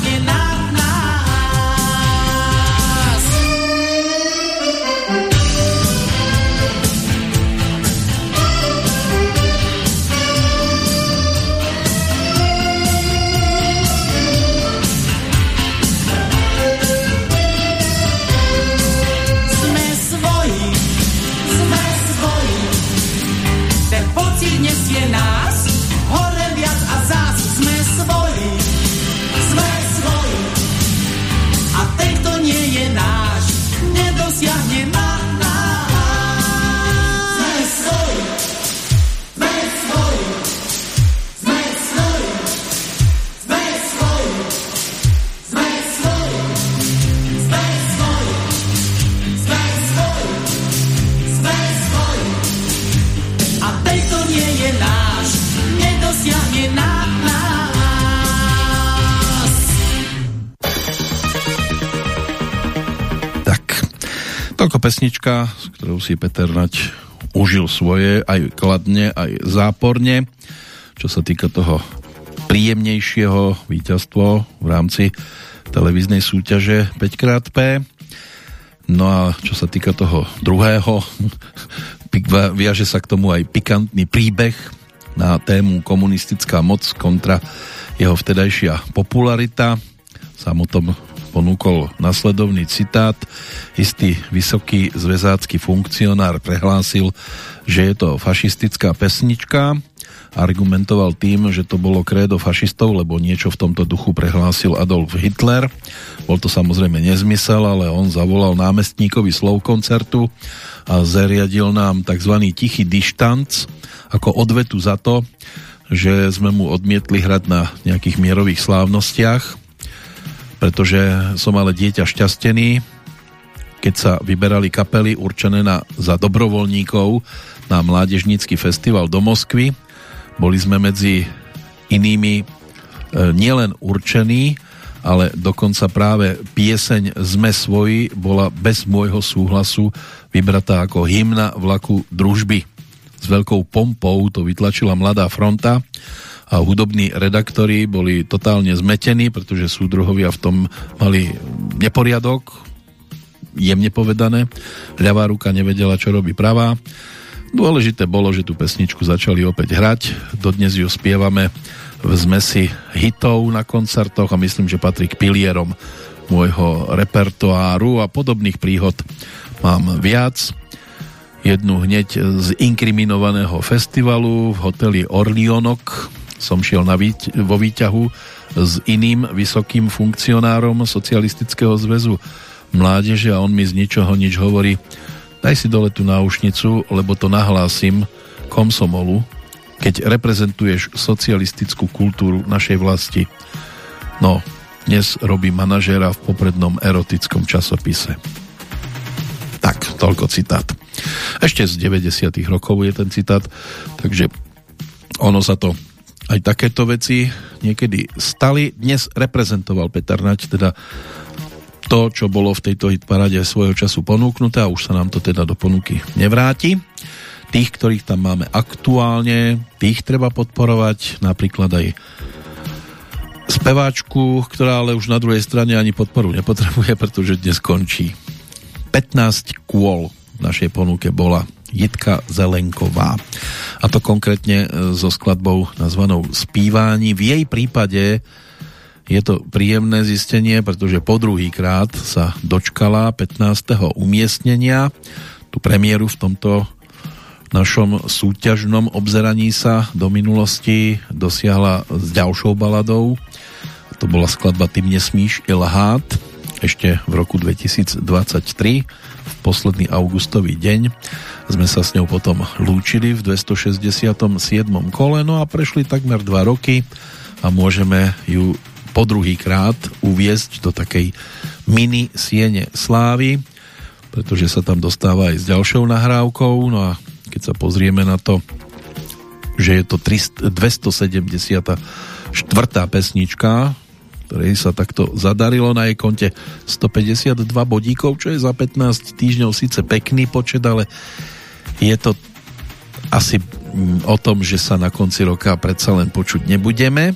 Toľko pesnička, s ktorou si Peter Nať užil svoje aj kladne, aj záporne. Čo sa týka toho príjemnejšieho víťazstvo v rámci televíznej súťaže 5xP. No a čo sa týka toho druhého, viaže sa k tomu aj pikantný príbeh na tému komunistická moc kontra jeho vtedajšia popularita. Samotom ponúkol nasledovný citát. Istý vysoký zväzácky funkcionár prehlásil, že je to fašistická pesnička. Argumentoval tým, že to bolo krédo fašistov, lebo niečo v tomto duchu prehlásil Adolf Hitler. Bol to samozrejme nezmysel, ale on zavolal námestníkovi slov koncertu a zariadil nám tzv. tichý dištanc ako odvetu za to, že sme mu odmietli hrať na nejakých mierových slávnostiach, pretože som ale dieťa šťastený, keď sa vyberali kapely určené na, za dobrovoľníkov na mládežnícky festival do Moskvy boli sme medzi inými e, nielen určení, ale dokonca práve pieseň Sme svoji bola bez môjho súhlasu vybratá ako hymna vlaku družby. S veľkou pompou to vytlačila Mladá fronta a hudobní redaktori boli totálne zmetení, pretože súdruhovia v tom mali neporiadok, jemne povedané. Ľavá ruka nevedela, čo robí pravá Dôležité bolo, že tú pesničku začali opäť hrať. Dodnes ju spievame v zmesi hitov na koncertoch a myslím, že patrí k pilierom môjho repertoáru a podobných príhod mám viac. Jednu hneď z inkriminovaného festivalu v hoteli Orlionok som šiel na výť- vo výťahu s iným vysokým funkcionárom Socialistického zväzu mládeže a on mi z ničoho nič hovorí daj si dole tú náušnicu, lebo to nahlásim komsomolu, keď reprezentuješ socialistickú kultúru našej vlasti. No, dnes robí manažéra v poprednom erotickom časopise. Tak, toľko citát. Ešte z 90 rokov je ten citát, takže ono sa to aj takéto veci niekedy stali. Dnes reprezentoval Peter Nať, teda to, čo bolo v tejto hitparade svojho času ponúknuté a už sa nám to teda do ponuky nevráti. Tých, ktorých tam máme aktuálne, tých treba podporovať, napríklad aj speváčku, ktorá ale už na druhej strane ani podporu nepotrebuje, pretože dnes končí. 15 kôl v našej ponuke bola Jitka Zelenková. A to konkrétne so skladbou nazvanou Spívání. V jej prípade je to príjemné zistenie, pretože po druhý krát sa dočkala 15. umiestnenia. Tu premiéru v tomto našom súťažnom obzeraní sa do minulosti dosiahla s ďalšou baladou. To bola skladba Ty nesmíš ilhát ešte v roku 2023 v posledný augustový deň sme sa s ňou potom lúčili v 267. kole no a prešli takmer dva roky a môžeme ju po druhý krát uviezť do takej mini siene slávy, pretože sa tam dostáva aj s ďalšou nahrávkou, no a keď sa pozrieme na to, že je to 274. pesnička, ktorej sa takto zadarilo na jej konte 152 bodíkov, čo je za 15 týždňov síce pekný počet, ale je to asi mm, o tom, že sa na konci roka predsa len počuť nebudeme,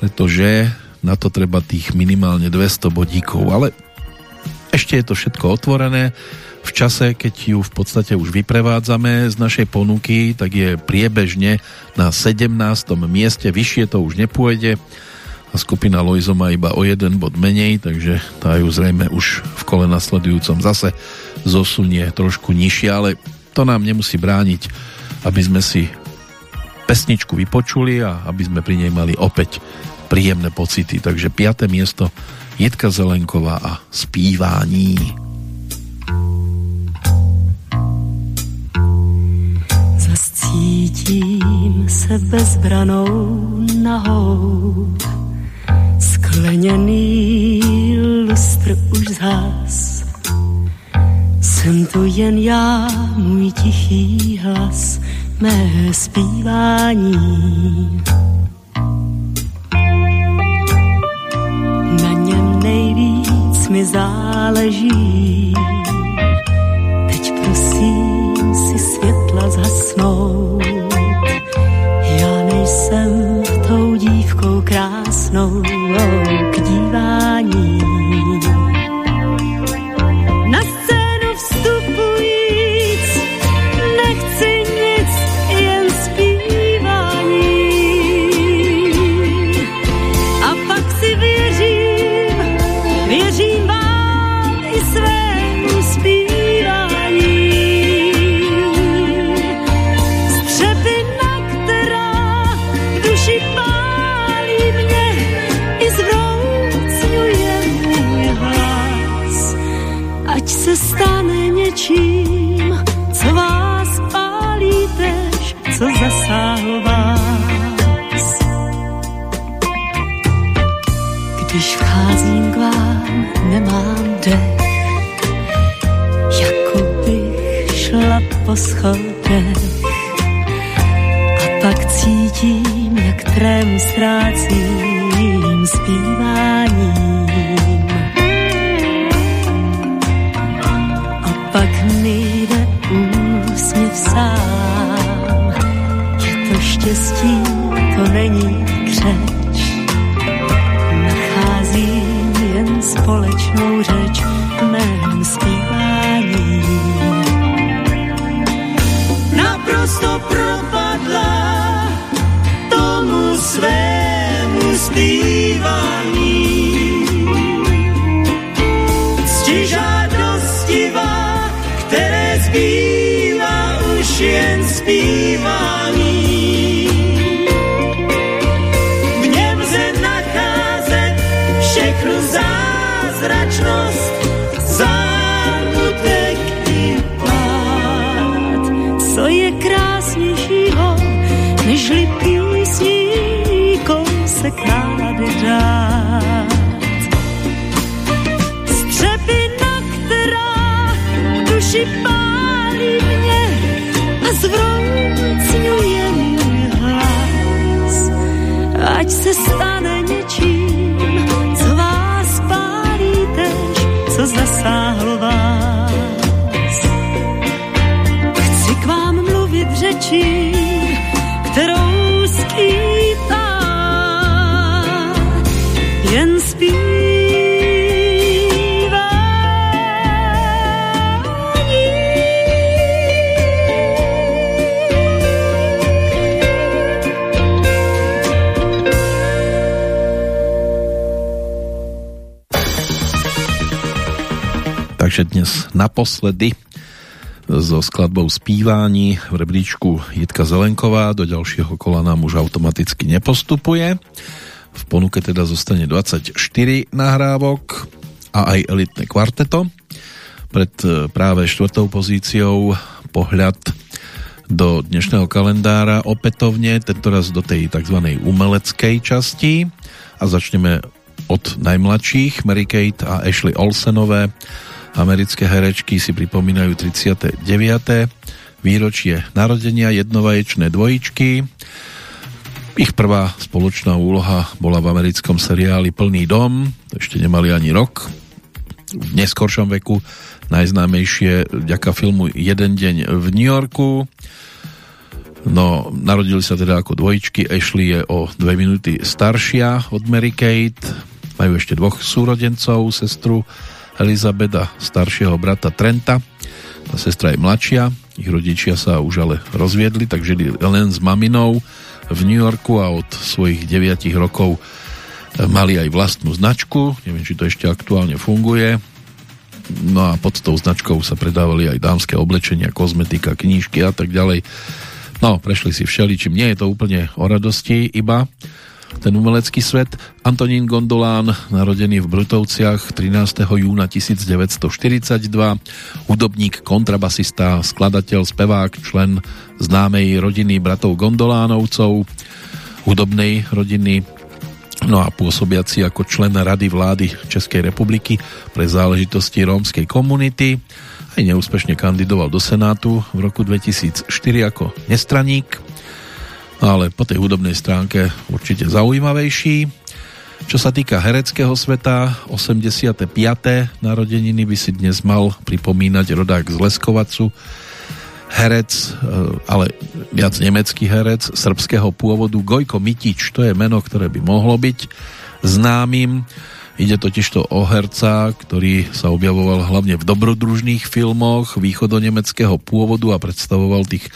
pretože na to treba tých minimálne 200 bodíkov, ale ešte je to všetko otvorené. V čase, keď ju v podstate už vyprevádzame z našej ponuky, tak je priebežne na 17. mieste, vyššie to už nepôjde a skupina Loizo má iba o jeden bod menej, takže tá ju zrejme už v kole nasledujúcom zase zosunie trošku nižšie, ale to nám nemusí brániť, aby sme si pesničku vypočuli a aby sme pri nej mali opäť príjemné pocity. Takže 5. miesto Jitka Zelenková a zpívání. Zascítím se bezbranou nahou, Skleněný lustr už zhás, jsem tu jen já, můj tichý hlas, mé zpívání. Na něm nejvíc mi záleží, teď prosím si světla zhasnout. Já nejsem tou dívkou krásnou, nemám dech, jako bych šla po schodech. A pak cítím, jak trému ztrácím zpíváním. A pak mi jde úsměv sám. Je to štěstí, to není společnou řeč v mém zpívání. naprosto propadla tomu svému zpívání. Ctižádostivá, které zbývá už jen zpívání. V duši pálí mě a zvroucňuje můj hlas. Ať se stane Takže dnes naposledy so skladbou Spívání v rebríčku Jitka Zelenková do ďalšieho kola nám už automaticky nepostupuje. V ponuke teda zostane 24 nahrávok a aj elitné kvarteto. Pred e, práve štvrtou pozíciou pohľad do dnešného kalendára opätovne, tentoraz do tej tzv. umeleckej časti a začneme od najmladších. Mary Kate a Ashley Olsenové americké herečky si pripomínajú 39. výročie narodenia jednovaječné dvojičky. Ich prvá spoločná úloha bola v americkom seriáli Plný dom, ešte nemali ani rok. V neskoršom veku najznámejšie vďaka filmu Jeden deň v New Yorku. No, narodili sa teda ako dvojičky, Ashley je o dve minúty staršia od Mary Kate, majú ešte dvoch súrodencov, sestru Elizabeta, staršieho brata Trenta. Tá sestra je mladšia, ich rodičia sa už ale rozviedli, tak žili len s maminou v New Yorku a od svojich 9 rokov mali aj vlastnú značku, neviem, či to ešte aktuálne funguje. No a pod tou značkou sa predávali aj dámske oblečenia, kozmetika, knížky a tak ďalej. No, prešli si všeličím, nie je to úplne o radosti iba, ten umelecký svet. Antonín Gondolán, narodený v Brutovciach 13. júna 1942, hudobník, kontrabasista, skladateľ, spevák, člen známej rodiny bratov Gondolánovcov, hudobnej rodiny, no a pôsobiaci ako člen Rady vlády Českej republiky pre záležitosti rómskej komunity. Aj neúspešne kandidoval do Senátu v roku 2004 ako nestraník ale po tej hudobnej stránke určite zaujímavejší. Čo sa týka hereckého sveta, 85. narodeniny by si dnes mal pripomínať rodák z Leskovacu, herec, e, ale viac nemecký herec srbského pôvodu Gojko Mitič, to je meno, ktoré by mohlo byť známym. Ide totižto o herca, ktorý sa objavoval hlavne v dobrodružných filmoch východonemeckého pôvodu a predstavoval tých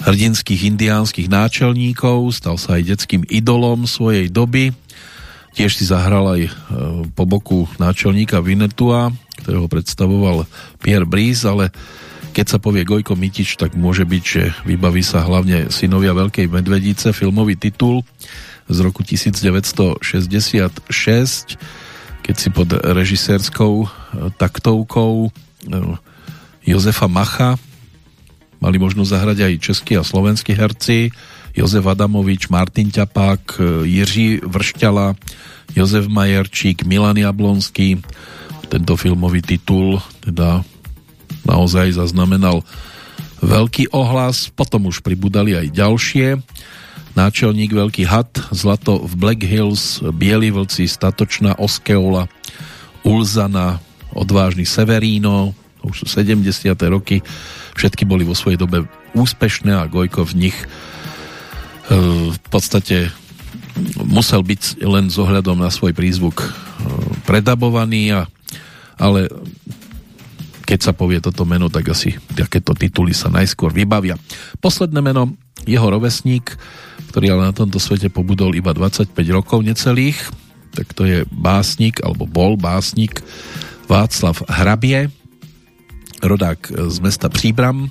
hrdinských indiánskych náčelníkov, stal sa aj detským idolom svojej doby. Tiež si zahral aj e, po boku náčelníka Vinetua, ktorého predstavoval Pierre Brice, ale keď sa povie Gojko Mitič, tak môže byť, že vybaví sa hlavne Synovia Veľkej Medvedice, filmový titul z roku 1966, keď si pod režisérskou e, taktovkou e, Jozefa Macha mali možnosť zahrať aj českí a slovenskí herci, Jozef Adamovič, Martin Ťapák, e, Jiří Vršťala, Jozef Majerčík, Milan Jablonský. Tento filmový titul teda naozaj zaznamenal veľký ohlas, potom už pribudali aj ďalšie. Náčelník Veľký had, Zlato v Black Hills, Bieli vlci, Statočná Oskeola, Ulzana, Odvážny Severino, už sú 70. roky, všetky boli vo svojej dobe úspešné a Gojko v nich e, v podstate musel byť len s ohľadom na svoj prízvuk e, predabovaný, a, ale keď sa povie toto meno, tak asi takéto tituly sa najskôr vybavia. Posledné meno, jeho rovesník, ktorý ale na tomto svete pobudol iba 25 rokov necelých, tak to je básnik, alebo bol básnik Václav Hrabie, rodák z mesta Příbram.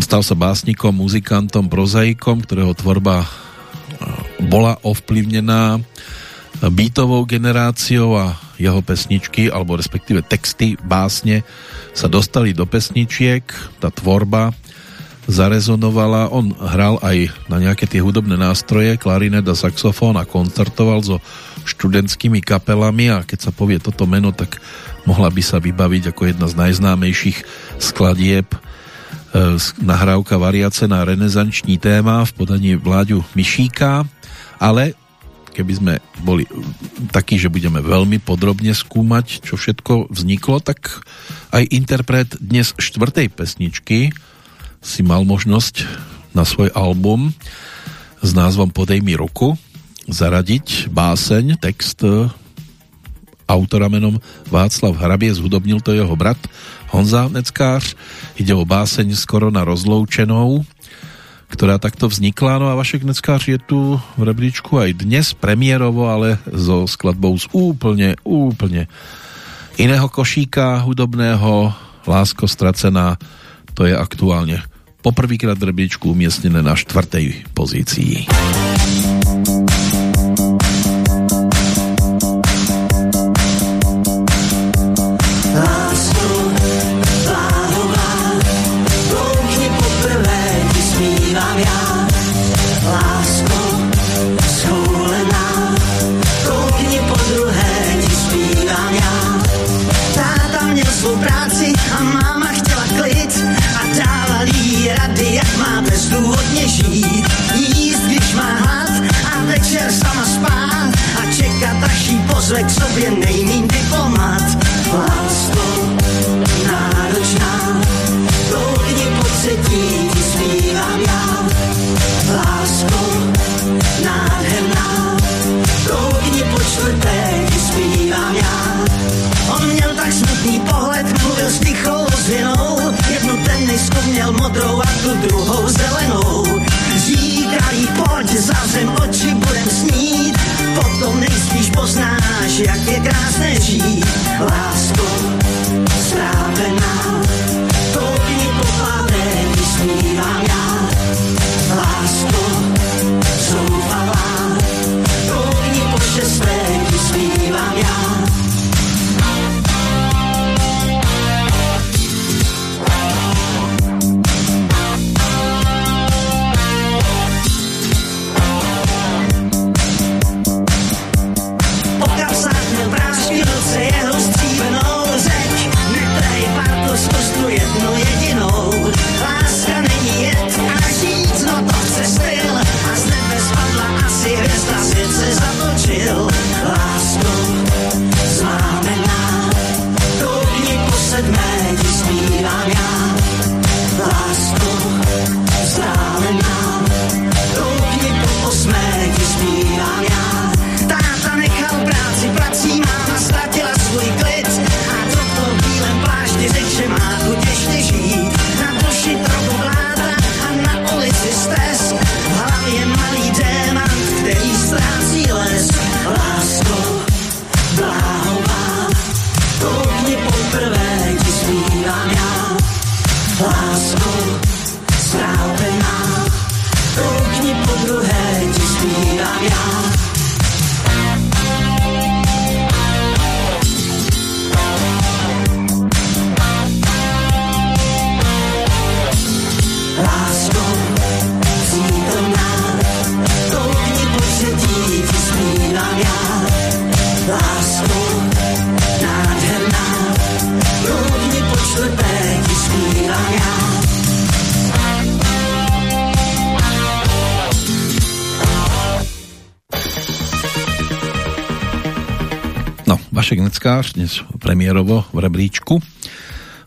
Stal sa básnikom, muzikantom, prozaikom, ktorého tvorba bola ovplyvnená bytovou generáciou a jeho pesničky, alebo respektíve texty, básne sa dostali do pesničiek, tá tvorba zarezonovala. On hral aj na nejaké tie hudobné nástroje, klarinet a saxofón a koncertoval so študentskými kapelami a keď sa povie toto meno, tak mohla by sa vybaviť ako jedna z najznámejších skladieb. E, nahrávka variace na renesanční téma v podaní Vláďu Myšíka, ale keby sme boli takí, že budeme veľmi podrobne skúmať, čo všetko vzniklo, tak aj interpret dnes štvrtej pesničky si mal možnosť na svoj album s názvom Podej mi ruku zaradiť báseň, text autora menom Václav Hrabie, zhudobnil to jeho brat Honza Neckář. Ide o báseň skoro na rozloučenou, ktorá takto vznikla. No a Vašek Neckář je tu v rebríčku aj dnes premiérovo, ale so skladbou z úplne, úplne iného košíka hudobného Lásko stracená to je aktuálne poprvýkrát v rebríčku umiestnené na štvrtej pozícii. Premiérovo v rebríčku,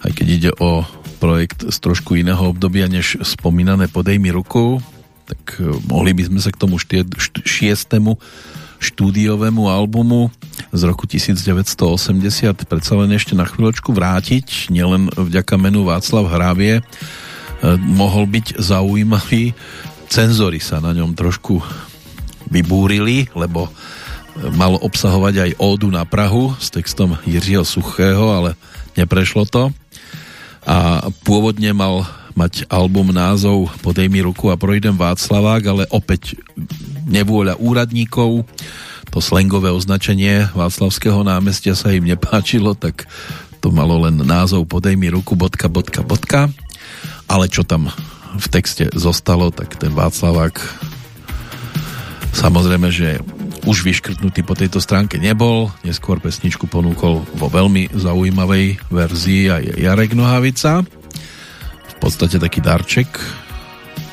aj keď ide o projekt z trošku iného obdobia než spomínané Podej mi ruku, tak e, mohli by sme sa k tomu štie, št, šiestému štúdiovému albumu z roku 1980 predsa len ešte na chvíľočku vrátiť, nielen vďaka menu Václav Hrávie, e, mohol byť zaujímavý. Cenzory sa na ňom trošku vybúrili, lebo mal obsahovať aj ódu na Prahu s textom Jiřího Suchého, ale neprešlo to. A pôvodne mal mať album názov Podej mi ruku a projdem Václavák, ale opäť nevôľa úradníkov, to slangové označenie Václavského námestia sa im nepáčilo, tak to malo len názov Podej mi ruku bodka, bodka, bodka. Ale čo tam v texte zostalo, tak ten Václavák samozrejme, že už vyškrtnutý po tejto stránke nebol, neskôr pesničku ponúkol vo veľmi zaujímavej verzii aj Jarek Nohavica. V podstate taký darček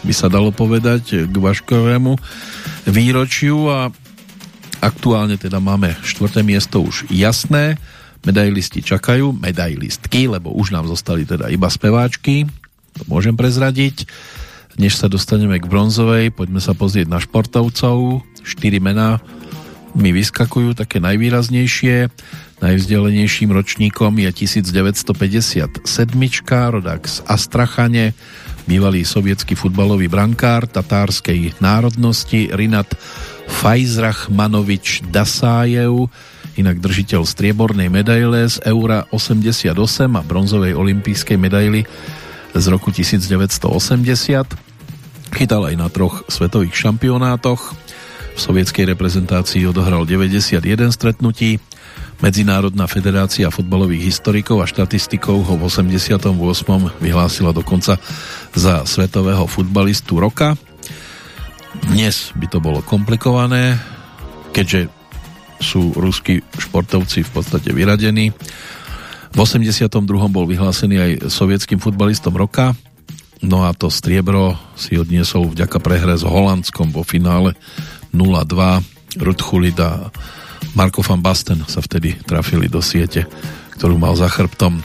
by sa dalo povedať k Vaškovému výročiu a aktuálne teda máme štvrté miesto už jasné, medailisti čakajú, medailistky, lebo už nám zostali teda iba speváčky, to môžem prezradiť. Než sa dostaneme k bronzovej, poďme sa pozrieť na športovcov. Štyri mená mi vyskakujú také najvýraznejšie. Najvzdelenejším ročníkom je 1957, rodák z Astrachane, bývalý sovietský futbalový brankár tatárskej národnosti Rinat Fajzrachmanovič Dasájev, inak držiteľ striebornej medaile z Eura 88 a bronzovej olympijskej medaily z roku 1980 Chytal aj na troch svetových šampionátoch. V sovietskej reprezentácii odohral 91 stretnutí. Medzinárodná federácia futbalových historikov a štatistikov ho v 88. vyhlásila dokonca za svetového futbalistu roka. Dnes by to bolo komplikované, keďže sú ruskí športovci v podstate vyradení. V 82. bol vyhlásený aj sovietským futbalistom roka, No a to striebro si odniesol vďaka prehre s Holandskom vo finále 0-2. Rudchulit a Marko van Basten sa vtedy trafili do siete, ktorú mal za chrbtom.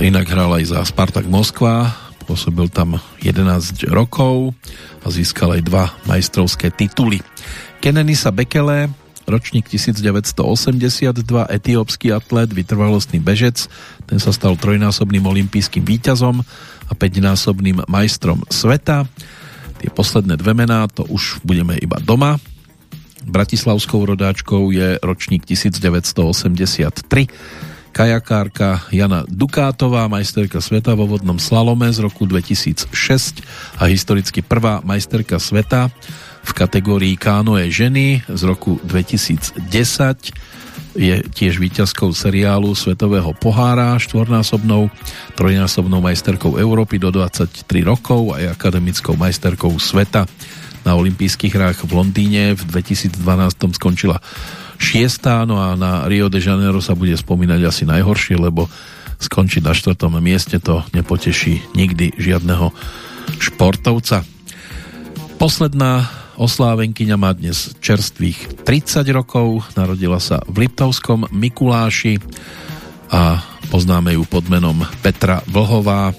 Inak hral aj za Spartak Moskva, pôsobil tam 11 rokov a získal aj dva majstrovské tituly. Kenenisa Bekele, ročník 1982, etiópsky atlet, vytrvalostný bežec, ten sa stal trojnásobným olympijským víťazom a 5-násobným majstrom sveta. Tie posledné dve mená, to už budeme iba doma. Bratislavskou rodáčkou je ročník 1983. Kajakárka Jana Dukátová, majsterka sveta vo vodnom slalome z roku 2006 a historicky prvá majsterka sveta v kategórii kánoe ženy z roku 2010 je tiež víťazkou seriálu Svetového pohára, štvornásobnou, trojnásobnou majsterkou Európy do 23 rokov a je akademickou majsterkou sveta. Na olympijských hrách v Londýne v 2012 skončila šiestá, no a na Rio de Janeiro sa bude spomínať asi najhoršie, lebo skončiť na štvrtom mieste to nepoteší nikdy žiadneho športovca. Posledná Oslávenkyňa má dnes čerstvých 30 rokov, narodila sa v Liptovskom Mikuláši a poznáme ju pod menom Petra Vlhová.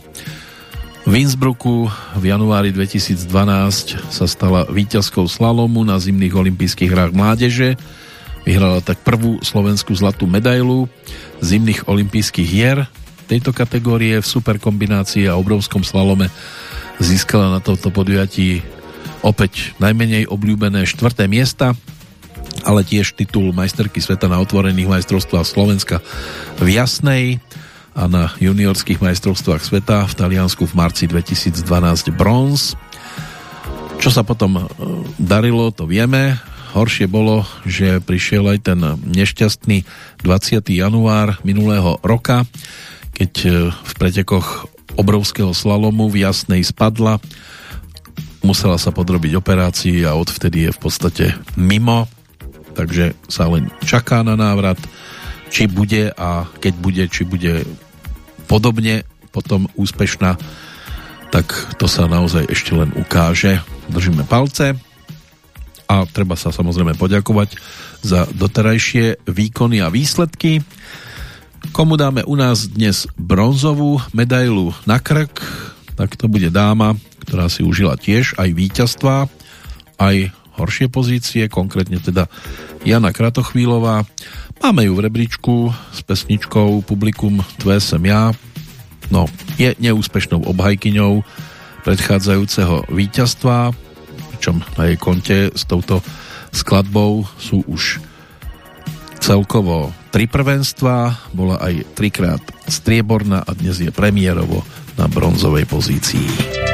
V Innsbrucku v januári 2012 sa stala víťazkou slalomu na zimných olympijských hrách mládeže. Vyhrala tak prvú slovenskú zlatú medailu zimných olympijských hier tejto kategórie v superkombinácii a obrovskom slalome získala na tomto podujatí opäť najmenej obľúbené štvrté miesta, ale tiež titul majsterky sveta na otvorených majstrovstvách Slovenska v Jasnej a na juniorských majstrovstvách sveta v Taliansku v marci 2012 bronz. Čo sa potom e, darilo, to vieme. Horšie bolo, že prišiel aj ten nešťastný 20. január minulého roka, keď e, v pretekoch obrovského slalomu v Jasnej spadla, musela sa podrobiť operácii a odvtedy je v podstate mimo, takže sa len čaká na návrat, či bude a keď bude, či bude podobne potom úspešná, tak to sa naozaj ešte len ukáže. Držíme palce a treba sa samozrejme poďakovať za doterajšie výkony a výsledky. Komu dáme u nás dnes bronzovú medailu na krk, tak to bude dáma, ktorá si užila tiež aj víťazstva, aj horšie pozície, konkrétne teda Jana Kratochvílová. Máme ju v rebríčku s pesničkou Publikum Tvé sem ja. No, je neúspešnou obhajkyňou predchádzajúceho víťazstva, pričom na jej konte s touto skladbou sú už celkovo tri prvenstva, bola aj trikrát strieborná a dnes je premiérovo na bronzovej pozícii.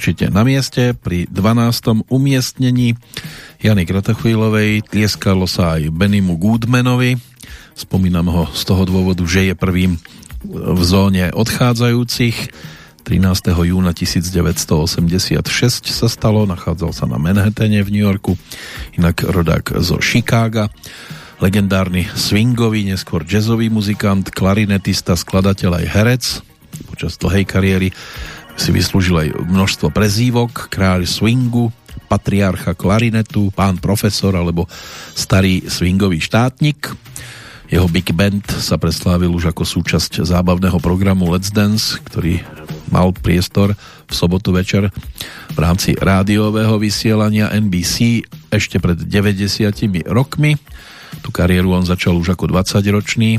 Určite na mieste. Pri 12. umiestnení Jany Kratochvílovej tlieskalo sa aj Benimu Goodmanovi. Spomínam ho z toho dôvodu, že je prvým v zóne odchádzajúcich. 13. júna 1986 sa stalo, nachádzal sa na Manhattane v New Yorku, inak rodák zo Chicaga. Legendárny swingový, neskôr jazzový muzikant, klarinetista, skladateľ aj herec. Počas dlhej kariéry si vyslúžil aj množstvo prezývok, kráľ swingu, patriarcha klarinetu, pán profesor alebo starý swingový štátnik. Jeho big band sa preslávil už ako súčasť zábavného programu Let's Dance, ktorý mal priestor v sobotu večer v rámci rádiového vysielania NBC ešte pred 90 rokmi. Tu kariéru on začal už ako 20-ročný,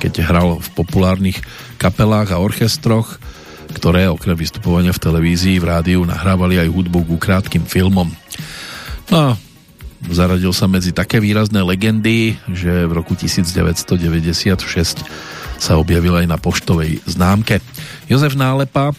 keď hral v populárnych kapelách a orchestroch ktoré okrem vystupovania v televízii v rádiu nahrávali aj hudbu ku krátkým filmom. No a zaradil sa medzi také výrazné legendy, že v roku 1996 sa objavil aj na poštovej známke. Jozef Nálepa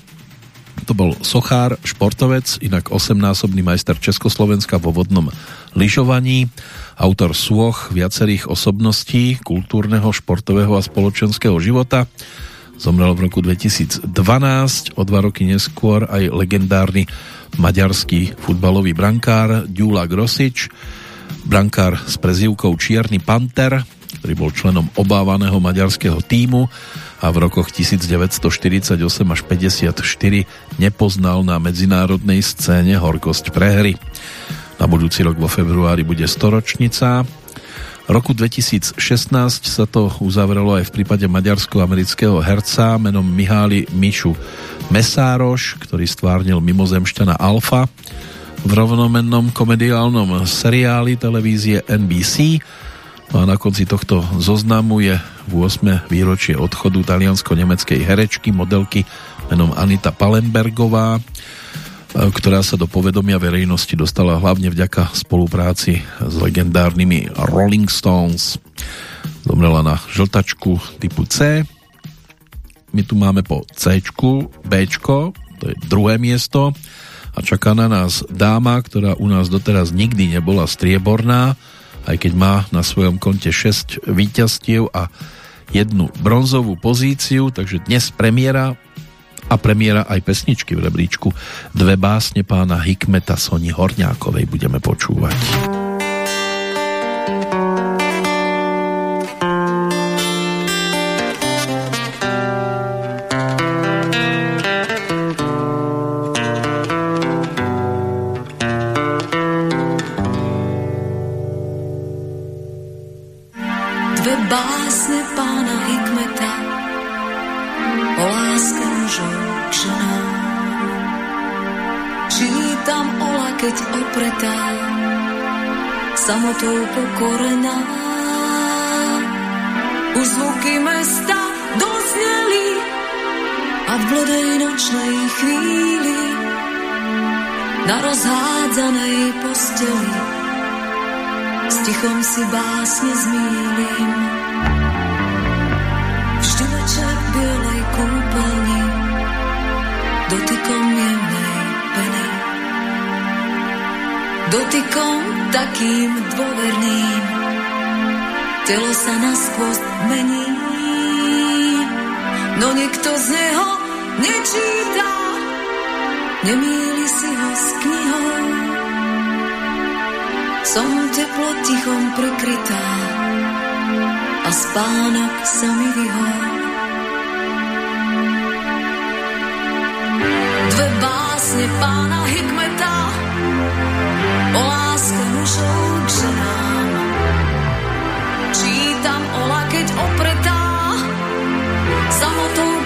to bol sochár, športovec, inak 8-násobný majster Československa vo vodnom lyžovaní, autor súch viacerých osobností kultúrneho, športového a spoločenského života, Zomrel v roku 2012, o dva roky neskôr aj legendárny maďarský futbalový brankár Dula Grosič, brankár s prezývkou Čierny Panter, ktorý bol členom obávaného maďarského týmu a v rokoch 1948 až 54 nepoznal na medzinárodnej scéne horkosť prehry. Na budúci rok vo februári bude storočnica roku 2016 sa to uzavrelo aj v prípade maďarsko-amerického herca menom Mihály Mišu Mesároš, ktorý stvárnil mimozemšťana Alfa v rovnomennom komediálnom seriáli televízie NBC. No a na konci tohto zoznamu je v 8. výročie odchodu taliansko-nemeckej herečky, modelky menom Anita Palenbergová, ktorá sa do povedomia verejnosti dostala hlavne vďaka spolupráci s legendárnymi Rolling Stones. Zomrela na žltačku typu C. My tu máme po C, B, to je druhé miesto a čaká na nás dáma, ktorá u nás doteraz nikdy nebola strieborná, aj keď má na svojom konte 6 víťazstiev a jednu bronzovú pozíciu, takže dnes premiéra a premiéra aj pesničky v rebríčku. Dve básne pána Hikmeta Soni Horňákovej budeme počúvať. Rozhádzanej posteli s tichom si básne zmýlim. Vždy večer bielej kúpeľni dotykom jemnej peny dotykom takým dôverným. Telo sa na skvost mení, no nikto nemýli si ho s knihou. Som teplo tichom prikrytá a spánok sa mi vyhol. Dve básne pána Hikmeta o láske mužov k ženám. Čítam ola, keď opretá samotou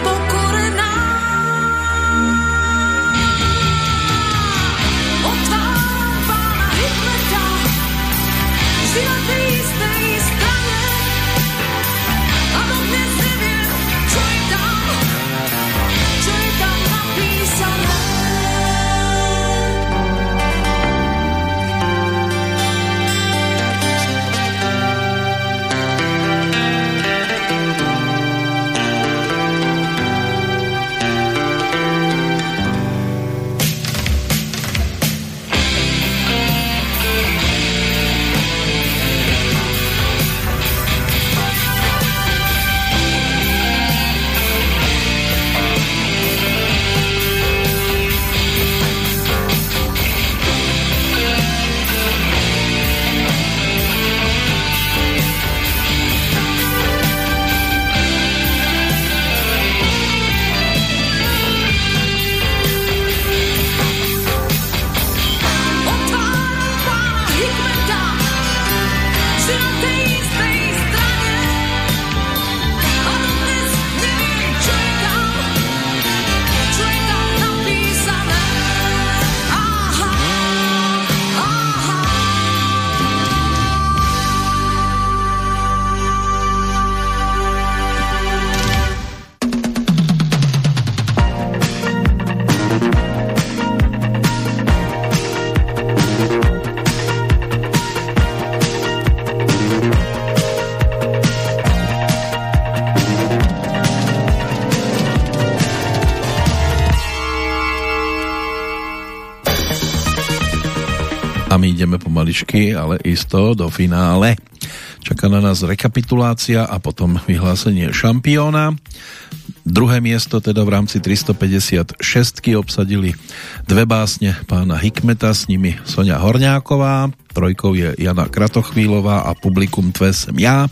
pomaličky, ale isto do finále. Čaká na nás rekapitulácia a potom vyhlásenie šampióna. Druhé miesto teda v rámci 356 obsadili dve básne pána Hikmeta, s nimi Sonia Horňáková, trojkou je Jana Kratochvílová a publikum Tve sem ja,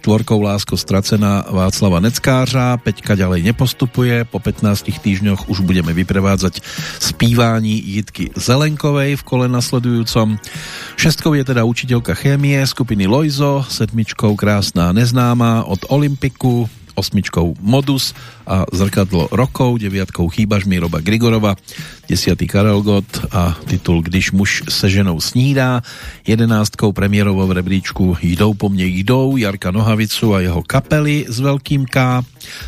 štvorkou Lásko stracená Václava Neckářa, Peťka ďalej nepostupuje, po 15 týždňoch už budeme vyprevádzať spívání Jitky Zelenkovej v kole nasledujúcom. Šestkou je teda učiteľka chémie skupiny Lojzo, sedmičkou Krásná neznáma od Olympiku, osmičkou Modus a Zrkadlo rokov, deviatkou Chýbaž Roba Grigorova, desiatý Karel Gott a titul Když muž se ženou snídá, jedenáctkou premiérovou v rebríčku Jdou po mne jdou, Jarka Nohavicu a jeho kapely s veľkým K,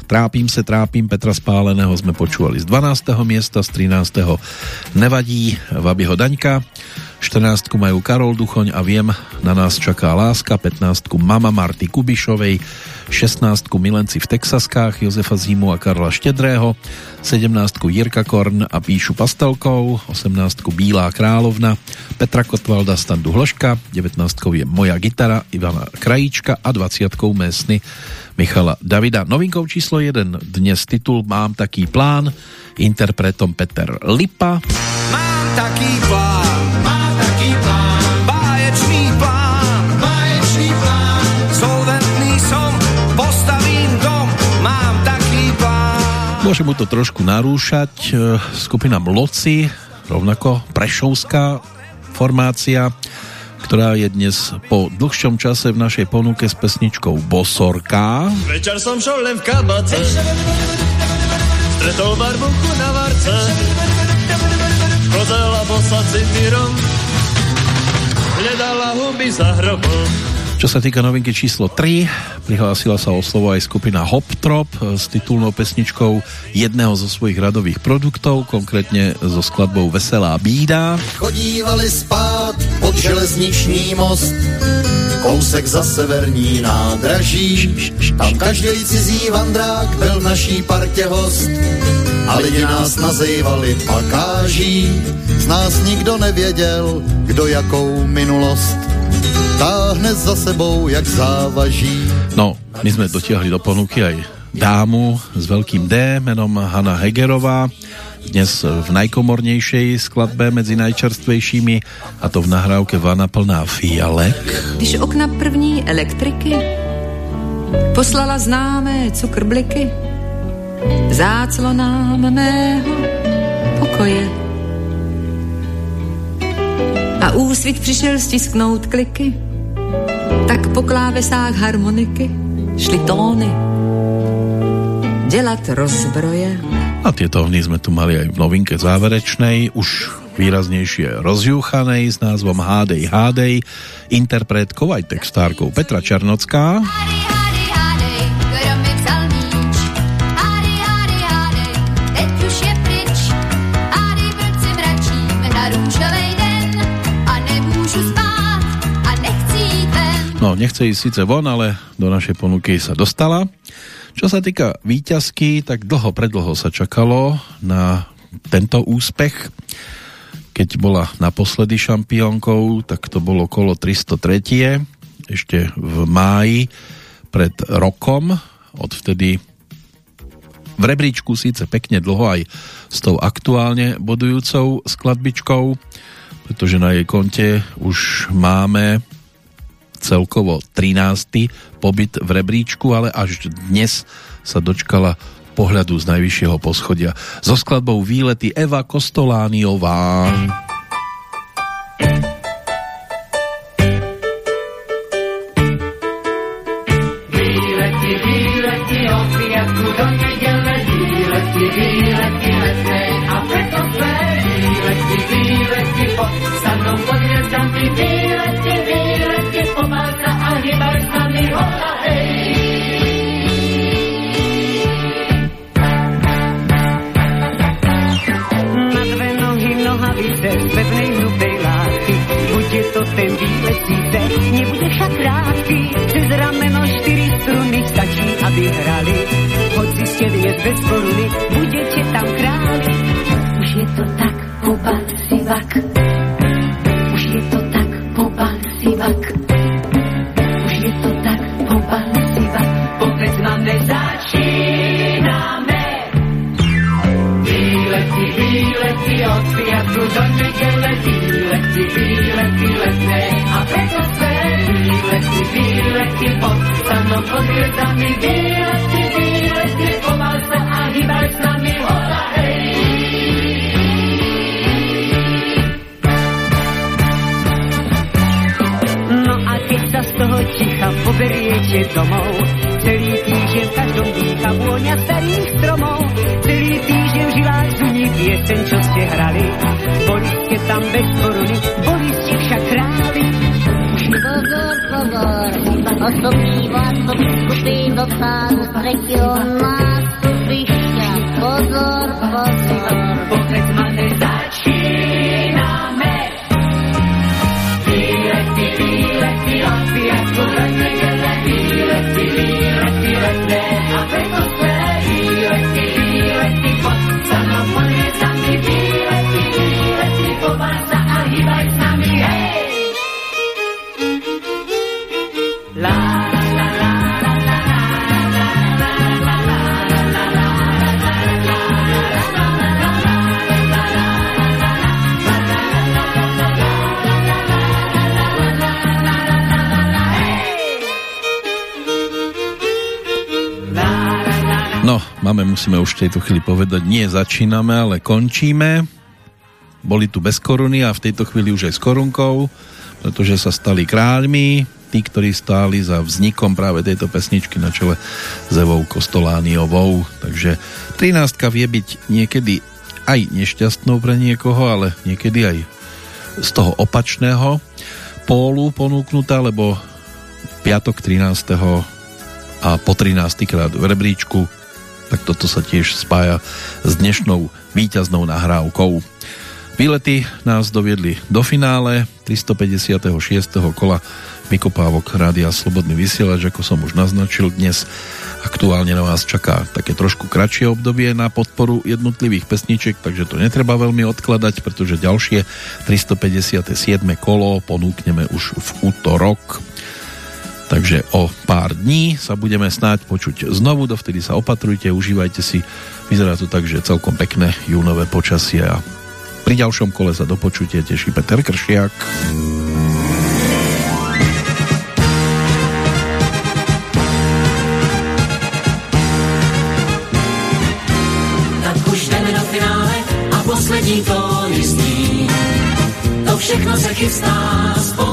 Trápím se, trápím Petra Spáleného sme počúvali z 12. miesta, z 13. Nevadí Vabyho Daňka, 14 majú Karol Duchoň a Viem, na nás čaká láska, 15 Mama Marty Kubišovej, 16 Milenci v Texaskách Jozefa Zímu a Karla Štedrého, 17 Jirka Korn a Píšu Pastelkou, 18 Bílá královna, Petra Kotvalda Standu Hloška, 19 je Moja gitara Ivana Krajíčka a 20 Mésny Michala Davida. Novinkou číslo 1 dnes titul Mám taký plán, interpretom Peter Lipa. Mám taký plán, Môže mu to trošku narúšať e, skupina Mloci, rovnako Prešovská formácia, ktorá je dnes po dlhšom čase v našej ponuke s pesničkou Bosorka. Večer som šol len v kabace, stretol barbuchu na varce, kozela bosa citírom, hľadala huby za hrobom. Čo sa týka novinky číslo 3, prihlásila sa o slovo aj skupina Hop Trop s titulnou pesničkou jedného zo svojich radových produktov, konkrétne so skladbou Veselá bída. Chodívali spát pod železniční most, kousek za severní nádraží. Tam každý cizí vandrák byl v naší partě host a lidi nás nazývali pakáží. Z nás nikdo nevěděl, kdo jakou minulost táhne za sebou jak závaží. No, my sme dotiahli do ponuky aj dámu s veľkým D menom Hanna Hegerová dnes v najkomornejšej skladbe medzi najčerstvejšími a to v nahrávke Vana plná fialek. Když okna první elektriky poslala známé cukrbliky záclonám mého pokoje. A úsvit přišel stisknout kliky, tak po klávesách harmoniky šly tóny dělat rozbroje. A tie tóny sme tu mali aj v novinke záverečnej, už výraznejšie rozjúchanej s názvom Hádej, hádej, interpretkou aj textárkou Petra Černocká. No, nechce ísť síce von, ale do našej ponuky sa dostala. Čo sa týka výťazky, tak dlho, predlho sa čakalo na tento úspech. Keď bola naposledy šampiónkou, tak to bolo kolo 303. Ešte v máji pred rokom. Odvtedy v rebríčku síce pekne dlho aj s tou aktuálne bodujúcou skladbičkou, pretože na jej konte už máme celkovo 13. pobyt v rebríčku, ale až dnes sa dočkala pohľadu z najvyššieho poschodia. So skladbou Výlety Eva Kostolániová. Výlety, ste tejto chvíli povedať, nie začíname, ale končíme. Boli tu bez koruny a v tejto chvíli už aj s korunkou, pretože sa stali kráľmi, tí, ktorí stáli za vznikom práve tejto pesničky na čele s Evou Kostolániovou. Takže 13 vie byť niekedy aj nešťastnou pre niekoho, ale niekedy aj z toho opačného pólu ponúknutá, lebo piatok 13. a po 13. krát v rebríčku tak toto sa tiež spája s dnešnou víťaznou nahrávkou. Výlety nás doviedli do finále 356. kola vykopávok Rádia Slobodný vysielač, ako som už naznačil dnes. Aktuálne na vás čaká také trošku kratšie obdobie na podporu jednotlivých pesniček, takže to netreba veľmi odkladať, pretože ďalšie 357. kolo ponúkneme už v útorok. Takže o pár dní sa budeme snáď počuť znovu, dovtedy sa opatrujte, užívajte si. Vyzerá to tak, že celkom pekné júnové počasie a pri ďalšom kole sa do počutia teší Peter Kršiak. tak už jdeme do finále a. To všechno se chystá spousty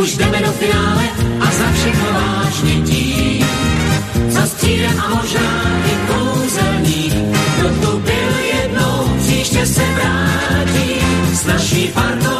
už jdeme do finále a za všechno vážně tím. Za střídem a možná i kouzelník, kdo tu byl jednou, příště se vrátí s naší partou.